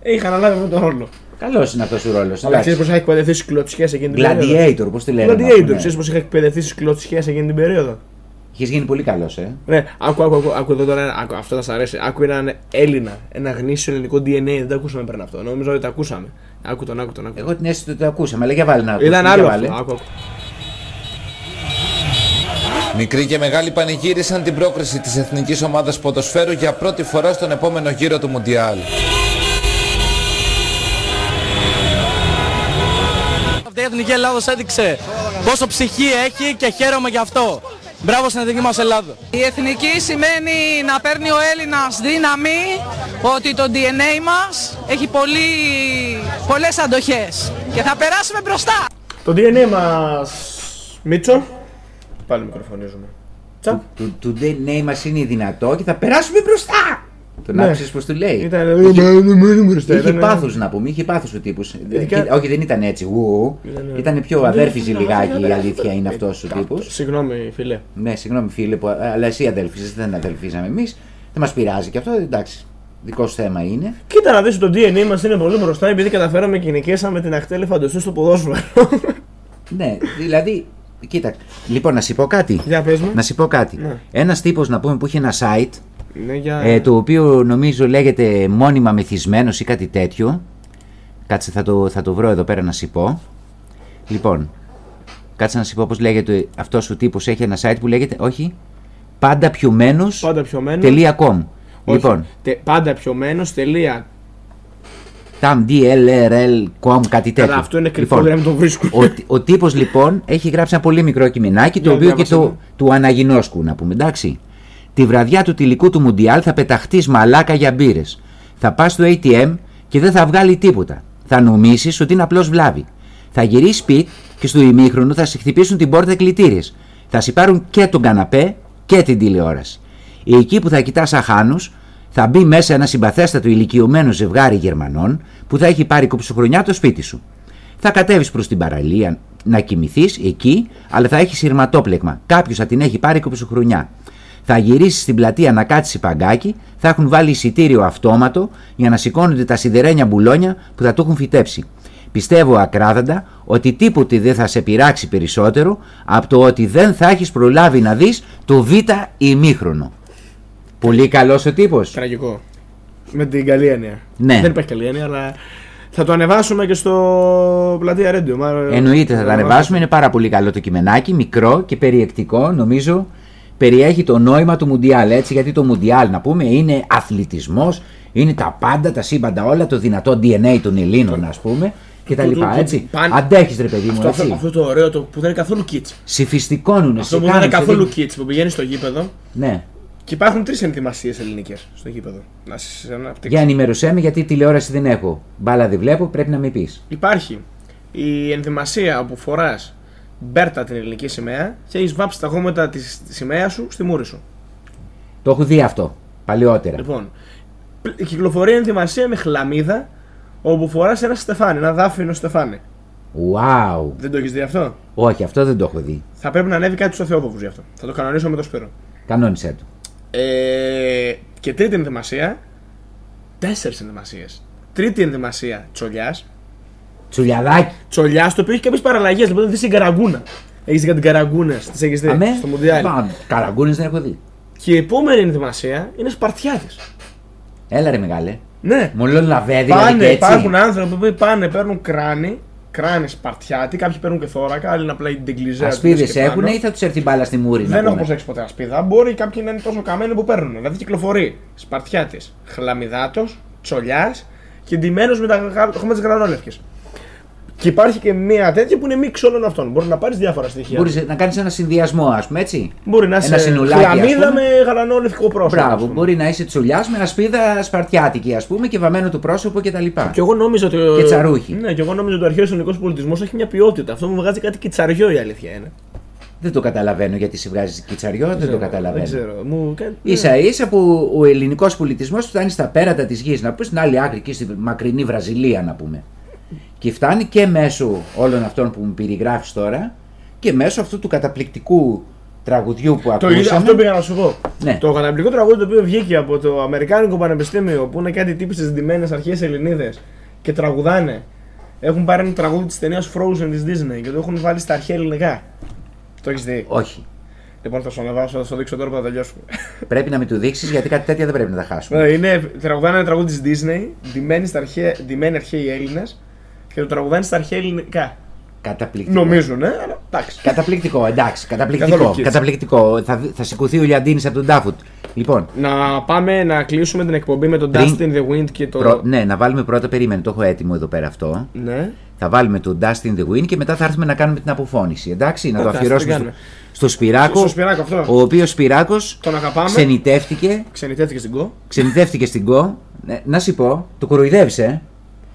Είχα αναλάβει αυτόν τον ρόλο. Καλός είναι αυτός ο ρόλος. Αλλά ξέρεις πω είχα εκπαιδευτεί στις κλωτσιές εκείνη την περίοδο; Gladiator, πώ τη λένε. Gladiator, ξέρεις πω είχα εκπαιδευτεί στις κλωτσιές εκείνη την περίοδο; Είχες γίνει πολύ καλός, ε. Ναι, άκου, άκου, άκου, άκου εδώ τώρα, άκου, αυτό θα σα αρέσει. Άκου έναν Έλληνα, ένα γνήσιο ελληνικό DNA, δεν το ακούσαμε πριν αυτό. Νομίζω ότι το ακούσαμε. Άκου τον, άκου τον, άκου. Εγώ την αίσθηση ότι το ακούσαμε, αλλά για βάλει να Ήταν ακούσουμε, άλλο για αυτό. βάλε. Άκου, άκου. Μικροί και μεγάλοι πανηγύρισαν την πρόκριση της εθνικής ομάδας ποδοσφαίρου για πρώτη φορά στον επόμενο γύρο του Μουντιάλ. Αυτή η Εθνική Ελλάδος έδειξε πόσο ψυχή έχει και χαίρομαι γι' αυτό. Μπράβο στην Εθνική μας Ελλάδα. Η εθνική σημαίνει να παίρνει ο Έλληνας δύναμη, ότι το DNA μας έχει πολύ, πολλές αντοχές και θα περάσουμε μπροστά. Το DNA μας. Μίτσο. Πάλι μικροφωνίζουμε. Τσαπ. Το, το DNA μας είναι δυνατό και θα περάσουμε μπροστά. Τον Ναι. άκουσε πώ του λέει. Ήταν- Είχε, μένουμε μπροστά, είχε ήταν- πάθος να πούμε, είχε πάθος ο τύπος. Ειδικά- Όχι, δεν ήταν έτσι. Ου, Ήταν- ήταν πιο Δεν αδέρφιζε ήταν- λιγάκι, η ήταν- αλήθεια είναι αυτός ο τύπος. Συγγνώμη, φίλε. Ναι, συγγνώμη φίλε, που, αλλά εσύ αδέλφιζε, δεν αδελφίζαμε εμείς. Δεν μας πειράζει και αυτό, εντάξει. Δικό σου θέμα είναι. Κοίτα να δεις ότι το DNA μας είναι πολύ μπροστά επειδή καταφέραμε και νικήσαμε την ακτέλη φαντοστού στο ποδόσφαιρο. Ναι, δηλαδή, κοίτα. Λοιπόν, να σου πω κάτι. Για πες μου. Να σου πω κάτι. Ναι. Ένας τύπος να πούμε που είχε ένα site Ναι, για... ε, το οποίο νομίζω λέγεται μόνιμα μεθυσμένος ή κάτι τέτοιο. Κάτσε θα το, θα το βρω εδώ πέρα να σου πω. Λοιπόν, κάτσε να σου πω πώς λέγεται αυτός ο τύπος έχει ένα site που λέγεται, όχι, πάντα πιωμένος, Πάντα πιωμένος. τελεία com. Όχι. Λοιπόν, Τε, πάντα πιωμένος, τελεία. tam, DLRL.com, κάτι τέτοιο. αυτό είναι κρυφό, Λοιπόν, δεν να το βρίσκουν. Ο, ο τύπος λοιπόν έχει γράψει ένα πολύ μικρό κειμενάκι, το Για οποίο και διάβασε το, το. του αναγινώσκου να πούμε, εντάξει. Τη βραδιά του τυλικού του Μουντιάλ θα πεταχτείς μαλάκα για μπύρες. Θα πας στο ATM και δεν θα βγάλει τίποτα. Θα νομίσεις ότι είναι απλώς βλάβη. Θα γυρίσεις σπίτι και στο ημίχρονο θα σε χτυπήσουν την πόρτα κλητήρες. Θα σε πάρουν και τον καναπέ και την τηλεόραση. Εκεί που θα κοιτάς αχάνους, θα μπει μέσα ένα συμπαθέστατο ηλικιωμένο ζευγάρι Γερμανών που θα έχει πάρει κοψοχρονιά το σπίτι σου. Θα κατέβεις προς την παραλία να κοιμηθείς εκεί, αλλά θα έχεις σειρματόπλεγμα. Κάποιος θα την έχει πάρει κοψοχρονιά. Θα γυρίσει στην πλατεία να κάτσει παγκάκι, θα έχουν βάλει εισιτήριο αυτόματο για να σηκώνονται τα σιδερένια μπουλόνια που θα του έχουν φυτέψει. Πιστεύω ακράδαντα ότι τίποτε δεν θα σε πειράξει περισσότερο από το ότι δεν θα έχεις προλάβει να δεις το β' ημίχρονο. Πολύ καλός ο τύπος. Τραγικό. Με την καλή έννοια. Ναι. Δεν υπάρχει καλή έννοια, αλλά θα το ανεβάσουμε και στο πλατεία Radio. Μα- Εννοείται θα τα ανεβάσουμε, είναι πάρα πολύ καλό το κειμενάκι, μικρό και περιεκτικό, νομίζω περιέχει το νόημα του Μουντιάλ, έτσι, γιατί το Μουντιάλ, να πούμε, είναι αθλητισμός, είναι τα πάντα, τα σύμπαντα όλα, το δυνατό DNA των Ελλήνων, ας πούμε, και τα Το- λοιπά, το- έτσι. πάνε- Αντέχεις ρε παιδί μου, Αυτό, αυτό, έτσι. αυτό το ωραίο το, που δεν είναι καθόλου kits. Συμφιστικώνουνε, Αυτό σε που δεν είναι κάνουν, καθόλου σε kits που πηγαίνεις στο γήπεδο. Ναι. Και υπάρχουν τρεις ενδυμασίε ελληνικές στο γήπεδο. Να σα αναπτύξω. Για ενημερωσέ με γιατί τηλεόραση δεν έχω. Μπάλα δεν βλέπω, πρέπει να με πεις. Υπάρχει η ενδυμασία όπου φοράς μπέρτα την ελληνική σημαία και έχεις βάψει τα γόμματα της σημαίας σου στη μούρη σου. Το έχω δει αυτό, παλαιότερα. Λοιπόν, πλ- κυκλοφορεί ενδυμασία με χλαμίδα όπου φοράς ένα στεφάνι, ένα δάφινο στεφάνι. Wow. Δεν το έχεις δει αυτό; Όχι, αυτό δεν το έχω δει. Θα πρέπει να ανέβει κάτι στο Θεόποπου γι' αυτό. Θα το κανονίσω με το Σπύρο. Κανόνισέ του. Ε, και τρίτη ενδυμασία. Τέσσερις ενδυμασίε. Τρίτη ενδυμασία τσολιάς. Τσουλιαδάκι. Τσολιά το οποίο έχει κάποιες παραλλαγές. Λοιπόν, δεν δει την καραγκούνα. Έχεις δει κάτι καραγκούνε, τις έχεις δει Αμέ. στο Μουντιάλ. Καραγκούνες δεν έχω δει. Και η επόμενη ενδυμασία είναι Σπαρτιάτη. Έλα ρε μεγάλε. Ναι. Μολόν λαβέ δηλαδή Πάνε, και έτσι. υπάρχουν άνθρωποι που πάνε, παίρνουν κράνη, κράνη Σπαρτιάτη, κάποιοι παίρνουν και θώρακα, άλλοι είναι απλά την τεγκλιζέα. Ασπίδες έχουν ή θα τους έρθει μπάλα στη μούρη να Δεν έχω πούμε. προσέξει ποτέ ασπίδα. Μπορεί κάποιοι να είναι τόσο καμένοι που παίρνουν. Δηλαδή κυκλοφορεί Σπαρτιάτη, Χλαμιδάτος, Τσολιάς και ντυμένος με τα χρώματα τη γρανόλευκες. Και υπάρχει και μία τέτοια που είναι μίξ όλων αυτών. Μπορείς να πάρεις διάφορα στοιχεία. Μπορείς να κάνεις ένα συνδυασμό, ας πούμε έτσι. Μπορεί να ένα είσαι συνουλάκι, ας χλαμίδα πούμε. με γαλανόλευκο πρόσωπο. Μπράβο, μπορεί να είσαι τσουλιάς με ασπίδα σπαρτιάτικη, ας πούμε, και βαμμένο το πρόσωπο κτλ. Και εγώ νόμιζα ότι. Και τσαρούχι. Ναι, και εγώ νόμιζα ότι ο αρχαίος ελληνικός πολιτισμός έχει μια ποιότητα. Αυτό μου βγάζει κάτι κιτσαριό η αλήθεια είναι. Δεν το καταλαβαίνω γιατί σε βγάζει κιτσαριό, δεν, το ξέρω, καταλαβαίνω. Δεν ξέρω. Μου... κα- σα ίσα που ο ελληνικός πολιτισμός φτάνει στα πέρατα της γης, να πούμε στην άλλη άκρη, εκεί στη μακρινή Βραζιλία, να πούμε. Και φτάνει και μέσω όλων αυτών που μου περιγράφεις τώρα και μέσω αυτού του καταπληκτικού τραγουδιού που Το ακούσαμε. ίδιο, αυτό πήγα να σου πω. Ναι. Το καταπληκτικό τραγούδι το οποίο βγήκε από το Αμερικάνικο Πανεπιστήμιο που είναι κάτι τύποι στις ντυμένες αρχές Ελληνίδες και τραγουδάνε. Έχουν πάρει ένα τραγούδι της ταινίας Frozen της Disney και το έχουν βάλει στα αρχαία ελληνικά. Το έχεις δει; Όχι. Λοιπόν, θα σου ανεβάσω, θα σου το δείξω τώρα που θα τελειώσουμε. Πρέπει να με το δείξεις γιατί κάτι τέτοια δεν πρέπει να τα χάσουμε. Ναι, είναι, τραγουδάνε ένα τραγούδι της Disney, ντυμένοι, στα αρχαία, ντυμένοι αρχαίοι Έλληνες και το τραγουδάνε στα αρχαία ελληνικά. Καταπληκτικό. Νομίζουν, ναι, αλλά εντάξει. Καταπληκτικό, εντάξει. Καθόλου Καταπληκτικό. kids. καταπληκτικό. Θα, θα σηκωθεί ο Λιαντίνης από τον Τάφουτ. Λοιπόν, Να πάμε να κλείσουμε την εκπομπή με τον Πριν- Dust in the Wind και το. προ- ναι, να βάλουμε πρώτα, περίμενε, το έχω έτοιμο εδώ πέρα αυτό. Ναι. Θα βάλουμε το Dust in the Wind και μετά θα έρθουμε να κάνουμε την αποφώνηση. Εντάξει, να το Ωραία, αφιερώσουμε ας το στο, κάνουμε. στο Σπυράκο. Στο Σπυράκο αυτός. Ο οποίος Σπυράκος Τον αγαπάμε. ξενιτεύτηκε. Ξενιτεύτηκε στην κο. Ξενιτεύτηκε στην ΚΟ. Ναι, να σου πω, το κοροϊδεύεις,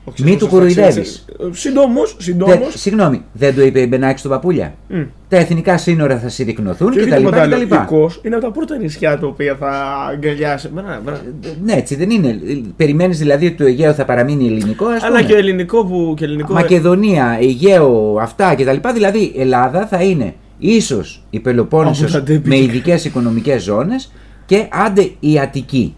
ε. Όχι, Μη σωστά, του κοροϊδεύεις. Συντόμως, συντόμως. Συγγνώμη, δεν το είπε η Μπενάκη στον παππούλια. Μμ. Τα εθνικά σύνορα θα συρρυκνωθούν Και και όχι τα τίποτα λοιπά και τα άλλο. λοιπά. Η Κος είναι από τα πρώτα νησιά τα οποία θα αγκαλιάσει. Μπράβο, μπράβο. Ναι, έτσι δεν είναι. Περιμένεις δηλαδή ότι το Αιγαίο θα παραμείνει ελληνικό, ας πούμε. Αλλά και ελληνικό που. Και ελληνικό... Μακεδονία, Αιγαίο, αυτά κτλ. Δηλαδή η Ελλάδα θα είναι ίσως η Πελοπόννησος Από τα ντέμπι. με ειδικές οικονομικές ζώνες και άντε η Αττική.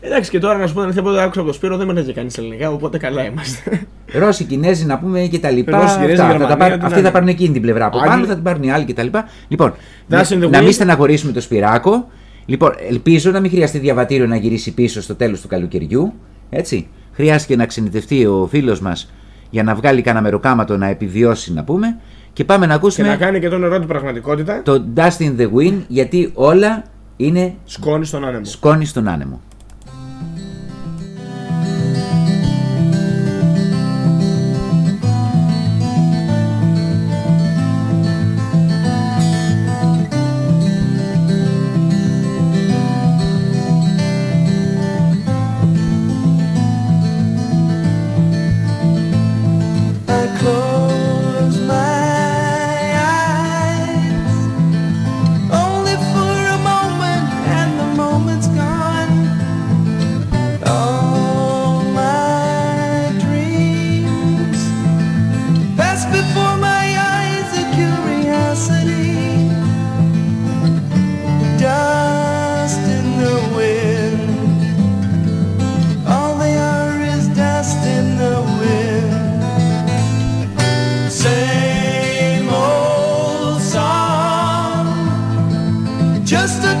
Εντάξει και τώρα να σου πω την αλήθεια, από άκουσα από το Σπύρο δεν μιλάει κανείς ελληνικά, οπότε καλά είμαστε. Ρώσοι, Κινέζοι να πούμε και τα λοιπά. Ρώσοι, Κινέζοι, Αυτά, θα Γερμανία, τα πάρουν- τι αυτοί να θα είναι. πάρουν εκείνη την πλευρά από πάνω, Άγγλοι. θα την πάρουν οι άλλοι κτλ. Λοιπόν, That's in the να wind. μην στεναχωρήσουμε το Σπυράκο. Λοιπόν, ελπίζω να μην χρειαστεί διαβατήριο να γυρίσει πίσω στο τέλος του καλοκαιριού. Έτσι. Χρειάστηκε να ξενιτευτεί ο φίλος μας για να βγάλει κανένα μεροκάματο να επιβιώσει, να πούμε. Και πάμε να και ακούσουμε να κάνει και το νερό την πραγματικότητα. το Dust in the Wind, γιατί όλα είναι Σκόνη στον άνεμο. σκόνη στον άνεμο.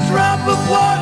Drop of water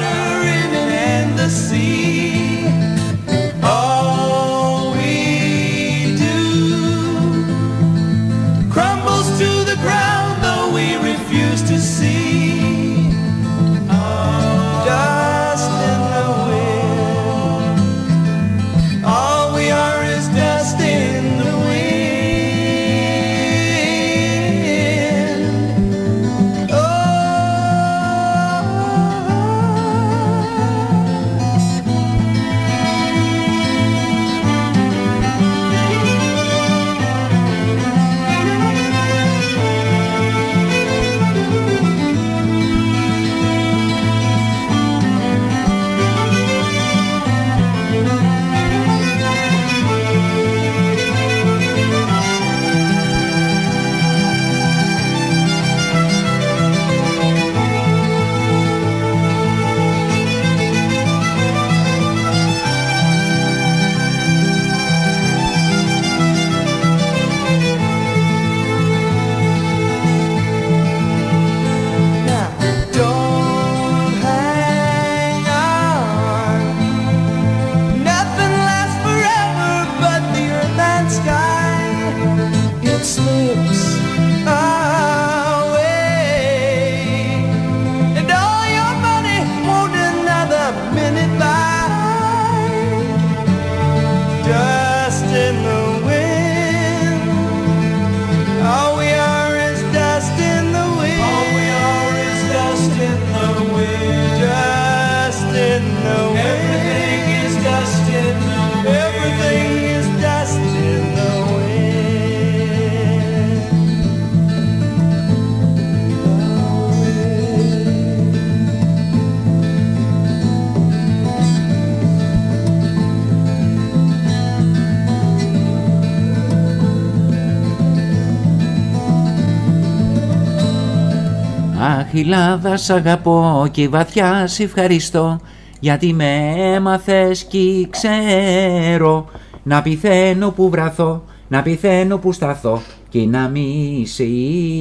Ελλάδα, σ' αγαπώ και βαθιά σε ευχαριστώ γιατί με έμαθες κι ξέρω να πηθαίνω που βραθώ, να πηθαίνω που σταθώ και να μη σε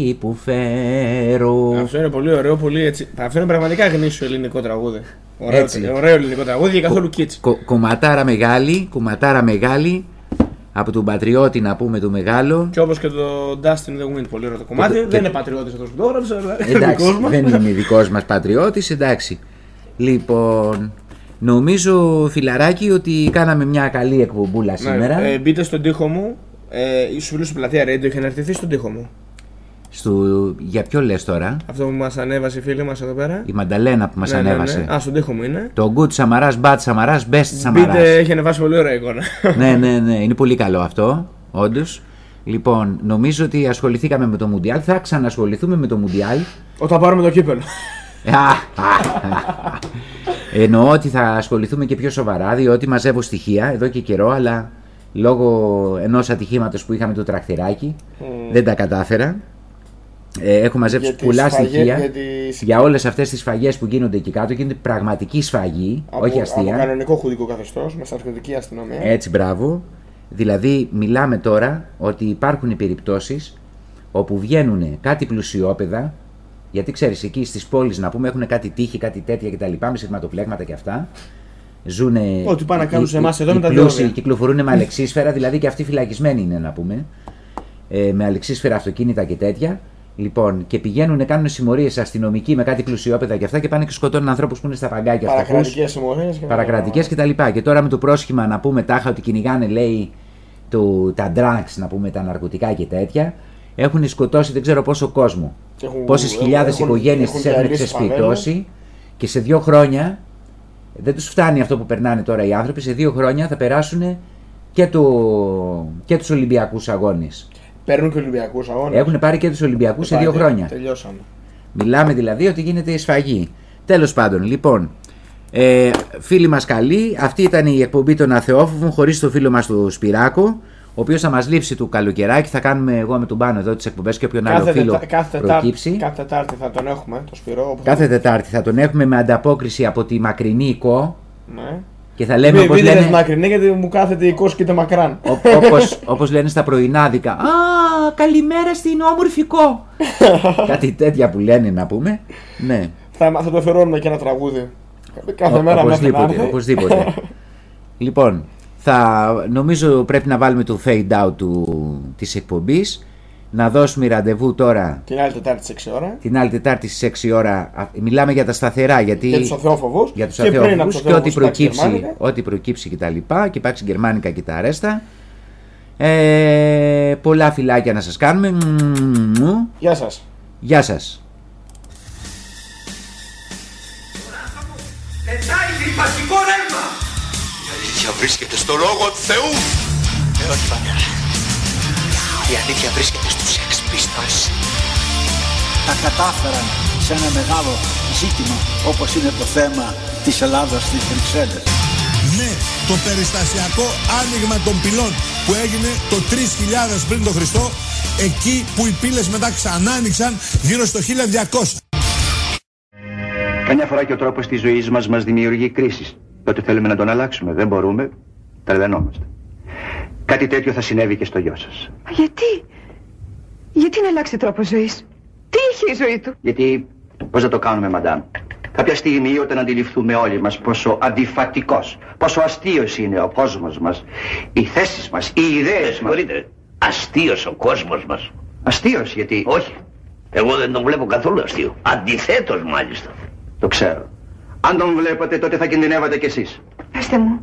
υποφέρω. Αυτό είναι πολύ ωραίο, πολύ έτσι. Αυτό είναι πραγματικά γνήσιο ελληνικό τραγούδι. Ωραίο, Έτσι. ωραίο ελληνικό τραγούδι και καθόλου κίτς. Κο- κομματάρα μεγάλη, κομματάρα μεγάλη από τον πατριώτη να πούμε το μεγάλο. Και όπως και το Dust in the Wind, πολύ ωραίο το κομμάτι. Και το- δεν και- είναι πατριώτης αυτός που το έγραψε, αλλά είναι Εντάξει, δικός μας. δεν είναι δικός μας πατριώτης, εντάξει. Λοιπόν, νομίζω φιλαράκι ότι κάναμε μια καλή εκπομπούλα σήμερα. Ναι, ε, μπείτε στον τοίχο μου. Ε, σου φίλου στο πλατεία Radio είχε αναρτηθεί στον τοίχο μου. Στο... Για ποιο λες τώρα, Αυτό που μας ανέβασε η φίλη μας εδώ πέρα. η Μανταλένα που μας Ναι, ναι, ναι. ανέβασε. Α, στον τοίχο μου είναι. Το good Σαμαράς, bad Σαμαράς, best Σαμαράς. Μπείτε, έχει ανεβάσει πολύ ωραία εικόνα. ναι, ναι, ναι, είναι πολύ καλό αυτό, όντως. Λοιπόν, νομίζω ότι ασχοληθήκαμε με το Μουντιάλ. Θα ξανασχοληθούμε με το Μουντιάλ. Όταν πάρουμε το κύπελο. Εννοώ ότι θα ασχοληθούμε και πιο σοβαρά, διότι μαζεύω στοιχεία εδώ και καιρό, αλλά λόγω ενός ατυχήματος που είχαμε το τρακτηράκι δεν τα κατάφερα. Ε, έχω μαζέψει Για τις πολλά σφαγές, στοιχεία για τις- για όλες αυτές τις σφαγέ που γίνονται εκεί κάτω. Γίνεται πραγματική σφαγή, από, όχι Από αστεία. κανονικό χουδικό καθεστώς, με στρατιωτική αστυνομία. Έτσι, μπράβο. Δηλαδή, μιλάμε τώρα ότι υπάρχουν περιπτώσεις όπου βγαίνουν κάτι πλουσιόπεδα, γιατί ξέρεις, εκεί στις πόλεις να πούμε έχουν κάτι τείχη, κάτι τέτοια κτλ. Με σειρματοπλέγματα και αυτά. Ζουνε. Ό,τι πάνε να κάνουν σε οι- εμάς εδώ οι με τα πλούσιοι διόδια. κυκλοφορούν με αλεξίσφαιρα, δηλαδή και αυτοί φυλακισμένοι είναι να πούμε. Ε, με αλεξίσφαιρα αυτοκίνητα και τέτοια. Λοιπόν, και πηγαίνουν, κάνουν συμμορίες αστυνομικοί με κάτι πλουσιόπεδα και αυτά και πάνε και σκοτώνουν ανθρώπους που είναι στα παγκάκια φτωχούς. Παρακρατικές συμμορίες. Παρακρατικές κτλ. Και, και τώρα με το πρόσχημα να πούμε τάχα ότι κυνηγάνε, λέει, το, τα drugs, να πούμε τα ναρκωτικά και τέτοια. Έχουν σκοτώσει δεν ξέρω πόσο κόσμο. Και έχουν- Πόσες έχουν- χιλιάδες έχουν- οικογένειες έχουν τις έχουν διαλύσει ξεσπιτώσει. Και σε δύο χρόνια δεν τους φτάνει αυτό που περνάνε τώρα οι άνθρωποι. Σε δύο χρόνια θα περάσουν και, το, και τους Ολυμπιακούς Αγώνες. Παίρνουν και Ολυμπιακούς αγώνες. Έχουν πάρει και τους Ολυμπιακούς σε δύο χρόνια. Τελειώσαμε. Μιλάμε δηλαδή ότι γίνεται η σφαγή. Τέλος πάντων, λοιπόν, ε, φίλοι μας καλοί, αυτή ήταν η εκπομπή των Αθεόφοβων χωρίς το φίλο μας του Σπυράκο, ο οποίος θα μας λείψει του καλοκαιράκι. Θα κάνουμε εγώ με τον πάνω εδώ τις εκπομπές και όποιον άλλο Κάθε, φίλο Τετά- κάθε, τετάρτη, προκύψει. κάθε Τετάρτη θα τον έχουμε, το Σπυρό. όπου- Κάθε Τετάρτη θα τον έχουμε με ανταπόκριση από τη μακρινή οικό Ναι. Και θα λέμε Μην- όπως μην είναι λένε, μακρινή γιατί μου κάθεται η κόσκη και μακράν. όπως, όπως λένε στα πρωινάδικα. Α, καλημέρα στην όμορφη κο. Κάτι τέτοια που λένε να πούμε. Ναι. θα, θα το εφερώνουμε και ένα τραγούδι. Κάθε Ο- μέρα μέχρι να οπωσδήποτε, έρθει. οπωσδήποτε. λοιπόν, θα, νομίζω πρέπει να βάλουμε το fade out του, της εκπομπής. Να δώσουμε ραντεβού τώρα Την άλλη Τετάρτη στις 6 ώρα. την άλλη Τετάρτη στις 6 ώρα. Α, Μιλάμε για τα σταθερά γιατί... Για τους αθεόφοβους. Για τους Και πριν από αθεόφοβους τους και ό,τι αθεόφοβους υπάρξει προκύψει, γερμάνικα. ό,τι προκύψει και τα λοιπά και υπάρξει γερμανικά και τα αρέστα. Ε, πολλά φυλάκια να σας κάνουμε. Μμμ. Γεια σας. Γεια σας. Πετάει διπαστικό ρεύμα! Η αλήθεια βρίσκεται στο λόγο του Θεού! Ε, όχι πατέρα. Η αλήθεια βρίσκεται στους Sex Pistols. Τα κατάφεραν σε ένα μεγάλο ζήτημα όπως είναι το θέμα της Ελλάδας στις Βρυξέλλες. Ναι, το περιστασιακό άνοιγμα των πυλών που έγινε το 3000 πριν τον Χριστό, εκεί που οι πύλες μετά ξανά άνοιξαν γύρω στο 1200. Καμιά φορά και ο τρόπος της ζωής μας μας δημιουργεί κρίσεις. Τότε θέλουμε να τον αλλάξουμε. Δεν μπορούμε. Τρελαινόμαστε. Κάτι τέτοιο θα συνέβη και στο γιο σας. Γιατί, γιατί να αλλάξει τρόπο ζωής; Τι είχε η ζωή του; Γιατί, πώς να το κάνουμε, μαντάμ; Κάποια στιγμή όταν αντιληφθούμε όλοι μας πόσο αντιφατικός, πόσο αστείος είναι ο κόσμος μας, οι θέσεις μας, οι ιδέες μας. Συγχωρείτε, αστείος ο κόσμος μας. Αστείος γιατί... Όχι, εγώ δεν τον βλέπω καθόλου αστείο. Αντιθέτως μάλιστα. Το ξέρω. Αν τον βλέπατε τότε θα κινδυνεύατε κι εσείς. Πετε μου,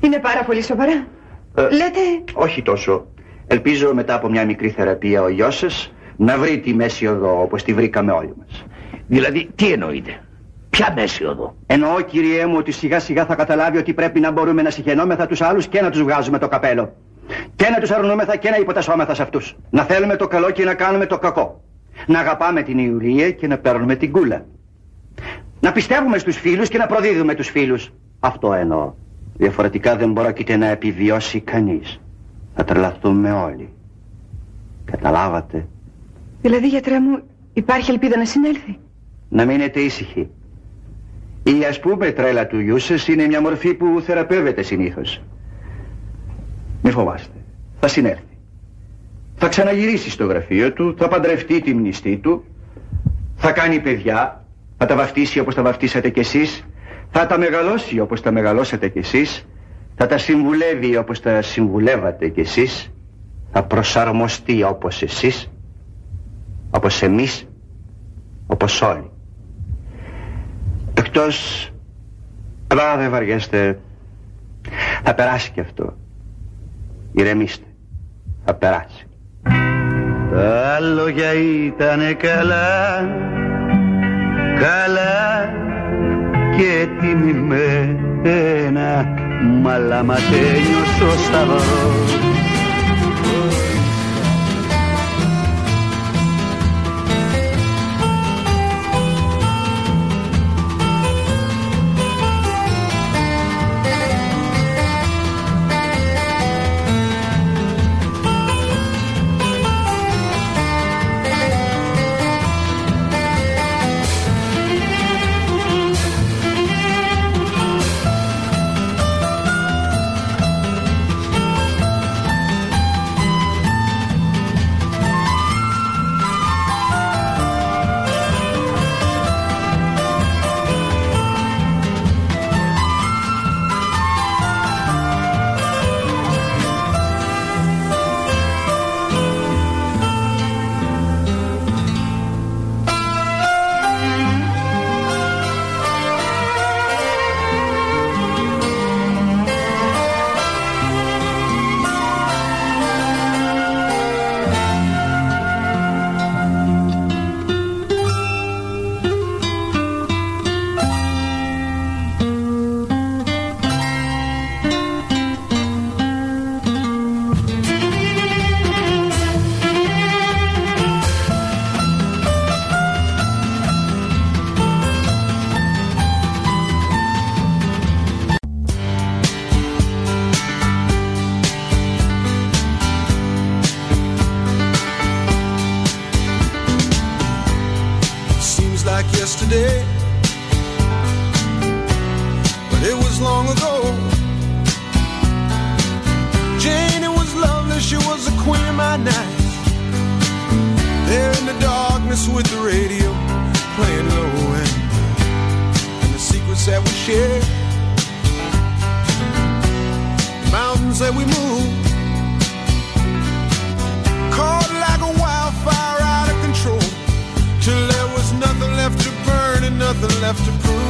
είναι πάρα πολύ σοβαρά. Ε, Λέτε, Όχι τόσο. Ελπίζω μετά από μια μικρή θεραπεία ο γιος σας να βρει τη μέση οδό όπως τη βρήκαμε όλοι μας. Δηλαδή, τι εννοείτε; Ποια μέση οδό; Εννοώ κυριέ μου ότι σιγά σιγά θα καταλάβει ότι πρέπει να μπορούμε να συγχαινόμεθα τους άλλους και να τους βγάζουμε το καπέλο. Και να τους αρνούμεθα και να υποτασσόμεθα σε αυτούς. Να θέλουμε το καλό και να κάνουμε το κακό. Να αγαπάμε την Ιουλία και να παίρνουμε την κούλα. Να πιστεύουμε στους φίλους και να προδίδουμε τους φίλους. Αυτό εννοώ. Διαφορετικά δεν πρόκειται να επιβιώσει κανείς. Θα τρελαθούμε όλοι. Καταλάβατε. δηλαδή γιατρέ μου, υπάρχει ελπίδα να συνέλθει; Να μείνετε ήσυχοι. Η ας πούμε τρέλα του γιού σας είναι μια μορφή που θεραπεύεται συνήθως. Μη φοβάστε. Θα συνέρθει. Θα ξαναγυρίσει στο γραφείο του, θα παντρευτεί τη μνηστή του, θα κάνει παιδιά, θα τα βαφτίσει όπως τα βαφτίσατε κι εσείς, θα τα μεγαλώσει όπως τα μεγαλώσατε κι εσείς, θα τα συμβουλεύει όπως τα συμβουλεύατε κι εσείς, θα προσαρμοστεί όπως εσείς, όπως εμείς, όπως όλοι. Εκτός, αλλά δεν βαριέστε, θα περάσει και αυτό. Ηρεμήστε, θα περάσει. Τα λόγια ήτανε καλά, καλά και τιμημένα, μαλαματένιος ο σταυρός. left to prove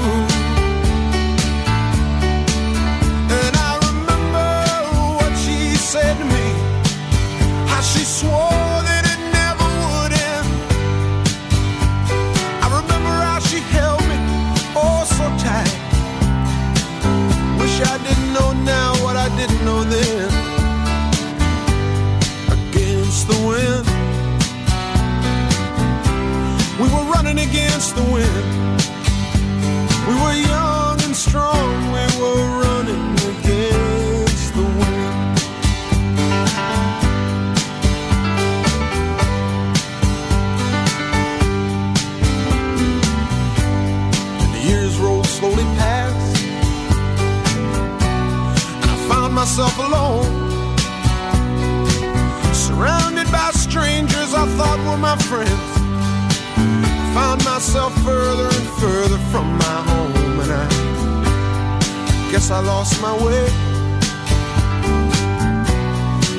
myself further and further from my home, and I guess I lost my way.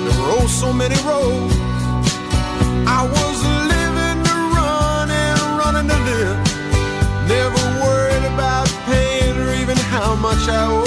There were oh so many roads. I was living to run and running to live. Never worried about paying or even how much I owed.